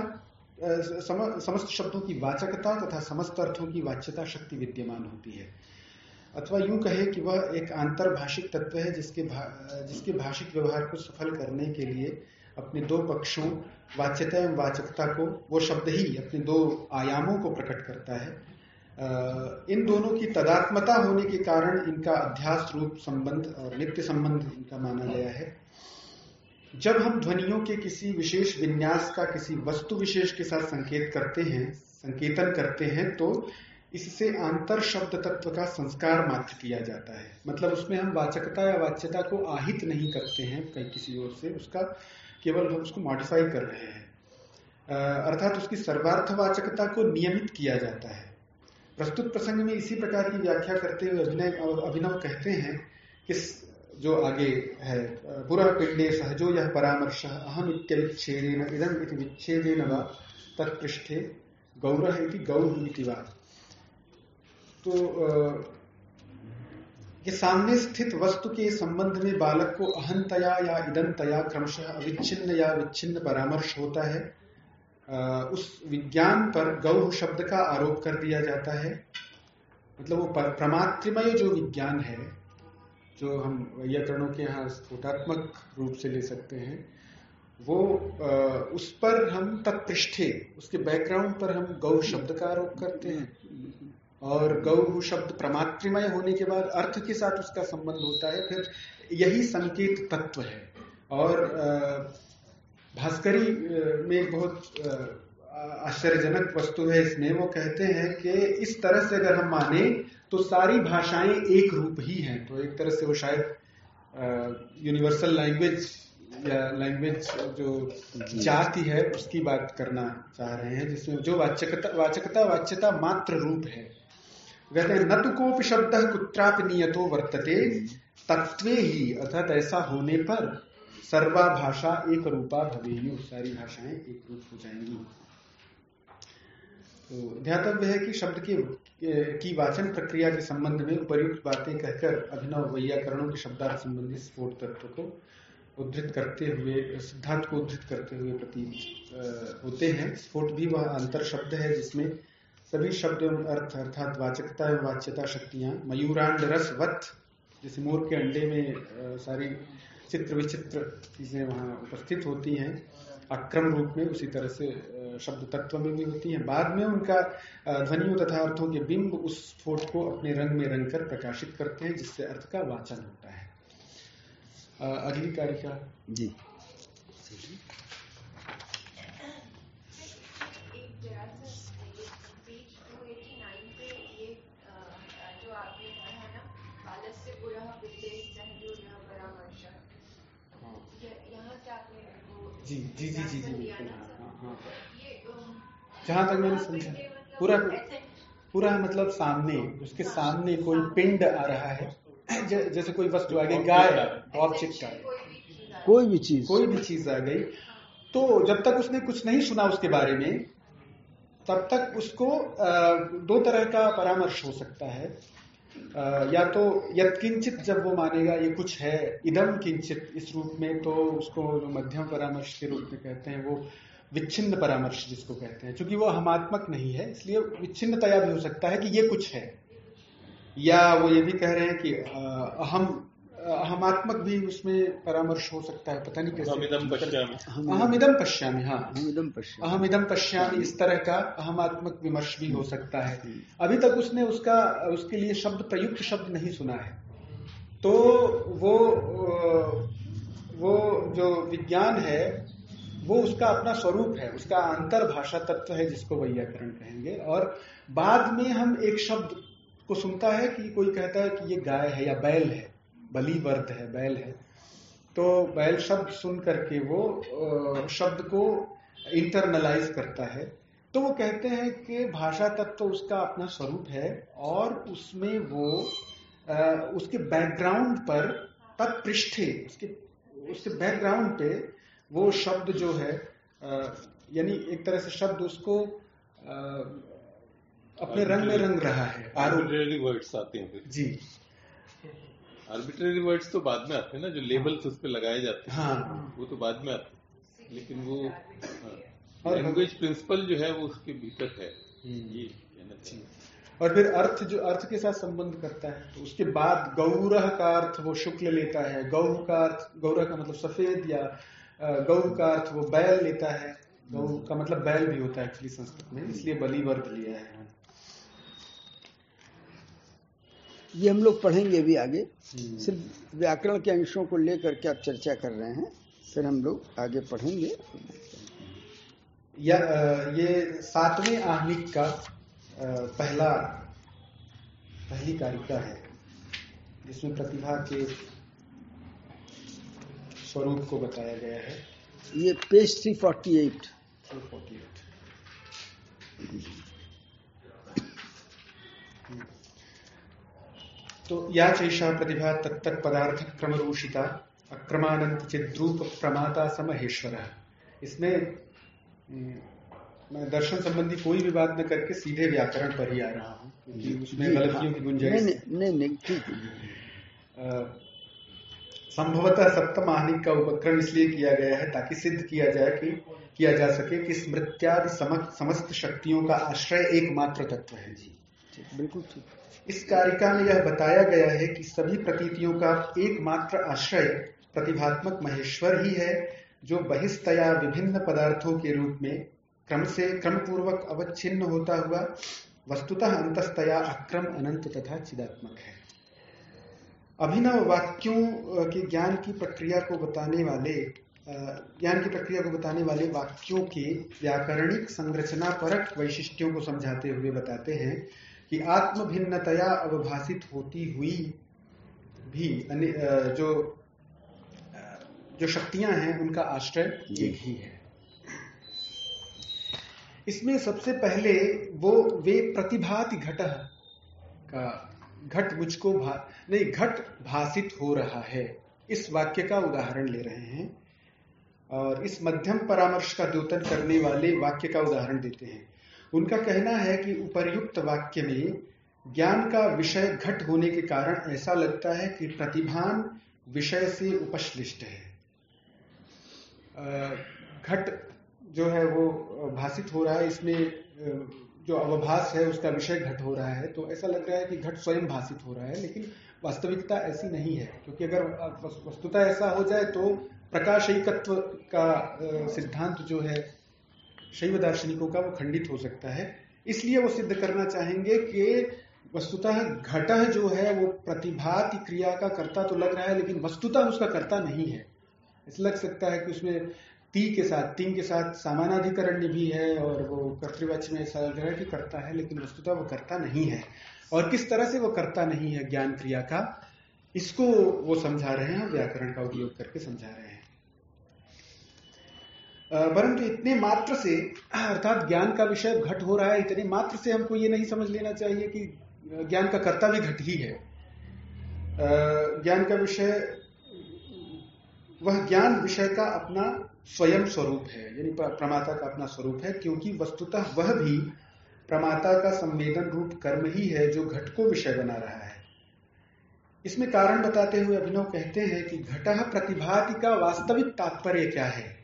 समस्त शब्दों की वाचकता तथा समस्त अर्थों की वाच्यता शक्ति विद्यमान होती है। अथवा यूँ कहे कि वह एक आंतरभाषिक तत्व है जिसके भा, जिसके भाषिक व्यवहार को सफल करने के लिए अपने दो पक्षों वाच्यता एवं वाचकता को वो शब्द ही अपने दो आयामों को प्रकट करता है। इन दोनों की तदात्मता होने के कारण इनका अध्यास रूप संबंध और नित्य संबंध इनका माना गया है। जब हम ध्वनियों के किसी विशेष विन्यास का, किसी वस्तु विशेष के साथ संकेत करते हैं, संकेतन करते हैं तो इससे आंतर शब्द तत्व का संस्कार मात्र किया जाता है। मतलब उसमें हम वाचकता या वाच्यता को आहित नहीं करते हैं कहीं किसी ओर से, उसका केवल हम उसको मॉडिफाई कर रहे हैं। अर्थात उसकी सर्वार्थ वाचकता को नियमित किया जाता है। प्रस्तुत प्रसंग में इसी प्रकार की व्याख्या करते हुए अभिनय, अभिनव कहते हैं कि जो आगे है, पुरः पिंडे सहजो यह परामर्श अहम इत्यविच्छेदेन, इदम इति विच्छेदेन व तत्पृष्ठे गौरह इति गौर इति वा। तो ये सामने स्थित वस्तु के संबंध में बालक को अहंतया या इदंतया क्रमशः अविच्छिन्न या विच्छिन्न परामर्श होता है। उस विज्ञान पर गौ शब्द का आरोप कर दिया जाता है। मतलब वो प्रमात्रिमय जो विज्ञान है जो हम व्याकरणों के यहाँ स्फोटात्मक रूप से ले सकते हैं, वो उस पर हम तत्पृष्ठे, उसके बैकग्राउंड पर हम गौ शब्द का आरोप करते हैं। और गौ शब्द प्रमात्रिमय होने के बाद अर्थ के साथ उसका संबंध होता है, फिर यही संकेत तत्व है। और भास्करी में एक बहुत आश्चर्यजनक वस्तु है इसमें, वो कहते हैं कि इस तरह से अगर हम माने तो सारी भाषाएँ एक रूप ही हैं। तो एक तरह से वो शायद यूनिवर्सल लैंग्वेज या लैंग्वेज जो जाति है उसकी बात करना चाह रहे हैं जिसमें जो वाचकता वाचकता वाच्यता मात्र रूप है। कहते हैं न तो कोप शब्द कुत्राप नियतो वर्तते तत्वे ही अर्थात ऐसा होने पर सर्वा भाषा एक रूपा भवेयु। सारी भाषाएँ एक रूप हो जाएँगी। तो ध्यातव्य है कि शब्द की की वाचन प्रक्रिया के संबंध में उपयुक्त बातें कहकर अभिनव वैयाकरणों के शब्दार्थ संबंधी स्फोट तत्व को उद्धृत करते हुए, सिद्धांत को उद्धृत करते हुए प्रतीत होते हैं। स्फोट भी वह अंतर शब्द है जिसमें सभी शब्द एवं अर्थ अर्थात वाचकता एवं वाच्यता शक्तियाँ, मयूरांड रस वत जैसे मोर के अंडे में सारी चित्र विचित्र चीज़ें वहाँ उपस्थित होती हैं, अक्रम रूप में उसी तरह से शब्द तत्व में भी होती है बाद में उनका ध्वनियों तथा अर्थों के बिंब उस स्फोट को अपने रंग में रंग कर प्रकाशित करते हैं जिससे अर्थ का वाचन होता है। अगली कारिका। जी। जी जी जी जी जी बिल्कुल। हाँ हाँ। जहाँ तक मैंने समझा। पूरा पूरा मतलब सामने उसके सामने कोई पिंड आ रहा है। जैसे कोई वस्तु आ गई गाय ऑब्जेक्ट आ गई। कोई भी चीज़ कोई भी चीज़। आ गई। तो जब तक उसने कुछ नहीं सुना उसके बारे में तब तक उसको दो तरह का परामर्श हो सकता है। या तो यत्किंचित जब वो मानेगा ये कुछ है इदम किंचित इस रूप में तो उसको जो मध्यम परामर्श के रूप में कहते हैं वो विच्छिन्न परामर्श जिसको कहते हैं क्योंकि वो हमात्मक नहीं है इसलिए विच्छिन्नतया भी हो सकता है कि ये कुछ है। या वो ये भी कह रहे हैं कि अहम अहमात्मक भी उसमें परामर्श हो सकता है पता नहीं कैसे। अहम इदम पश्यामी हाँ। अहम इदम पश्यामी इस तरह का अहमात्मक विमर्श भी हो सकता है। अभी तक उसने उसका उसके लिए शब्द प्रयुक्त शब्द नहीं सुना है। तो वो वो जो विज्ञान है वो उसका अपना स्वरूप है, उसका अंतर भाषा तत्व है जिसको वैयाकरण कहेंगे। और बाद में हम एक शब्द को सुनता है कि कोई कहता है कि ये गाय है या बैल है बलि वर्त है, बैल है। तो बैल शब्द सुन करके वो शब्द को इंटरनलाइज करता है। तो वो कहते हैं कि भाषा तत्व तो उसका अपना स्वरूप है और उसमें वो उसके बैकग्राउंड पर तत्पृष्ठे, उसके उसके बैकग्राउंड पे वो शब्द जो है यानी एक तरह से शब्द उसको अपने रंग में रंग रहा है। आरोग्य वर्ड्स आते हैं जी। आर्बिट्रेरी वर्ड्स तो बाद में आते हैं ना जो लेबल्स उस पर लगाए जाते हैं। हाँ। वो तो बाद में आते हैं। लेकिन वो लैंग्वेज हाँ, प्रिंसिपल जो है वो उसके भीतर है। हम्म। ये और फिर अर्थ जो अर्थ के साथ संबंध करता है तो उसके बाद गौरह का अर्थ वो शुक्ल लेता है। गौ का अर्थ गौरह का मतलब सफ़ेद या गौ का अर्थ वो बैल लेता है गौ का मतलब बैल भी होता है एक्चुअली संस्कृत में इसलिए बलि वर्त लिया है। ये हम लोग पढ़ेंगे भी आगे। हम्म। सिर्फ़ व्याकरण के अंशों को लेकर के आप चर्चा कर रहे हैं फिर हम लोग आगे पढ़ेंगे। या ये सातवें आहनिक का पहला पहली कारिका है जिसमें प्रतिभा के स्वरूप को बताया गया है। ये page three forty eight three forty eight तो या चैषा प्रतिभा तत्त पदार्थ क्रमरूषिता अक्रमानंत चिद्रूप प्रमाता समहेश्वर। इसमें मैं दर्शन संबंधी कोई भी बात न करके सीधे व्याकरण पर ही आ रहा हूँ उसमें गलतियों की गुंजाइश नहीं नहीं ठीक संभवतः सप्तम आहनिक का उपक्रम इसलिए किया गया है ताकि सिद्ध किया जाए कि किया जा सके कि स्मृत्यादि समस्त शक्तियों का आश्रय एकमात्र तत्व है जी। बिल्कुल ठीक। इस कारिका में यह बताया गया है कि सभी प्रतीतियों का एकमात्र आश्रय प्रतिभात्मक महेश्वर ही है जो बहिस्तया विभिन्न पदार्थों के रूप में क्रम से क्रम पूर्वक अवच्छिन्न होता हुआ वस्तुतः अंतस्तया अक्रम अनंत तथा चिदात्मक है। अभिनव वाक्यों के ज्ञान की प्रक्रिया को बताने वाले ज्ञान की प्रक्रिया को बताने वाले वाक्यों के व्याकरणिक संरचना परक वैशिष्ट्यों को समझाते हुए बताते हैं कि आत्म भिन्नतया अवभाषित होती हुई भी जो जो शक्तियाँ हैं उनका आश्रय एक ही है। इसमें सबसे पहले वो वे प्रतिभाति घट का घट मुझको भा, नहीं, घट भाषित हो रहा है। इस वाक्य का उदाहरण ले रहे हैं और इस मध्यम परामर्श का द्योतन करने वाले वाक्य का उदाहरण देते हैं। उनका कहना है कि उपर्युक्त वाक्य में ज्ञान का विषय घट होने के कारण ऐसा लगता है कि प्रतिभान विषय से उपश्लिष्ट है। घट जो है वो भाषित हो रहा है, इसमें जो अवभास है, उसका विषय घट हो रहा है तो ऐसा लग रहा है कि घट स्वयं भाषित हो रहा है, लेकिन वास्तविकता ऐसी नहीं है। क्योंकि अगर वस्तुता ऐसा हो जाए तो प्रकाशिकत्व का सिद्धांत जो है, शैव दार्शनिकों का वो खंडित हो सकता है। इसलिए वो सिद्ध करना चाहेंगे कि वस्तुतः घट जो है, वो प्रतिभाति क्रिया का कर्ता तो लग रहा है, लेकिन वस्तुतः उसका कर्ता नहीं है। ऐसा लग सकता है कि उसमें ती के साथ, तीन के साथ समानाधिकरण भी है और वो कर्तृवच में ऐसा लग रहा है कि करता है, लेकिन वस्तुतः वो करता नहीं है। और किस तरह से वो करता नहीं है ज्ञान क्रिया का, इसको वो समझा रहे हैं, व्याकरण का उपयोग करके समझा रहे हैं। परंतु इतने मात्र से, अर्थात ज्ञान का विषय घट हो रहा है, इतने मात्र से हमको ये नहीं समझ लेना चाहिए कि ज्ञान का कर्ता भी घट ही है। ज्ञान का विषय, वह ज्ञान विषय का अपना स्वयं स्वरूप है, यानी प्रमाता का अपना स्वरूप है, क्योंकि वस्तुतः वह भी प्रमाता का संवेदन रूप कर्म ही है जो घट को विषय बना रहा है। इसमें कारण बताते हुए अभिनव कहते हैं कि घट प्रतिभाति का वास्तविक तात्पर्य क्या है?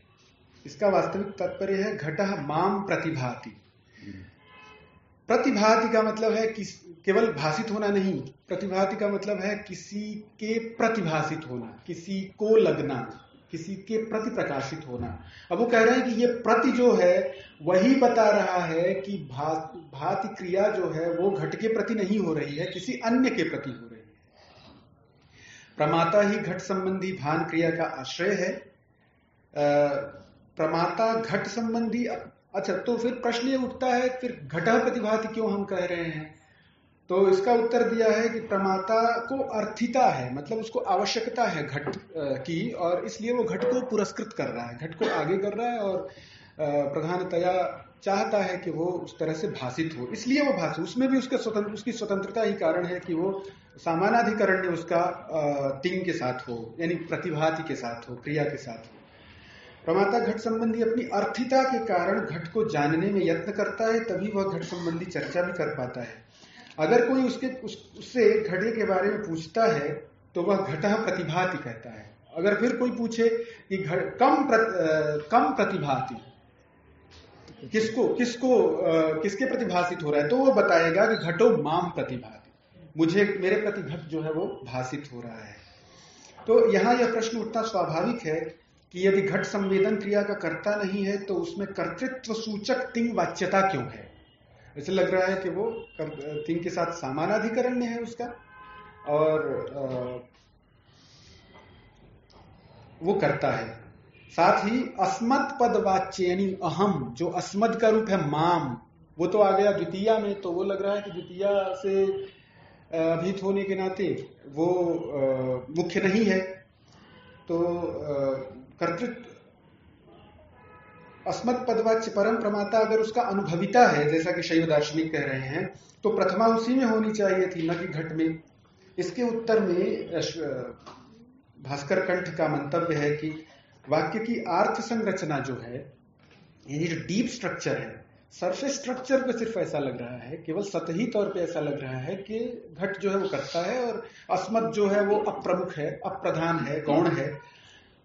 इसका वास्तविक तात्पर्य है घट माम प्रतिभाति। प्रतिभाति का मतलब है कि केवल भाषित होना नहीं, प्रतिभाति का मतलब है किसी के प्रतिभाषित होना, किसी को लगना। किसी के प्रति प्रकाशित होना। अब वो कह रहे हैं कि ये प्रति जो है वही बता रहा है कि भा, भाति क्रिया जो है वो घट के प्रति नहीं हो रही है किसी अन्य के प्रति हो रही है। प्रमाता ही घट संबंधी भान क्रिया का आश्रय है। प्रमाता घट संबंधी अच्छा तो फिर प्रश्न ये उठता है फिर घटा प्रतिभाति क्यों हम कह रहे हैं? तो इसका उत्तर दिया है कि प्रमाता को अर्थिता है मतलब उसको आवश्यकता है घट की, और इसलिए वो घट को पुरस्कृत कर रहा है, घट को आगे कर रहा है और प्रधानतया चाहता है कि वो उस तरह से भाषित हो। इसलिए वो भाषित, उसमें भी उसके स्वतंत्र, उसकी स्वतंत्रता ही कारण है कि वो सामानाधिकरण ने उसका टीम के साथ हो, यानी प्रतिभाति के साथ हो, क्रिया के साथ हो। प्रमाता घट संबंधी अपनी अर्थिता के कारण घट को जानने में यत्न करता है, तभी वह घट संबंधी चर्चा भी कर पाता है। अगर कोई उसके उस, उससे घटे के बारे में पूछता है तो वह घटा प्रतिभाति कहता है। अगर फिर कोई पूछे कि घट कम प्रत, कम प्रतिभाति किसको किसको आ, किसके प्रतिभाषित हो रहा है तो वो बताएगा कि घटो माम प्रतिभाति। मुझे मेरे प्रति घट जो है वो भाषित हो रहा है। तो यहाँ यह प्रश्न उठना स्वाभाविक है कि यदि घट संवेदन क्रिया का कर्ता नहीं है तो उसमें कर्तृत्व सूचक तिंग वाच्यता क्यों है? ऐसे लग रहा है कि वो तिंग के साथ समानाधिकरण में है उसका। और वो करता है। साथ ही अस्मद पद वाच्य यानी अहम, जो अस्मद का रूप है माम, वो तो आ गया द्वितीय में तो वो लग रहा है कि द्वितीय से अभित होने के नाते वो मुख्य नहीं है। तो कर्तृत्व अस्मत् पदवाच्य परम प्रमाता अगर उसका अनुभविता है, जैसा कि शैव दार्शनिक कह रहे हैं तो प्रथमा उसी में होनी चाहिए थी, न कि घट में। इसके उत्तर में भास्कर कंठ का मंतव्य है कि वाक्य की अर्थ संरचना जो है, यानी जो डीप स्ट्रक्चर है सरफेस स्ट्रक्चर पे सिर्फ़ ऐसा लग रहा है, केवल सतही तौर पे ऐसा लग रहा है कि घट जो है वो करता है और अस्मत जो है वो अप्रमुख है, अप्रधान है, गौण है।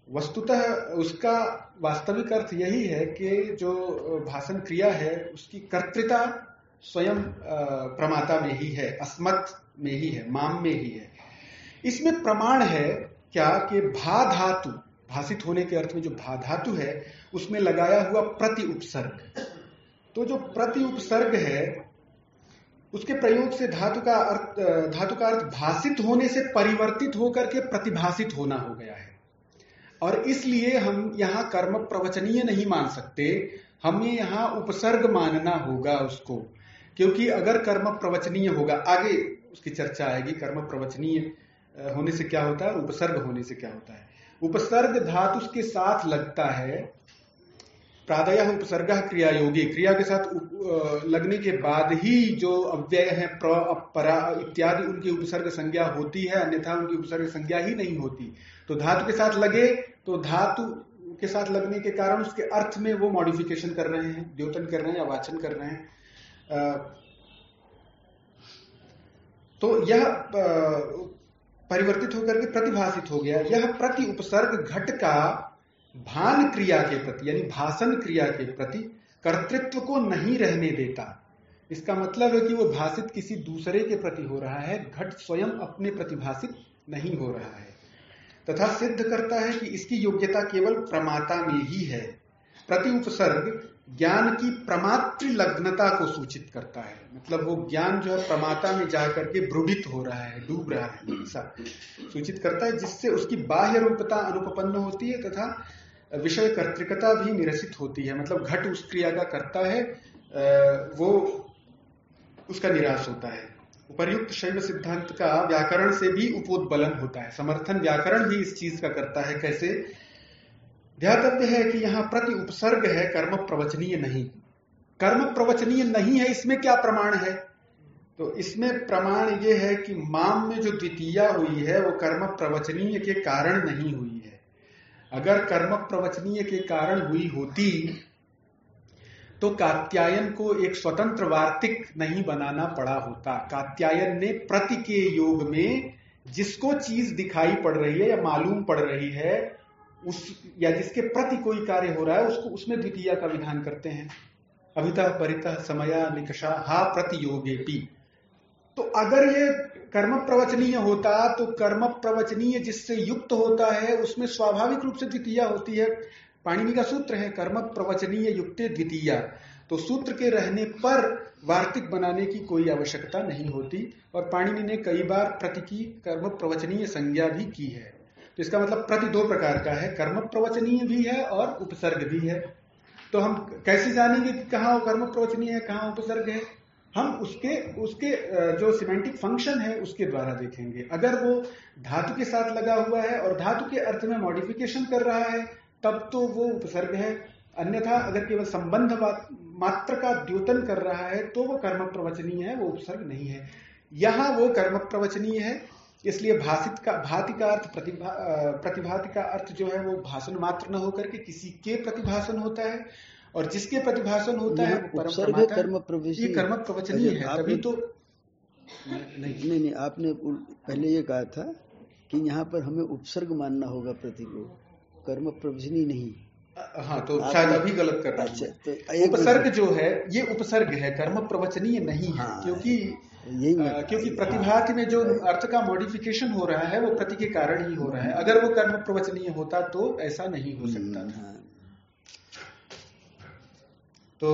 वस्तुतः उसका वास्तविक अर्थ यही है कि जो भाषण क्रिया है, उसकी कर्तृता स्वयं प्रमाता में ही है, अस्मत में ही है, माम में ही है। इसमें प्रमाण है क्या कि भा धातु भाषित होने के अर्थ में जो भा धातु है, उसमें लगाया हुआ प्रति उपसर्ग। तो जो प्रति उपसर्ग है, उसके प्रयोग से धातु का अर्थ धातु का अर्थ भाषित होने से परिवर्तित होकर के प्रतिभाषित होना हो गया है। और इसलिए हम यहाँ कर्म प्रवचनीय नहीं मान सकते। हमें यहाँ उपसर्ग मानना होगा उसको, क्योंकि अगर कर्म प्रवचनीय होगा, आगे उसकी चर्चा आएगी, कर्म प्रवचनीय होने से क्या होता है? उपसर्ग होने से क्या होता है? उपसर्ग धातु के साथ लगता है। प्रादय उपसर्ग क्रिया योगी क्रिया के साथ लगने के बाद ही जो अव्यय है, प्र परा इत्यादि, उनकी उपसर्ग संज्ञा होती है, अन्यथा उनकी उपसर्ग संज्ञा ही नहीं होती। तो धातु के साथ लगे तो धातु के साथ लगने के कारण उसके अर्थ में वो मॉडिफिकेशन कर रहे हैं, द्योतन कर रहे हैं या वाचन कर रहे हैं। तो यह परिवर्तित होकर के प्रतिभाषित हो गया। यह प्रति उपसर्ग घट का भान क्रिया के प्रति, यानी भाषण क्रिया के प्रति कर्तृत्व को नहीं रहने देता। इसका मतलब है कि वो भाषित किसी दूसरे के प्रति हो रहा है, घट स्वयं अपने प्रतिभाषित नहीं हो रहा है। तथा सिद्ध करता है कि इसकी योग्यता केवल प्रमाता में ही है। प्रति उपसर्ग ज्ञान की प्रमात्र लग्नता को सूचित करता है। मतलब वो ज्ञान जो है प्रमाता में जाकर के ब्रुडित हो रहा है डूब रहा है ऐसा सूचित करता है जिससे उसकी बाह्य रूपता अनुपन्न होती है तथा विषय कर्तिकता भी निरसित होती है। मतलब घट उस क्रिया का करता है वो उसका निराश होता है। उपर्युक्त शैव सिद्धांत का व्याकरण से भी उपोदबलन होता है। समर्थन व्याकरण भी इस चीज़ का करता है। कैसे? ध्यातव्य है कि यहाँ प्रति उपसर्ग है, कर्म प्रवचनीय नहीं। कर्म प्रवचनीय नहीं है, इसमें क्या प्रमाण है? तो इसमें प्रमाण ये है कि माम में जो द्वितीया हुई है, वो कर्म प्रवचनीय के कारण नहीं हुई है। अगर कर्म प्रवचनीय के कारण हुई होती तो कात्यायन को एक स्वतंत्र वार्तिक नहीं बनाना पड़ा होता। कात्यायन ने प्रति के योग में जिसको चीज़ दिखाई पड़ रही है या मालूम पड़ रही है, उस या जिसके प्रति कोई कार्य हो रहा है, उसको उसमें द्वितीय का विधान करते हैं। अभिता, परिता, समया, निकषा, हा प्रतियोगे तो अगर ये कर्म प्रवचनीय होता तो कर्म प्रवचनीय जिससे युक्त होता है, उसमें स्वाभाविक रूप से द्वितीय होती है। पाणिनि का सूत्र है कर्म प्रवचनीय युक्त द्वितीय। तो सूत्र के रहने पर वार्तिक बनाने की कोई आवश्यकता नहीं होती और पाणिनि ने कई बार प्रति की कर्म प्रवचनीय संज्ञा भी की है। तो इसका मतलब प्रति दो प्रकार का है, कर्म प्रवचनीय भी है और उपसर्ग भी है। तो हम कैसे जानेंगे कि कहाँ कर्म प्रवचनीय है, कहाँ उपसर्ग है? हम उसके उसके जो सिमेंटिक फ़ंक्शन है, उसके द्वारा देखेंगे। अगर वो धातु के साथ लगा हुआ है और धातु के अर्थ में मॉडिफिकेशन कर रहा है तब तो वो उपसर्ग है। अन्यथा अगर केवल संबंध मात्र का द्योतन कर रहा है तो वो कर्म प्रवचनीय है वो उपसर्ग नहीं है। यहाँ वो कर्म प्रवचनीय है इसलिए भाषित का भाति का अर्थ प्रतिभा प्रतिभाति का अर्थ जो है वो भाषण मात्र न होकर के किसी के प्रतिभाषण होता है और जिसके प्रतिभाषण होता है उपसर्ग कर्म ये कर्म प्रवचनीय है तभी तो नहीं नहीं नहीं आपने पहले ये कहा था कि यहाँ पर हमें उपसर्ग मानना होगा प्रति को। कर्म प्रवचनी नहीं। हाँ तो शायद अभी गलत कर रहा अच्छा, तो उपसर्ग जो है ये उपसर्ग है कर्म प्रवचनीय नहीं है हाँ, क्योंकि यही आ, क्योंकि प्रतिभाति में जो अर्थ का मॉडिफिकेशन हो रहा है वो प्रति के कारण ही हो रहा है। अगर वो कर्म प्रवचनीय होता तो ऐसा नहीं हो सकता था। हम्म, हाँ। तो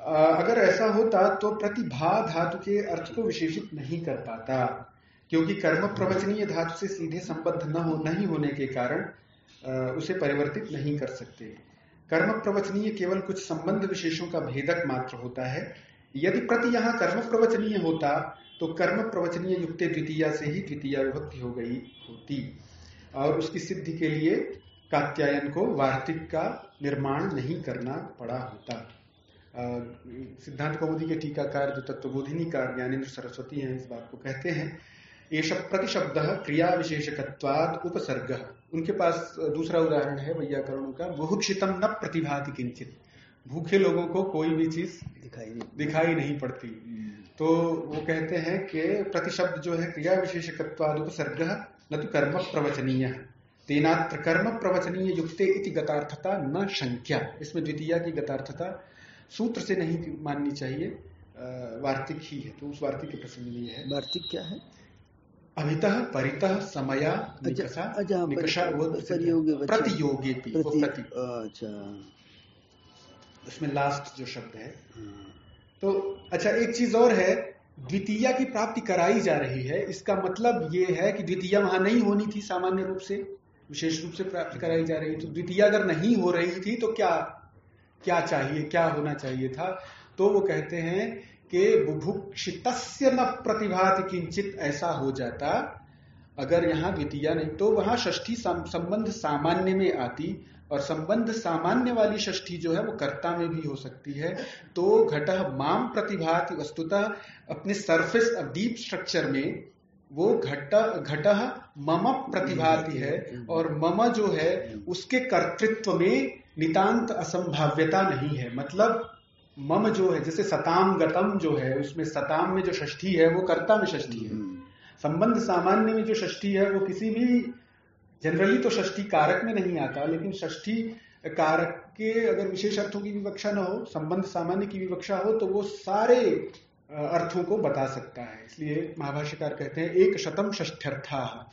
अगर ऐसा होता तो प्रतिभा धातु के अर्थ को विशेषित नहीं कर पाता। क्योंकि कर्म प्रवचनीय धातु से सीधे संबद्ध न हो नहीं होने के कारण उसे परिवर्तित नहीं कर सकते। कर्म प्रवचनीय केवल कुछ संबंध विशेषों का भेदक मात्र होता है। यदि प्रति यहाँ कर्म प्रवचनीय होता तो कर्म प्रवचनीय युक्त द्वितीय से ही द्वितीय विभक्ति हो गई होती। और उसकी सिद्धि के लिए कात्यायन को वार्तिक का निर्माण नहीं करना पड़ा होता। सिद्धांत कौमुदी के टीकाकार, जो तत्वबोधिनी का ज्ञानेन्द्र सरस्वती हैं, इस बात को कहते हैं एष प्रतिशब्द क्रिया विशेषकत्वाद उपसर्ग। उनके पास दूसरा उदाहरण है वैयाकरणों का। बुभुक्षितम न प्रतिभाति किंचित भूखे लोगों को कोई भी चीज़ दिखाई दिखाई नहीं पड़ती। तो वो कहते हैं कि प्रतिशब्द जो है क्रिया विशेषकत्वाद उपसर्ग न तो कर्म प्रवचनीय। तेनात्र कर्म प्रवचनीय युक्ते इति गतार्थता न संख्या इसमें द्वितीय की गतार्थता सूत्र से नहीं माननी चाहिए। वार्तिक ही है तो उस वार्तिक के प्रसंग में है। वार्तिक क्या है? अमित परित समय प्रतियोगी अच्छा। उसमें लास्ट जो शब्द है। हाँ। तो अच्छा एक चीज़ और है द्वितीय की प्राप्ति कराई जा रही है। इसका मतलब ये है कि द्वितीय वहाँ नहीं होनी थी सामान्य रूप से विशेष रूप से प्राप्त कराई जा रही तो द्वितीय अगर नहीं हो रही थी तो क्या क्या चाहिए क्या होना चाहिए था? तो वो कहते हैं कि बुभुक्षित न प्रतिभाति किंचित ऐसा हो जाता, अगर यहाँ द्वितीय नहीं तो वहाँ षष्ठी संबंध सामान्य में आती, और संबंध सामान्य वाली षष्ठी जो है वो कर्ता में भी हो सकती है तो घट माम प्रतिभाति वस्तुतः अपने सरफेस डीप स्ट्रक्चर में वो घट घट मम प्रतिभाति है, और मम जो है उसके कर्तृत्व में नितांत असंभाव्यता नहीं है मतलब मम जो है जैसे सताम गतम जो है उसमें सताम में जो षष्ठी है वो कर्ता में षष्ठी है। हम्म। संबंध सामान्य में जो षष्ठी है वो किसी भी जनरली तो षष्ठी कारक में नहीं आता लेकिन षष्ठी कारक के अगर विशेष अर्थों की विवक्षा न हो संबंध सामान्य की विवक्षा हो तो वो सारे अर्थों को बता सकता है। इसलिए महाभाष्यकार कहते हैं एक शतम षष्ठ्यर्था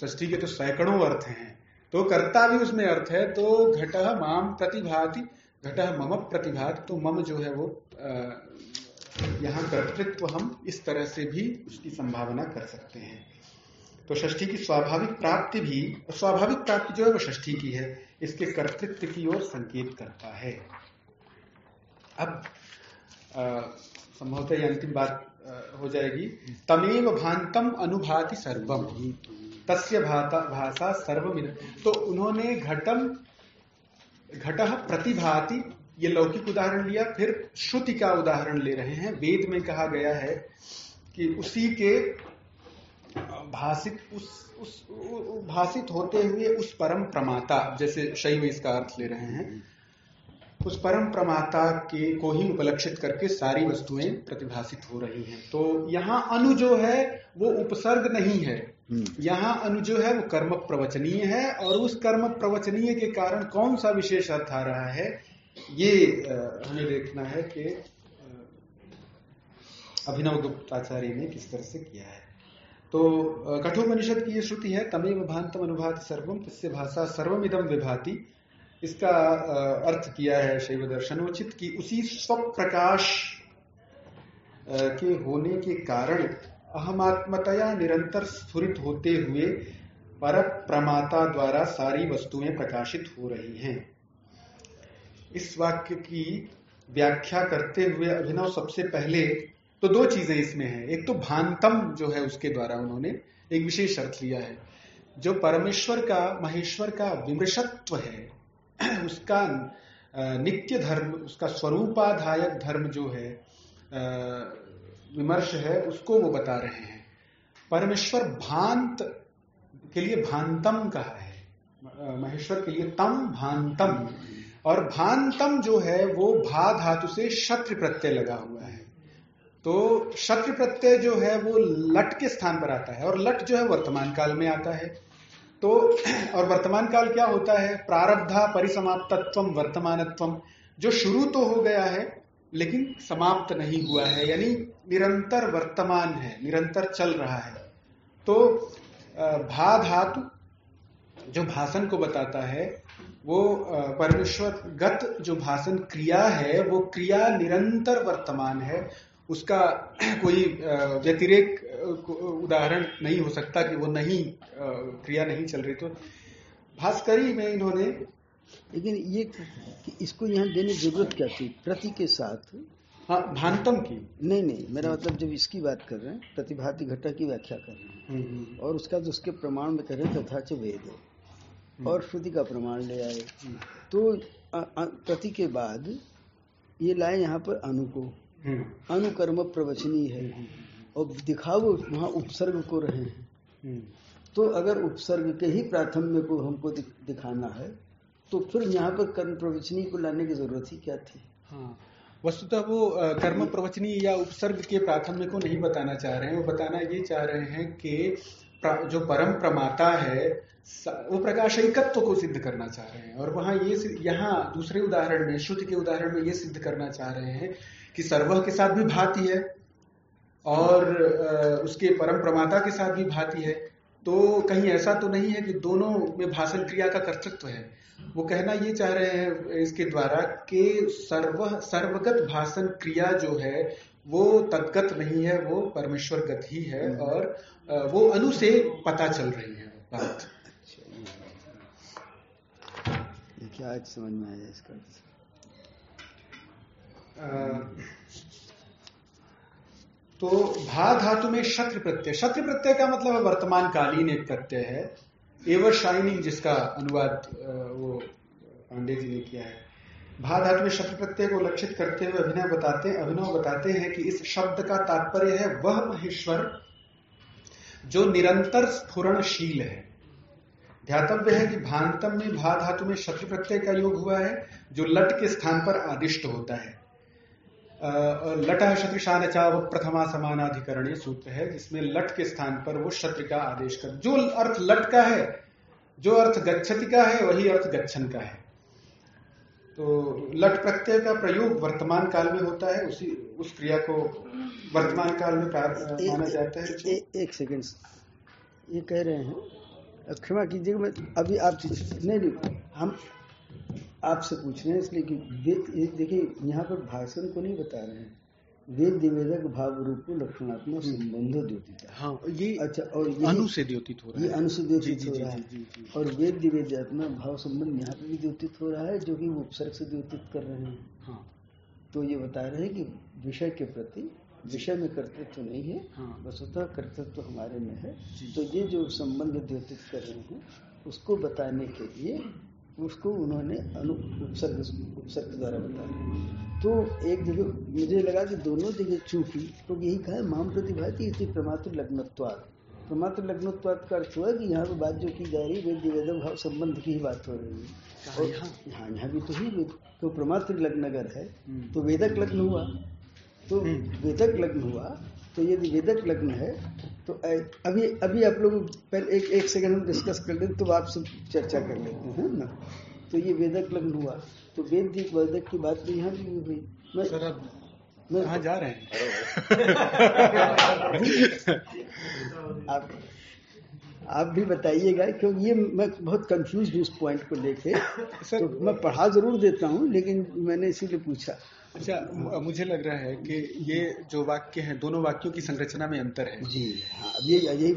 षष्ठी के तो सैकड़ों अर्थ हैं। तो कर्ता भी उसमें अर्थ है तो घट माम प्रतिभाति घट मम प्रतिभाति तो मम जो है वो यहाँ कर्तृत्व हम इस तरह से भी उसकी संभावना कर सकते हैं। तो षष्ठी की स्वाभाविक प्राप्ति भी, स्वाभाविक प्राप्ति जो है वो षष्ठी की है, इसके कर्तृत्व की ओर संकेत करता है। अब संभवतः अंतिम बात हो जाएगी। तमेव भांतम अनुभाति सर्वम। तस्य भाता भाषा सर्वमिद तो उन्होंने घटम घट प्रतिभाति, ये लौकिक उदाहरण लिया, फिर श्रुति का उदाहरण ले रहे हैं वेद में कहा गया है कि उसी के भाषित उस उस भाषित होते हुए उस परम प्रमाता, जैसे शैव इसका अर्थ ले रहे हैं, उस परम प्रमाता के को ही उपलक्षित करके सारी वस्तुएँ प्रतिभाषित हो रही हैं तो यहाँ अनु जो है, वो उपसर्ग नहीं है। यहाँ अनु जो है वो कर्म प्रवचनीय है और उस कर्म प्रवचनीय के कारण कौन सा विशेष अर्थ आ रहा है? ये हमें देखना है कि अभिनव गुप्ताचार्य ने किस तरह से किया है। तो कठोपनिषद की ये श्रुति है, तमेव भांतम अनुभाति सर्वम तस्य भाषा सर्वमिदम विभाति। इसका अर्थ किया है शैव दर्शनोचित की उसी स्व प्रकाश के होने के कारण अहमात्मतया निरंतर स्फुरित होते हुए पर प्रमाता द्वारा सारी वस्तुएँ प्रकाशित हो रही हैं। इस वाक्य की व्याख्या करते हुए अभिनव सबसे पहले तो दो चीज़ें इसमें हैं। एक तो भांतम जो है उसके द्वारा उन्होंने एक विशेष अर्थ लिया है। जो परमेश्वर का, महेश्वर का विमृशत्व है, उसका नित्य धर्म, उसका स्वरूपाधायक धर्म जो है विमर्श है, उसको वो बता रहे हैं। परमेश्वर भांत के लिए भांतम कहा है। महेश्वर के लिए तम भांतम। और भांतम जो है, वो भा धातु से शत्रु प्रत्यय लगा हुआ है। तो शत्रु प्रत्यय जो है, वो लट के स्थान पर आता है और लट जो है, वर्तमान काल में आता है। तो और वर्तमान काल क्या होता है? प्रारब्धा परिसमाप्तत्व, वर्तमानत्व, जो शुरू तो हो गया है लेकिन समाप्त नहीं हुआ है, यानी निरंतर वर्तमान है, निरंतर चल रहा है। तो भा धातु जो भाषण को बताता है, वो परमेश्वर गत जो भाषण क्रिया है, वो क्रिया निरंतर वर्तमान है। उसका कोई व्यतिरेक उदाहरण नहीं हो सकता कि वो नहीं क्रिया नहीं चल रही। तो भास्करी में इन्होंने लेकिन ये इसको यहाँ देने ज़रूरत क्या थी? प्रति के साथ? हाँ भांतम की। नहीं नहीं मेरा मतलब जब इसकी बात कर रहे हैं प्रतिभाति घटा की व्याख्या कर रहे हैं। हम्म, हम्म। और उसका जो उसके प्रमाण में कर रहे हैं तथा च वेद। हम्म। और श्रुति का प्रमाण ले आए। तो प्रति के बाद ये लाए यहाँ पर अनु को। अनुकर्म प्रवचनी है। और दिखाओ वहाँ उपसर्ग को रहे हैं। तो अगर उपसर्ग के ही प्राथम्य को हमको दिखाना है तो फिर यहाँ पर कर्म प्रवचनी को लाने की ज़रूरत ही क्या थी? हाँ वस्तुतः वो कर्म प्रवचनी या उपसर्ग के प्राथम्य को नहीं बताना चाह रहे हैं। वो बताना ये चाह रहे हैं कि जो परम प्रमाता है वो प्रकाशकत्व को सिद्ध करना चाह रहे हैं। और वहाँ ये यहाँ दूसरे उदाहरण में श्रुति के उदाहरण में ये सिद्ध करना चाह रहे हैं कि सर्व के साथ भी भाती है और उसके परम प्रमाता के साथ भी भाती है। तो कहीं ऐसा तो नहीं है कि दोनों में भाषण क्रिया का कर्तृत्व है। वो कहना ये चाह रहे हैं इसके द्वारा कि सर्व सर्वगत भाषण क्रिया जो है वो तदगत नहीं है वो परमेश्वर गत ही है और वो अनु से पता चल रही है बात। क्या समझ में आया इसका? तो भा धातु में शत्र प्रत्यय। शत्र प्रत्यय का मतलब है वर्तमान कालीन एक प्रत्यय है। एवर शाइनिंग जिसका अनुवाद वो पांडे जी ने किया है। भा धातु में शत्र प्रत्यय को लक्षित करते हुए अभिनव बताते अभिनव बताते हैं कि इस शब्द का तात्पर्य है वह महेश्वर जो निरंतर स्फुरणशील है। ध्यातव्य है कि भांतम में भा धातु में शत्रु प्रत्यय का योग हुआ है, जो लट के स्थान पर आदिष्ट होता है। लट शत्रुशान चाव प्रथमा समानाधिकरण सूत्र है जिसमें लट के स्थान पर वो शत्रु का आदेश कर जो अर्थ लट का है जो अर्थ गच्छति का है वही अर्थ गच्छन का है। तो लट प्रत्यय का प्रयोग वर्तमान काल में होता है उसी उस क्रिया को वर्तमान काल में माना जाता है ए, एक सेकंड ये कह रहे हैं क्षमा कीजिएगा मैं अभी आप नहीं नहीं हम आपसे पूछ रहे हैं इसलिए कि देखिए यहाँ पर भाषण को नहीं बता रहे हैं। वेद निवेदक भाव रूप लक्षणात्मक हम्म। संबंध द्योतित हाँ। ये अच्छा और ये अनु से द्योतित हो रहा है। ये अनु से द्योतित हो रहा है। और वेद निवेदात्मक भाव संबंध यहाँ पे भी द्योतित हो रहा है जो कि वो उपसर्ग से द्योतित कर रहे हैं। हाँ। तो ये बता रहे हैं कि विषय के प्रति विषय में कर्तृत्व तो नहीं है हाँ। वस्तुतः कर्तृत्व हमारे में है। तो ये जो संबंध द्योतित कर रहे हैं उसको बताने के लिए उसको उन्होंने अनु उपसर्ग उपसर्ग द्वारा बताया। तो एक जगह मुझे लगा कि दोनों जगह चूँकि तो यही कहा माम प्रतिभाती इसी प्रमात्र लग्नत्वाद प्रमात्र लग्नत्वाद का अर्थ हुआ कि यहाँ पे बात जो की जा रही है वेद वेद भाव संबंध की ही बात हो रही है। और हाँ यहाँ भी तो ही तो प्रमात्र लग्न अगर है हम्म। तो वेदक लग्न हुआ। तो हम्म। वेदक लग्न हुआ तो यदि वेदक लग्न है तो अभी अभी आप लोग पहले एक एक सेकंड हम डिस्कस कर लेते तो आपसे चर्चा कर लेते हैं ना? तो ये वेदक लग्न हुआ। तो वेद वेदक की बात तो यहाँ भी। हुई मैं सर अब मैं कहाँ जा रहे हैं? आप आप भी बताइएगा क्योंकि ये मैं बहुत कंफ्यूज हूँ इस पॉइंट को लेके। तो मैं पढ़ा ज़रूर देता हूँ लेकिन मैंने इसीलिए पूछा। अच्छा मुझे लग रहा है कि ये जो वाक्य हैं दोनों वाक्यों की संरचना में अंतर है। जी हाँ ये यही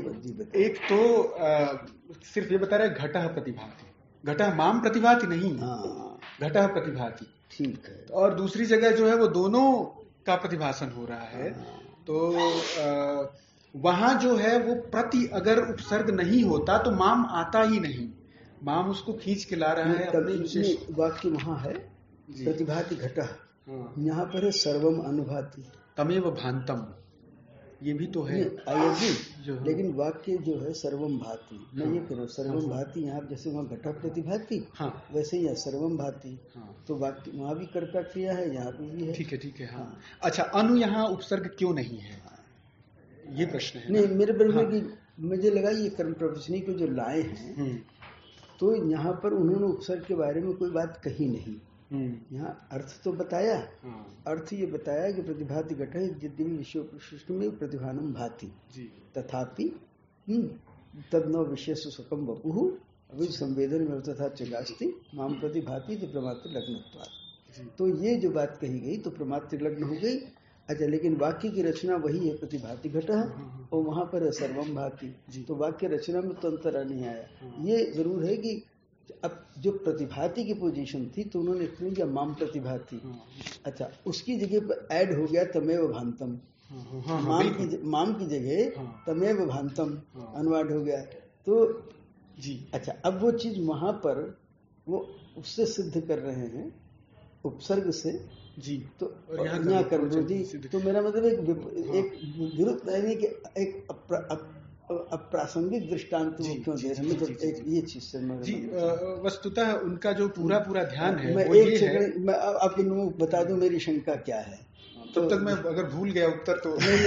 एक तो आ, सिर्फ़ ये बता रहा है घटा प्रतिभाति। घटा माम प्रतिभाति नहीं हाँ। घटा प्रतिभाति। ठीक है। और दूसरी जगह जो है वो दोनों का प्रतिभाषण हो रहा है। हाँ। तो आ, वहाँ जो है वो प्रति अगर उपसर्ग नहीं होता तो माम आता ही नहीं। माम उसको खींच के ला रहा है वाक्य वहाँ है प्रतिभाति घटा। यहाँ पर है सर्वम अनुभाति। तमेव भांतम। ये भी तो है। जो लेकिन वाक्य जो है सर्वम भाति। मैं हाँ, ये कह रहा हूँ सर्वम हाँ, भाति यहाँ जैसे वहाँ घटा प्रतिभाति हाँ, वैसे ही सर्वम भाति। हाँ, तो वाक्य वहाँ भी कर्ता क्रिया है यहाँ पे भी है। ठीक है ठीक है हाँ, हाँ। अच्छा अनु यहाँ उपसर्ग क्यों नहीं है? ये प्रश्न है नहीं मेरे बरमे हाँ, की मुझे लगा ये कर्म प्रवचनी को जो लाए हैं हम्म। तो यहाँ पर उन्होंने उपसर्ग के बारे में कोई बात कही नहीं। यहाँ अर्थ तो बताया। हाँ। अर्थ ये बताया कि प्रतिभाति घट यद्यपि विश्व प्रशिष्ट में प्रतिभानम भाति। तथापि हम्म, तद न विशेष सुखम बपु अभी संवेदन में तथा चगास्ती माम प्रतिभाति तो प्रमात्र लग्न तो ये जो बात कही गई तो प्रमात्र लग्न हो गई। अच्छा लेकिन वाक्य की रचना वही है प्रतिभाति घट हाँ, हाँ, और वहाँ पर है सर्वम भाति तो वाक्य रचना में तो अंतर नहीं आया ये ज़रूर है कि अब जो प्रतिभाती की पोजीशन थी तो उन्होंने क्यों किया माम प्रतिभाती हाँ। अच्छा उसकी जगह पर ऐड हो गया तमेव भांतम। हाँ, हाँ, माम की माम की जगह तमेव भांतम अनुवाद हो गया। तो जी। अच्छा अब वो चीज़ वहाँ पर वो उससे सिद्ध कर रहे हैं उपसर्ग से। जी। तो यहाँ कर जी। तो मेरा मतलब एक एक विरुद्ध एक अब प्रासंगिक दृष्टांत क्यों दे रहे हैं? तो एक ये चीज़ से जी वस्तुतः उनका जो पूरा पूरा ध्यान है मैं वो एक मैं आपको बता दूँ मेरी शंका क्या है। तब तक मैं अगर भूल गया उत्तर तो नहीं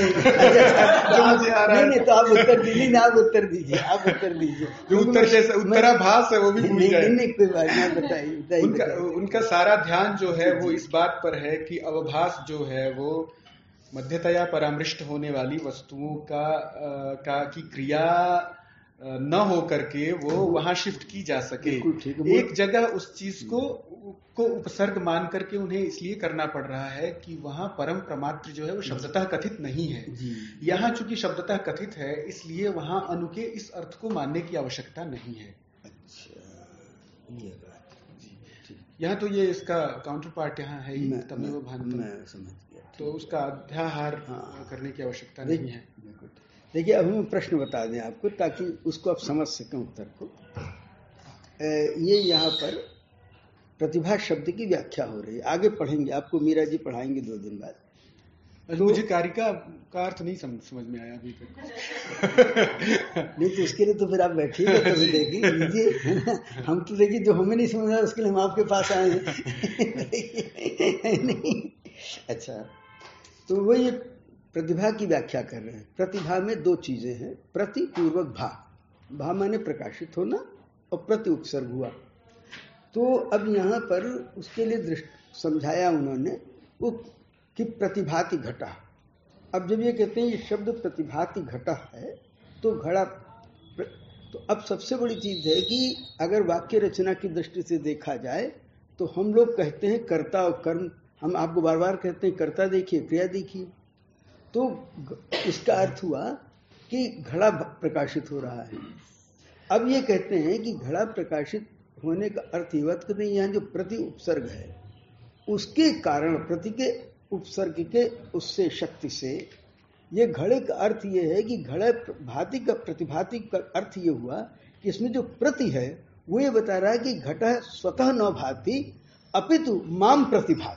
नहीं। तो आप उत्तर दीजिए आप उत्तर दीजिए आप उत्तर दीजिए। जो उत्तर जैसे उत्तराभास है वो भी भूल जाए। नहीं कोई बात नहीं बताइए उनका उनका सारा ध्यान जो है वो इस बात पर है कि अवभास जो है वो मध्यतया परामृष्ट होने वाली वस्तुओं का आ, का की क्रिया न हो करके वो वहाँ शिफ्ट की जा सके। एक जगह उस चीज़ को को उपसर्ग मान करके उन्हें इसलिए करना पड़ रहा है कि वहाँ परम प्रमात्र जो है वो शब्दतः कथित नहीं है। यहाँ चूँकि शब्दतः कथित है इसलिए वहाँ अनु के इस अर्थ को मानने की आवश्यकता नहीं है। अच्छा यहाँ तो ये इसका काउंटर पार्ट यहाँ है ही तमेव भान समझ तो उसका अध्याहार हाँ। करने की आवश्यकता नहीं है। देखिए अब हम प्रश्न बता दें आपको ताकि उसको आप समझ सकें उत्तर को। ये यहाँ पर प्रतिभा शब्द की व्याख्या हो रही है। आगे पढ़ेंगे आपको मीरा जी पढ़ाएँगे दो दिन बाद। तो, मुझे कारिका का अर्थ नहीं समझ समझ में आया अभी तक। नहीं तो उसके लिए तो फिर आप बैठिए कभी देखिए लीजिए हम तो देखिए जो हमें नहीं समझ रहा उसके लिए हम आपके पास आए हैं। नहीं। अच्छा। तो वो ये प्रतिभा की व्याख्या कर रहे हैं। प्रतिभा में दो चीज़ें हैं, प्रतिपूर्वक भा भा माने प्रकाशित होना और प्रति उपसर्ग हुआ। तो अब यहाँ पर उसके लिए दृष्टि समझाया उन्होंने वो कि प्रतिभाति घटा। अब जब ये कहते हैं ये शब्द प्रतिभाति घटा है तो घड़ा तो अब सबसे बड़ी चीज़ है कि अगर वाक्य रचना की दृष्टि से देखा जाए तो हम लोग कहते हैं कर्ता और कर्म हम आपको बार बार कहते हैं, कर्ता देखिए क्रिया देखिए। तो इसका अर्थ हुआ कि घड़ा प्रकाशित हो रहा है। अब ये कहते हैं कि घड़ा प्रकाशित होने का अर्थ ये नहीं यहाँ जो प्रति उपसर्ग है, उसके कारण, प्रति के उपसर्ग के उससे शक्ति से, ये घड़े का अर्थ ये है कि घड़े भाति का, प्रतिभाति का अर्थ ये हुआ कि इसमें जो प्रति है, वो ये बता रहा है कि घट स्वतः न भाति, अपितु माम प्रतिभा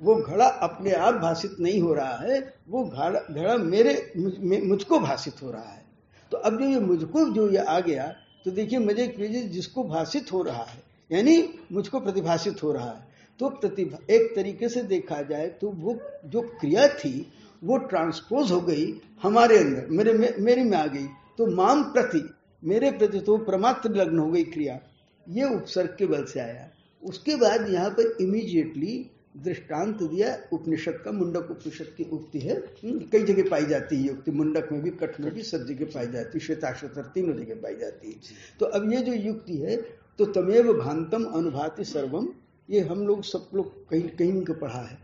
वो घड़ा अपने आप भाषित नहीं हो रहा है वो घड़ा घड़ा मेरे मुझको भाषित हो रहा है। तो अब जो ये मुझको जो ये आ गया तो देखिए कीजिए जिसको भाषित हो रहा है यानी मुझको प्रतिभाषित हो रहा है। तो प्रतिभा एक तरीके से देखा जाए तो वो जो क्रिया थी वो ट्रांसपोज हो गई हमारे अंदर मेरे में, मेरे में आ गई। तो माम प्रति मेरे प्रति तो प्रमात्र लग्न हो गई क्रिया। ये उपसर्ग के बल से आया। उसके बाद यहाँ पर इमीडिएटली दृष्टांत दिया उपनिषद का मुंडक उपनिषद की उक्ति है। हम्म, कई जगह पाई जाती है युक्ति मुंडक में भी कठ में भी सब जगह पाई जाती है। श्वेताश्वतर तीनों जगह पाई जाती है। तो अब ये जो युक्ति है तो तमेव भांतम अनुभाति सर्वम ये हम लोग सब लोग कहीं कहीं को पढ़ा है।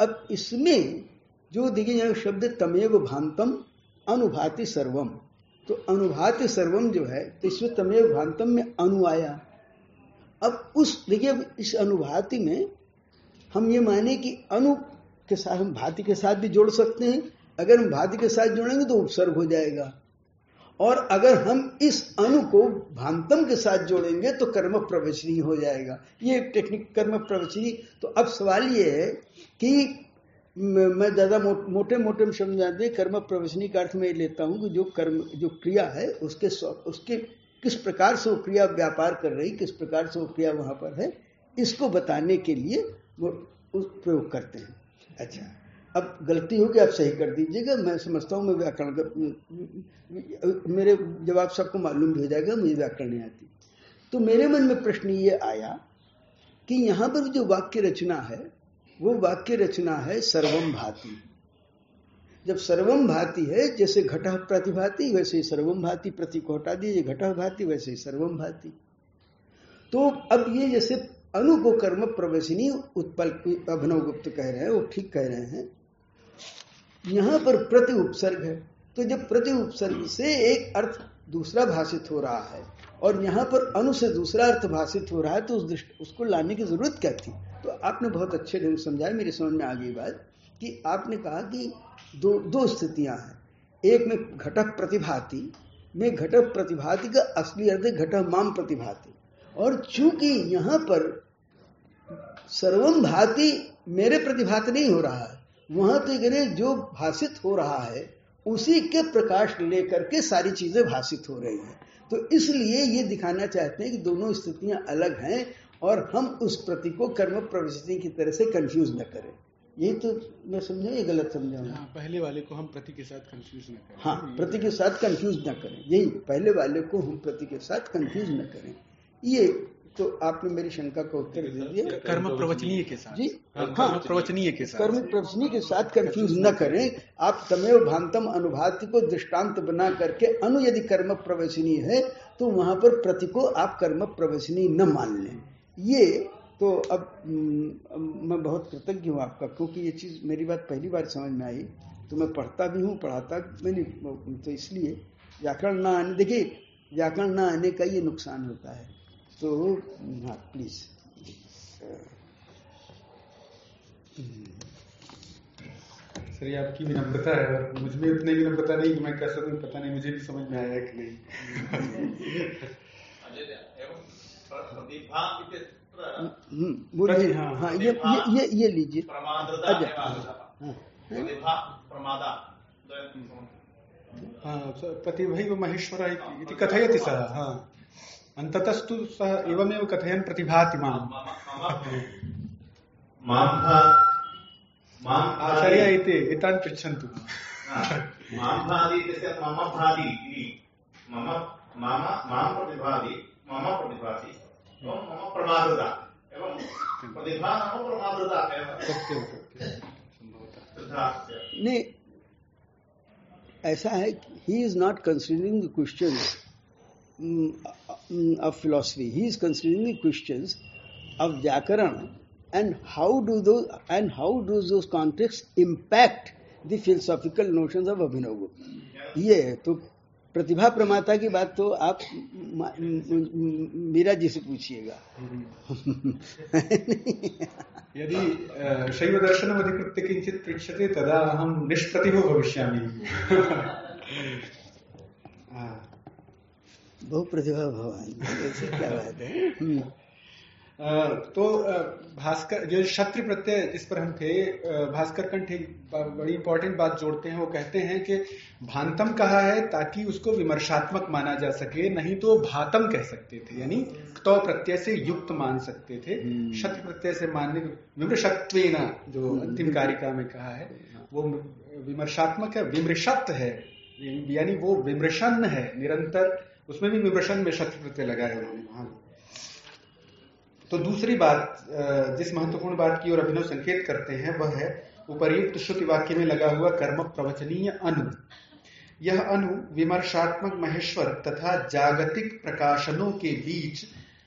अब इसमें जो देखिए यहाँ शब्द तमेव भांतम अनुभाति सर्वम। तो अनुभाति सर्वम जो है तो इसमें तमेव भांतम में अनु आया। अब उस देखिए इस अनुभाति में हम ये माने कि अनु के साथ हम भाति के साथ भी जोड़ सकते हैं। अगर हम भाति के साथ जोड़ेंगे तो उपसर्ग हो जाएगा। और अगर हम इस अनु को भांतम के साथ जोड़ेंगे तो कर्म प्रवचनी हो जाएगा। ये टेक्निक कर्म प्रवचनी तो अब सवाल ये है कि मैं ज़्यादा मो, मोटे मोटे में समझाते कर्म प्रवचनी का अर्थ में लेता हूँ कि जो कर्म जो क्रिया है उसके उसके किस प्रकार से वो क्रिया व्यापार कर रही किस प्रकार से वो क्रिया वहाँ पर है इसको बताने के लिए वो उस प्रयोग करते हैं। अच्छा अब गलती होगी, आप सही कर दीजिएगा। मैं समझता हूँ, मैं व्याकरण मेरे जवाब सबको मालूम भी हो जाएगा, मुझे व्याकरण नहीं आती। तो मेरे मन में प्रश्न ये आया कि यहाँ पर जो वाक्य रचना है, वो वाक्य रचना है सर्वम भाति। जब सर्वम भाति है, जैसे घट प्रतिभाति, वैसे ही सर्वम भाति प्रति को हटा दीजिए, घट भाति, वैसे ही सर्वम भाति। तो अब ये जैसे अनु को कर्म प्रवेशिनी उत्पल अभिनव गुप्त कह रहे हैं, वो ठीक कह रहे हैं। यहाँ पर प्रति उपसर्ग है। तो जब प्रति उपसर्ग से एक अर्थ दूसरा भाषित हो रहा है और यहाँ पर अनु से दूसरा अर्थ भाषित हो रहा है तो उस दृष्टि उसको लाने की ज़रूरत क्या थी? तो आपने बहुत अच्छे ढंग समझाया। मेरी समझ में आ गई बात कि आपने कहा कि दो दो स्थितियाँ हैं। एक में घटक प्रतिभाति, में घटक प्रतिभाति का असली अर्थ घटक माम प्रतिभाति। और चूँकि यहाँ पर सर्वम भाति मेरे प्रतिभात नहीं हो रहा है वहाँ तो कह जो भाषित हो रहा है उसी के प्रकाश लेकर के सारी चीज़ें भाषित हो रही हैं। तो इसलिए ये दिखाना चाहते हैं कि दोनों स्थितियाँ अलग हैं और हम उस प्रति को कर्म प्रवृत्ति की तरह से कंफ्यूज न करें। ये तो मैं समझा ये गलत समझा हाँ, पहले वाले को हम प्रति के साथ कंफ्यूज न करें। हाँ प्रति के साथ कंफ्यूज न करें। यही पहले वाले को हम प्रति के साथ कंफ्यूज न करें। ये तो आपने मेरी शंका का उत्तर दे दिया। कर्म प्रवचनीय के साथ। जी हाँ प्रवचनीय के साथ। कर्म प्रवचनीय के साथ कंफ्यूज न करें। आप तमेव भांतम अनुभाति को दृष्टांत बना करके अनु यदि कर्म प्रवचनीय है तो वहाँ पर प्रति को आप कर्म प्रवचनीय न मान लें। ये तो अब मैं बहुत कृतज्ञ हूँ आपका क्योंकि ये चीज़ मेरी बात पहली बार समझ में आई। तो मैं पढ़ता भी हूँ पढ़ाता मैं तो इसलिए व्याकरण ना आने देखिए व्याकरण ना आने का ये नुकसान होता है। तो हाँ प्लीज़ सर ये आपकी विनम्रता है और मुझमें उतनी विनम्रता नहीं कि मैं कह सकूँ पता नहीं मुझे भी समझ में आया कि नहीं। हम्म, बोलिए हाँ हाँ ये ये ये, ये लीजिए। हाँ। पति भाई वो महेश्वर कथयति सह हाँ। अंततस्तु सह एवमेव कथयन प्रतिभाति माम। आचार्य इति एतान् पृच्छन्तु। माँ भाति इत्यस्य मम भाति इति। मम मम माँ प्रतिभाति मम प्रतिभाति। एवं मम प्रमादता। एवं प्रतिभा नाम प्रमादता एव। सत्यं सत्यं। नहीं ऐसा है he is not considering the question of philosophy. He is considering the questions of Vyakaran and how do those and how do those contexts impact the philosophical notions of Abhinav. ये है तो प्रतिभा प्रमाता की बात तो आप मीरा जी से पूछिएगा यदि शैव दर्शन अधिकृत्य किंचित पृछते तदा हम निष्प्रतिभो भविष्यामि बहु प्रतिभा भवान क्या बात है हम्म। तो भास्कर जो शत्रु प्रत्यय जिस पर हम थे भास्कर कंठ एक बड़ी इंपॉर्टेंट बात जोड़ते हैं वो कहते हैं कि भांतम कहा है ताकि उसको विमर्शात्मक माना जा सके नहीं तो भातम कह सकते थे यानी तो प्रत्यय से युक्त मान सकते थे हम्म। शत्रु प्रत्यय से मानने विमर्शत्व जो हम्म। अंतिम कारिका में कहा है वो विमर्शात्मक है विमृशत है यानी वो विमृशन है निरंतर उसमें भी विमर्शन में शत्रु प्रत्यय लगाए उन्होंने तो दूसरी बात जिस महत्वपूर्ण बात की ओर अभिनव संकेत करते हैं, वह है, उपर्युक्त श्रुति वाक्य में लगा हुआ कर्म प्रवचनीय अनु। यह अनु विमर्शात्मक महेश्वर तथा जागतिक प्रकाशनों के बीच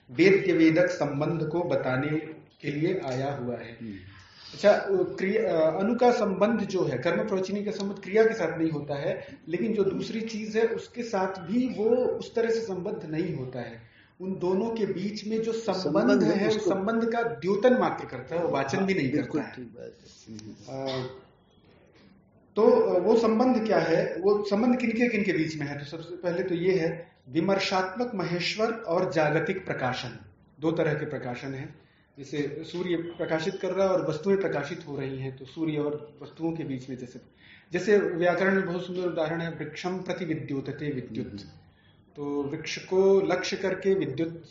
वेद्य वेदक संबंध को बताने के लिए आया हुआ है। हम्म। अच्छा क्रिया अनु का संबंध जो है कर्म प्रवचनी का संबंध क्रिया के साथ नहीं होता है लेकिन जो दूसरी चीज़ है उसके साथ भी वो उस तरह से संबंध नहीं होता है। उन दोनों के बीच में जो संबंध है उस संबंध का द्योतन मात्र करता है वो वाचन भी नहीं करता है। तो वो संबंध क्या है? वो संबंध किनके किनके बीच में है? तो सबसे पहले तो ये है विमर्शात्मक महेश्वर और जागतिक प्रकाशन। दो तरह के प्रकाशन है। जैसे सूर्य प्रकाशित कर रहा है और वस्तुएँ प्रकाशित हो रही हैं तो सूर्य और वस्तुओं के बीच में जैसे जैसे व्याकरण में बहुत सुंदर उदाहरण है वृक्षम प्रति विद्युतते विद्युत। तो वृक्ष को लक्ष्य करके विद्युत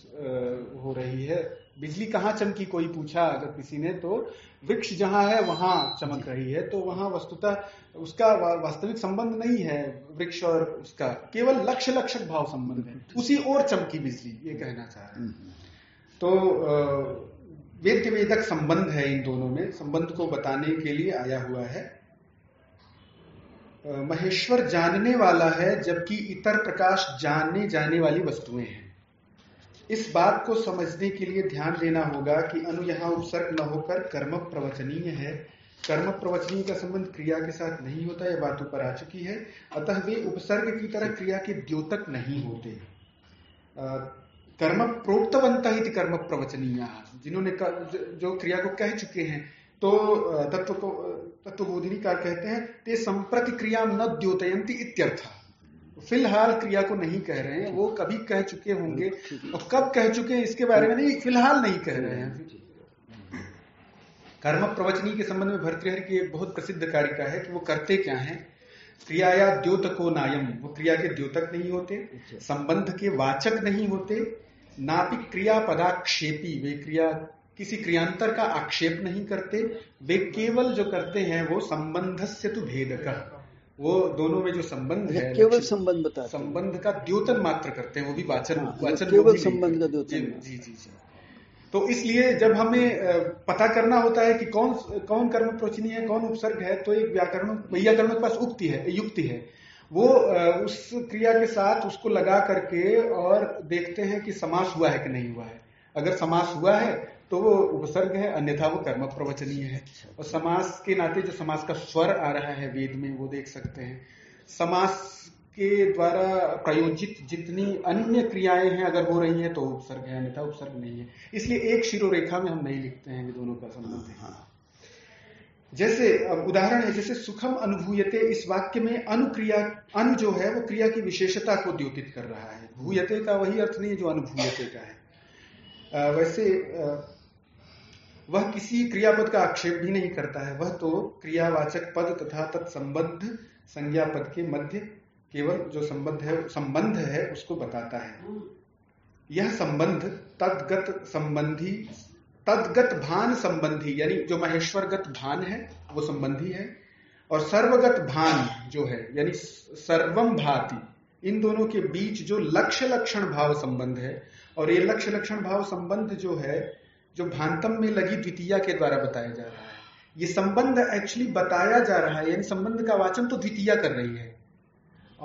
हो रही है। बिजली कहाँ चमकी कोई पूछा अगर किसी ने तो वृक्ष जहाँ है वहाँ चमक रही है। तो वहाँ वस्तुतः उसका वास्तविक संबंध नहीं है वृक्ष और उसका। केवल लक्ष्य लक्षक भाव संबंध है। उसी और चमकी बिजली ये कहना चाह रहे हैं। तो वेद्य वेदक संबंध है इन दोनों में। संबंध को बताने के लिए आया हुआ है। महेश्वर जानने वाला है, जबकि इतर प्रकाश जानने जाने वाली वस्तुएँ हैं। इस बात को समझने के लिए ध्यान देना होगा कि अनु यहाँ उपसर्ग न होकर कर्म प्रवचनीय है। कर्म प्रवचनीय का संबंध क्रिया के साथ नहीं होता, यह बात ऊपर आ चुकी है। अतः वे उपसर्ग की तरह क्रिया के द्योतक नहीं होते। कर्म प्रोक्तवंत ही कर्म प्रवचनीय जिन्होंने जो क्रिया को कह चुके हैं तो तत्व को तत्वबोधिनी कार कहते हैं ते संप्रति क्रिया न द्योतयंती इत्यर्थ। फ़िलहाल क्रिया को नहीं कह रहे हैं वो कभी कह चुके होंगे। और कब कह चुके हैं इसके बारे में नहीं फ़िलहाल नहीं कह रहे हैं। कर्म प्रवचनी के संबंध में भर्तृहर की एक बहुत प्रसिद्ध कारिका है कि वो करते क्या है? क्रिया या द्योतको नायम। वो क्रिया के द्योतक नहीं होते संबंध के वाचक नहीं होते नापिक क्रिया पदाक्षेपी। वे क्रिया किसी क्रियांतर का आक्षेप नहीं करते वे केवल जो करते हैं वो संबंध से तो भेद का वो दोनों में जो संबंध है केवल संबंध बता संबंध का द्योतन मात्र करते हैं वो भी वाचन हाँ, वाचन केवल संबंध का द्योतन जी जी जी। तो इसलिए जब हमें पता करना होता है कि कौन कौन कर्म प्रोचनी है, कौन उपसर्ग है तो एक व्याकरण व्याकरण के पास उक्ति है, युक्ति है। वो उस क्रिया के साथ उसको लगा करके और देखते हैं कि समास हुआ है कि नहीं हुआ है। अगर समास हुआ है तो वो उपसर्ग है, अन्यथा वो कर्म प्रवचनीय है। और समास के नाते जो समास का स्वर आ रहा है वेद में, वो देख सकते हैं। समास के द्वारा प्रयोजित जितनी अन्य क्रियाएँ हैं, अगर हो रही हैं तो उपसर्ग है, अन्यथा उपसर्ग नहीं है। इसलिए एक शिरोरेखा में हम नहीं लिखते हैं दोनों का संबंध है। हाँ। जैसे, अब उदाहरण है, जैसे सुखम अनुभूयते, इस वाक्य में अनुक्रिया, अनु जो है, वो क्रिया की विशेषता को द्योतित कर रहा है। भूयते का वही अर्थ नहीं है जो अनुभूयते का है। वैसे वह किसी क्रियापद का आक्षेप भी नहीं करता है। वह तो क्रियावाचक पद तथा तत्संबद्ध संज्ञा पद के मध्य केवल जो संबंध है संबंध है उसको बताता है। यह संबंध तदगत संबंधी तदगत भान संबंधी यानी जो महेश्वरगत भान है वो संबंधी है और सर्वगत भान जो है यानी सर्वम भाति इन दोनों के बीच जो लक्ष्य लक्षण भाव संबंध है और ये लक्ष्य लक्षण भाव संबंध जो है जो भांतम में लगी द्वितीया के द्वारा बताया जा रहा है ये संबंध एक्चुअली बताया जा रहा है यानी संबंध का वाचन तो द्वितीया कर रही है।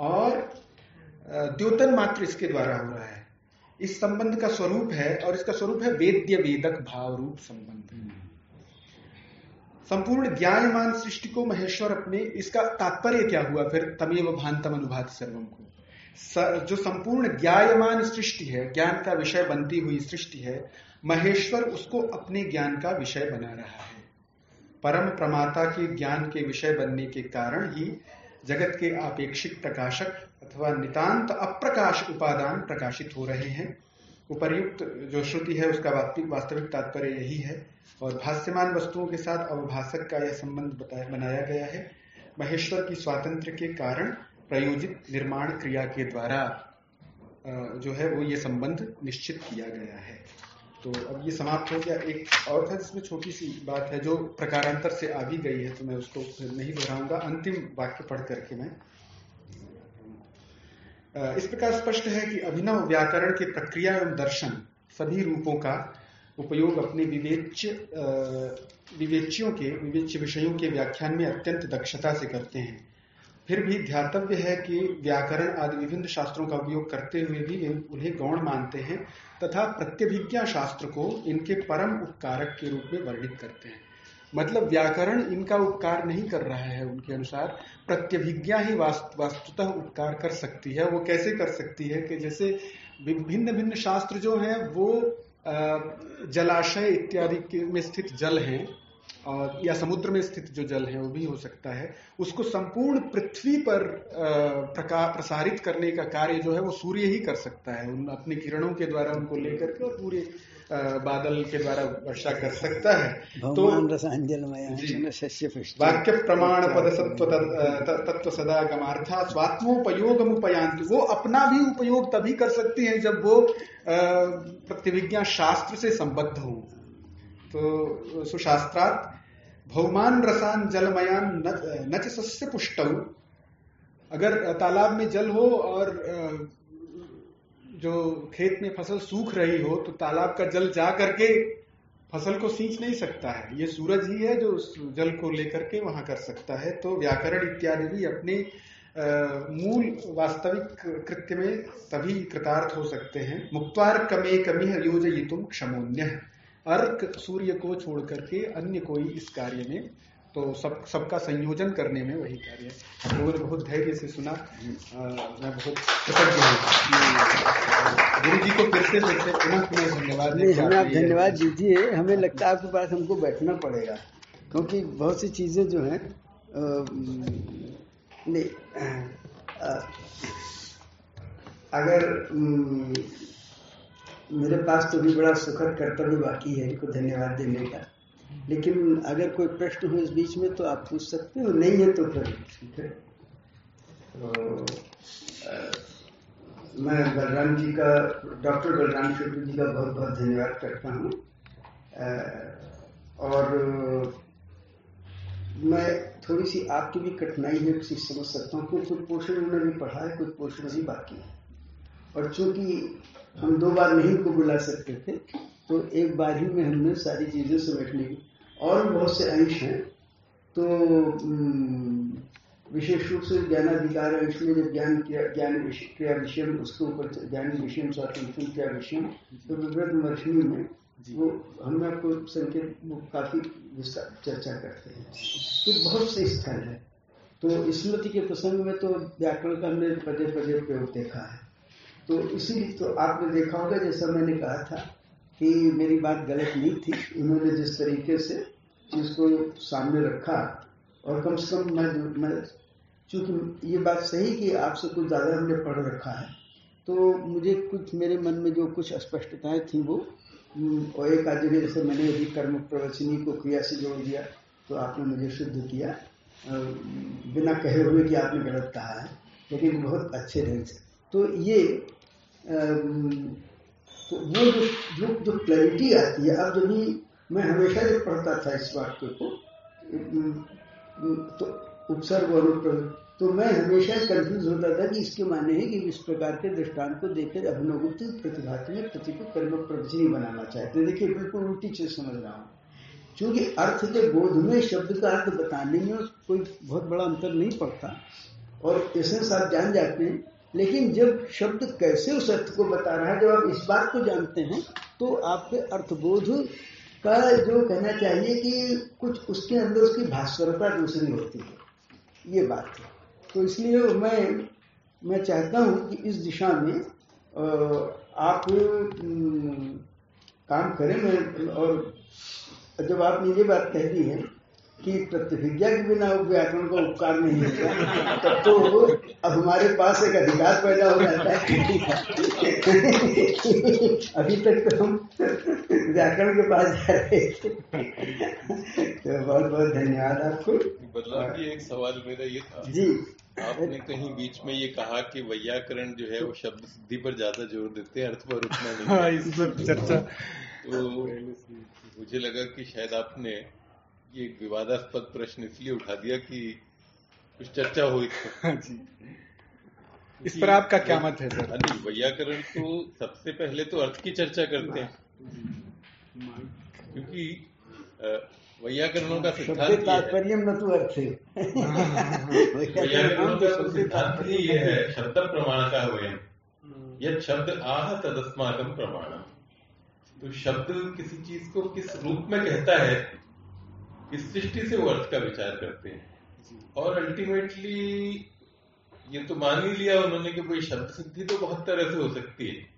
और द्योतन मात्र इसके द्वारा हो रहा है। इस संबंध का स्वरूप है और इसका स्वरूप है वेद्य वेदक भाव रूप संबंध। संपूर्ण ज्ञानमान सृष्टि को महेश्वर अपने, इसका तात्पर्य क्या हुआ? फिर तमेव भांतम अनुभात सर्वम को। जो संपूर्ण ज्ञायमान सृष्टि है, ज्ञान का विषय बनती हुई सृष्टि है, महेश्वर उसको अपने ज्ञान का विषय बना रहा है। परम प्रमाता के ज्ञान के विषय बनने के कारण ही जगत के आपेक्षिक प्रकाशक अथवा नितांत अप्रकाश उपादान प्रकाशित हो रहे हैं। उपर्युक्त जो श्रुति है, उसका वास्तविक तात्पर्य यही है। और भाष्यमान वस्तुओं के साथ अवभाषक का यह संबंध बनाया गया है। महेश्वर की स्वातंत्र के कारण प्रयोजित निर्माण क्रिया के द्वारा जो है वो ये संबंध निश्चित किया गया है। तो अब ये समाप्त हो गया। एक और था जिसमें छोटी सी बात है, जो प्रकारांतर से आ भी गई है तो मैं उसको नहीं दोहराऊँगा। अंतिम वाक्य पढ़ करके मैं। इस प्रकार स्पष्ट है कि अभिनव व्याकरण के प्रक्रिया एवं दर्शन सभी रूपों का उपयोग अपने विवेच्य विवेच्यों के, विवेच्य विषयों के व्याख्यान में अत्यंत दक्षता से करते हैं। फिर भी ध्यातव्य है कि व्याकरण आदि विभिन्न शास्त्रों का उपयोग करते हुए भी उन्हें गौण मानते हैं तथा प्रत्यभिज्ञा शास्त्र को इनके परम उपकारक के रूप में वर्णित करते हैं। मतलब व्याकरण इनका उपकार नहीं कर रहा है उनके अनुसार, प्रत्यभिज्ञा ही वास्तुतः उपकार कर सकती है। वो कैसे कर सकती है कि जैसे भिन्न भिन्न शास्त्र जो हैं, वो जलाशय इत्यादि में स्थित जल हैं और या समुद्र में स्थित जो जल है वो भी हो सकता है। उसको संपूर्ण पृथ्वी पर प्रकार प्रसारित करने का कार्य जो है वो सूर्य ही कर सकता है। उन अपने किरणों के द्वारा उनको लेकर के और पूरे बादल के द्वारा वर्षा कर सकता है। तो वाक्य प्रमाण पद सत्व तत्व सदा गमार्था स्वात्मोपयोग उपयांत वो अपना भी उपयोग तभी कर सकती है जब वो प्रतिविज्ञा शास्त्र से संबद्ध हो। तो सुशास्त्रात भौमान रसान जलमयान नच सस्य पुष्ट। अगर तालाब में जल हो और जो खेत में फ़सल सूख रही हो तो तालाब का जल जा करके फ़सल को सींच नहीं सकता है। ये सूरज ही है जो जल को लेकर के वहाँ कर सकता है। तो व्याकरण इत्यादि भी अपने मूल वास्तविक कृत्य में तभी कृतार्थ हो सकते हैं। मुक्तार कमे कमी योजयितुम क्षमोन्य अर्क सूर्य को छोड़ करके अन्य कोई इस कार्य में तो सब सबका संयोजन करने में वही कार्य है। लोगों ने बहुत धैर्य से सुना। आ, मैं बहुत कृतज्ञ हूँ। गुरु जी को फिर से फिर से पुनः पुनः धन्यवाद। हमें आप धन्यवाद दीजिए। हमें लगता है आपके पास हमको बैठना पड़ेगा। क्योंकि बहुत सी चीज़ें जो हैं नहीं अगर मेरे पास तो भी बड़ा सुखद कर्तव्य बाकी है इनको धन्यवाद देने का। लेकिन अगर कोई प्रश्न हो इस बीच में तो आप पूछ सकते हो नहीं है तो फिर ठीक है। तो, मैं बलराम जी का डॉक्टर बलराम शुक्ल जी का बहुत बहुत धन्यवाद करता हूँ। और मैं थोड़ी सी आपकी भी कठिनाई है चीज़ समझ सकता हूँ क्योंकि कुछ पोर्शन उन्होंने भी पढ़ा है कुछ पोर्शन भी बाकी है। और चूँकि हम दो बार नहीं को बुला सकते थे तो एक बार ही में हमने सारी चीज़ें समेटने की और बहुत से अंश हैं तो विशेष रूप से ज्ञानाधिकार अंश में जब ज्ञान ज्ञान क्रिया विषय उसके ऊपर ज्ञान विषय स्वातंत्र क्रिया विषय तो विवृत वर्षणी में वो हमने आपको संकेत काफ़ी विस्तार चर्चा करते हैं। तो बहुत से स्थल है। तो स्मृति के प्रसंग में तो व्याकरण का हमने पदे पदे प्रयोग देखा है। तो इसी तो आपने देखा होगा, जैसा मैंने कहा था कि मेरी बात गलत नहीं थी। उन्होंने जिस तरीके से चीज़ को सामने रखा, और कम से कम मैं मैं, चूँकि ये बात सही कि आपसे कुछ ज़्यादा हमने पढ़ रखा है तो मुझे कुछ, मेरे मन में जो कुछ अस्पष्टताएँ थी वो और एक आदि जैसे मैंने यदि कर्म प्रवचनी को क्रिया से जोड़ दिया तो आपने मुझे शुद्ध किया बिना कहे हुए कि आपने गलत कहा है, लेकिन बहुत अच्छे ढंग से। तो ये तो वो जो जो जो क्लैरिटी आती है, अब जब मैं हमेशा जब पढ़ता था इस वाक्य को तो उपसर्ग और तो मैं हमेशा कंफ्यूज होता था कि इसके माने है कि इस प्रकार के दृष्टांत को देखकर अभिनवगुप्त प्रतिभाति में प्रति को कर्म प्रवचनी बनाना चाहते देखिए, बिल्कुल उल्टी चीज़ समझ रहा हूँ। क्योंकि अर्थ के बोध में शब्द का अर्थ बताने में कोई बहुत बड़ा अंतर नहीं पड़ता। और ऐसे साथ जान जाते हैं लेकिन जब शब्द कैसे उस अर्थ को बता रहा है, जब आप इस बात को जानते हैं तो आपके अर्थबोध का जो कहना चाहिए कि कुछ उसके अंदर उसकी भास्वरता दूसरी होती है। ये बात है। तो इसलिए मैं मैं चाहता हूँ कि इस दिशा में आप काम करें। मैं, और जब आपने ये बात कह दी है कि प्रतिभिज्ञा के बिना व्याकरण का उपकार नहीं होगा तब तो अब हमारे पास एक अधिकार पैदा हो जाता है। अभी तक तो हम व्याकरण के पास जा रहे थे तो बहुत बहुत धन्यवाद आपको। बदलाव की एक सवाल मेरा ये था। जी। आपने कहीं बीच में ये कहा कि वैयाकरण जो है वो शब्द सिद्धि पर ज़्यादा ज़ोर देते हैं अर्थ पर उतना नहीं हाँ, इस पर चर्चा। तो मुझे लगा कि शायद आपने ये विवादास्पद प्रश्न इसलिए उठा दिया कि कुछ चर्चा हुई हाँ जी। इस पर आपका क्या मत है सर? नहीं वैयाकरण तो सबसे पहले तो अर्थ की चर्चा करते हैं। क्योंकि वैयाकरणों का सिद्धांत तात्पर्य न तो अर्थ है। वैयाकरणों का तो सिद्धांत ही ये है शब्द प्रमाण का वयम। यह शब्द आह तदस्माकम प्रमाण तो शब्द किसी चीज़ को किस रूप में कहता है इस दृष्टि से वो अर्थ का विचार करते हैं। और अल्टीमेटली ये तो मान ही लिया उन्होंने कि कोई शब्द सिद्धि तो बहुत तरह से हो सकती है।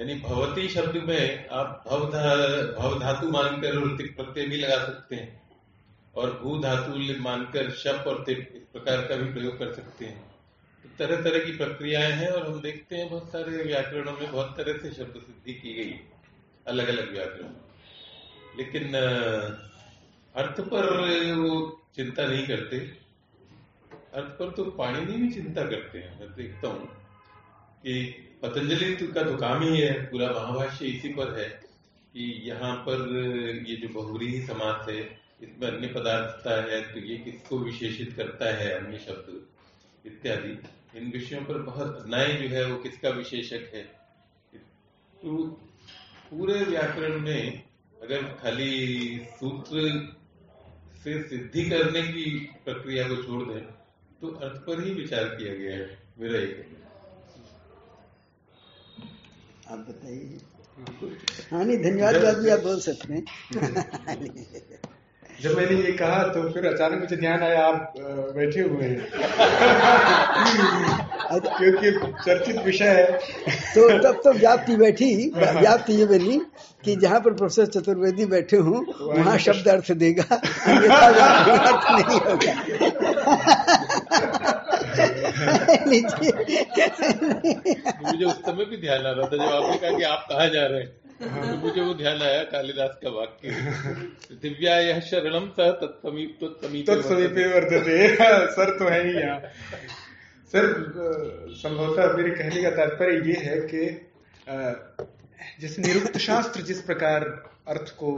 यानी भवती शब्द में आप भव भव धातु मानकर ऋतिक प्रत्यय भी लगा सकते हैं। और भू धातु मानकर शप और तिप इस प्रकार का भी प्रयोग कर सकते हैं। तो तरह तरह की प्रक्रियाएँ हैं और हम देखते हैं बहुत सारे व्याकरणों में बहुत तरह से शब्द सिद्धि की गई अलग अलग व्याकरण लेकिन अर्थ पर वो चिंता नहीं करते। अर्थ पर तो पाणिनि भी चिंता करते हैं। मैं देखता हूँ कि पतंजलि का तो काम ही है, पूरा महाभाष्य इसी पर है कि यहाँ पर ये जो बहुरी समास है, इसमें अन्य पदार्थता है तो ये किसको विशेषित करता है, अन्य शब्द इत्यादि। इन विषयों पर बहुत नए जो है, वो किसका विशेषक है? तो पूरे व्याकरण में अगर खाली सूत्र से सिद्धि करने की प्रक्रिया को छोड़ दें तो अर्थ पर ही विचार किया गया है मेरा एक आप बताइए। हाँ नहीं धन्यवाद आप बोल सकते हैं। जब मैंने ये कहा तो फिर अचानक मुझे ध्यान आया आप बैठे हुए हैं। क्योंकि चर्चित विषय है। तो तब तो व्याप्ति बैठी व्याप्ति ये बनी कि जहाँ पर प्रोफेसर चतुर्वेदी बैठे हों वहाँ शब्द अर्थ देगा। अर्थ नहीं होगा। मुझे उस समय भी ध्यान आ रहा था जब आपने कहा कि आप कहा जा रहे हैं। तो मुझे वो ध्यान आया कालिदास का वाक्य। दिव्या यह शरणम सह तत्समीप तत्समीपे वर्धते सर तो है ही यहाँ। सर, संभवतः मेरे कहने का तात्पर्य ये है कि जैसे निरुक्त शास्त्र जिस प्रकार अर्थ को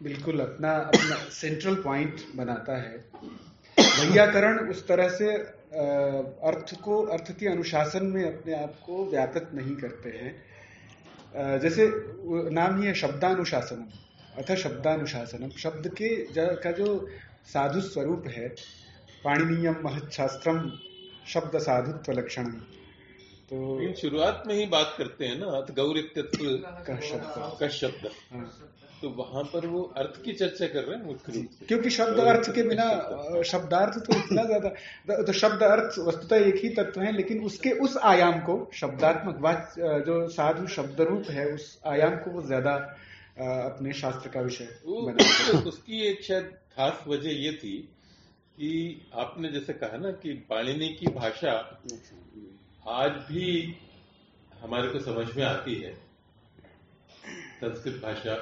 बिल्कुल अपना अपना सेंट्रल पॉइंट बनाता है, व्याकरण उस तरह से अर्थ को अर्थ के अनुशासन में अपने आप को व्यापृत नहीं करते हैं। जैसे नाम ही है शब्दानुशासनम। अथ शब्दानुशासनम। शब्द के का जो साधु स्वरूप है पाणनीयम महच्छास्त्रम शब्द साधुत्व लक्षण तो इन शुरुआत में ही बात करते हैं ना अथ गौरित्व का शब्द। का शब्द। हाँ। तो वहाँ पर वो अर्थ की चर्चा कर रहे हैं मुख्य रूप से। क्योंकि शब्द अर्थ के बिना शब्दार्थ तो इतना ज़्यादा तो शब्द अर्थ वस्तुतः एक ही तत्व है लेकिन उसके उस आयाम को शब्दात्मक जो साधु शब्द रूप है उस आयाम को वो ज़्यादा अपने शास्त्र का विषय तो उसकी एक शायद खास वजह ये थी कि आपने जैसे कहा ना कि पाणिनि की भाषा आज भी हमारे को समझ में आती है संस्कृत भाषा।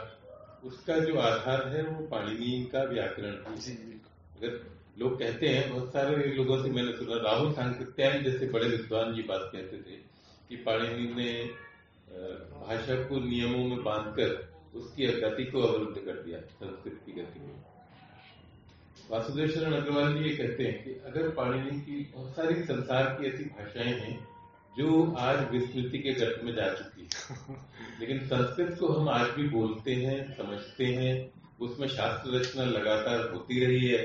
उसका जो आधार है वो पाणिनि का व्याकरण है। अगर लोग कहते हैं बहुत सारे लोगों से मैंने सुना राहुल सांकृत्यायन जैसे बड़े विद्वान ये बात कहते थे कि पाणिनि ने भाषा को नियमों में बांधकर उसकी गति को अवरुद्ध कर दिया संस्कृत की गति को वासुदेव शरण अग्रवाल जी ये कहते हैं कि अगर पाणिनि की बहुत सारी संसार की ऐसी भाषाएँ हैं जो आज विस्मृति के गर्त में जा चुकी है लेकिन संस्कृत को हम आज भी बोलते हैं समझते हैं उसमें शास्त्र रचना लगातार होती रही है।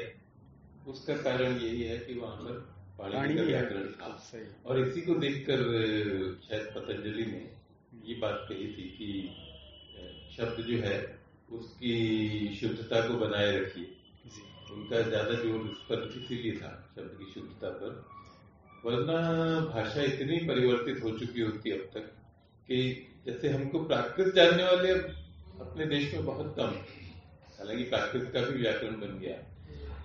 उसका कारण यही है कि वहाँ पर पाणिनि का व्याकरण था। और इसी को देखकर शायद पतंजलि ने ये बात कही थी कि शब्द जो है उसकी शुद्धता को बनाए रखिए। उनका ज़्यादा ज़ोर उस पर इसीलिए था शब्द की शुद्धता पर। वरना भाषा इतनी परिवर्तित हो चुकी होती अब तक कि जैसे हमको प्राकृत जानने वाले अपने देश में बहुत कम हालाँकि प्राकृत का भी व्याकरण बन गया।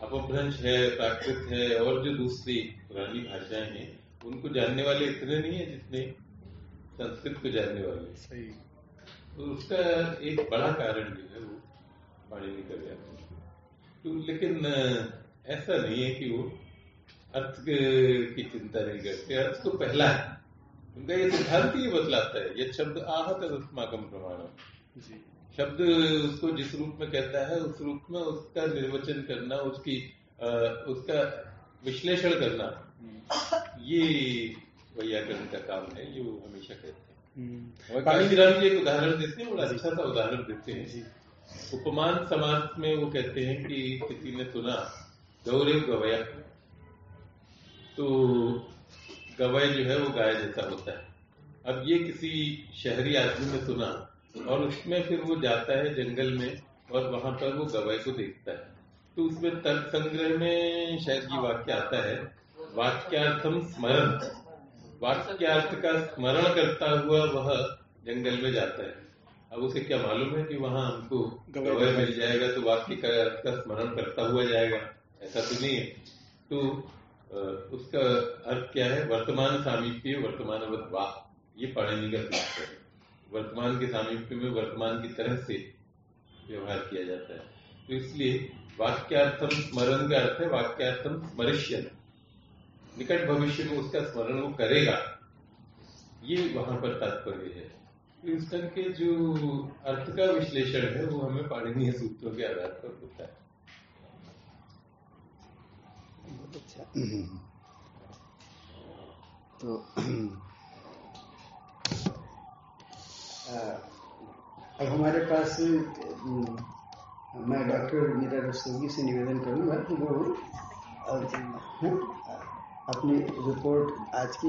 अपभ्रंश है प्राकृत है और जो दूसरी पुरानी भाषाएँ हैं उनको जानने वाले इतने नहीं है जितने संस्कृत को जानने वाले सही। तो उसका एक बड़ा कारण जो है वो पाणिनि का व्याकरण तो लेकिन ऐसा नहीं है कि वो अर्थ की चिंता नहीं करते। अर्थ तो पहला है। उनका ये सिद्धांत ही बतलाता है ये शब्द आहत अस्माकम प्रमाण। शब्द उसको जिस रूप में कहता है उस रूप में उसका निर्वचन करना उसकी आ, उसका विश्लेषण करना ये वैयाकरण का काम है जो हमेशा कहते हैं। और काशीराम जी एक उदाहरण देते हैं बड़ा अच्छा सा उदाहरण देते हैं। उपमान समाज में वो कहते हैं कि किसी ने सुना गौरव गवया। तो गवय जो है वो गाय जैसा होता है। अब ये किसी शहरी आदमी ने सुना और उसमें फिर वो जाता है जंगल में और वहाँ पर वो गवय को देखता है। तो उसमें तर्क संग्रह में शायद ये वाक्य आता है वाक्यार्थम स्मरण। वाक्यार्थ का स्मरण करता हुआ वह जंगल में जाता है। अब उसे क्या मालूम है कि वहाँ हमको गवय मिल जाएगा तो वाक्य अर्थ का स्मरण करता हुआ जाएगा? ऐसा तो नहीं है। तो उसका अर्थ क्या है? वर्तमान सामीप्य वर्तमान वाह ये पाणिनि का सूत्र है। वर्तमान के सामीप्य में वर्तमान की तरह से व्यवहार किया जाता है। तो इसलिए वाक्यार्थम स्मरण का अर्थ है, वाक्यार्थम स्मरिष्य निकट भविष्य में उसका स्मरण वो करेगा। ये वहाँ पर तात्पर्य है। तो इस तरह के जो अर्थ का विश्लेषण है, वो हमें पाणिनीय सूत्रों के आधार पर होता है। अच्छा। तो अब हमारे पास मैं डॉक्टर मीरा रस्तोगी से निवेदन करूँगा कि वो अपनी रिपोर्ट आज की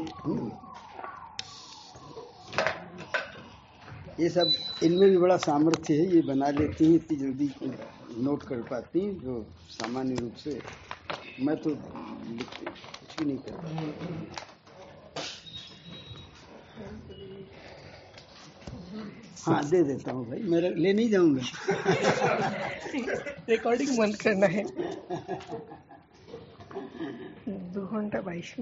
ये सब, इनमें भी बड़ा सामर्थ्य है, ये बना लेती हैं इतनी जल्दी नोट कर पाती हैं, जो सामान्य रूप से मैं तो कुछ भी नहीं करता। हाँ दे देता हूँ भाई। मेरा ले नहीं जाऊँगा। रिकॉर्डिंग बंद करना है। दो घंटा बाईस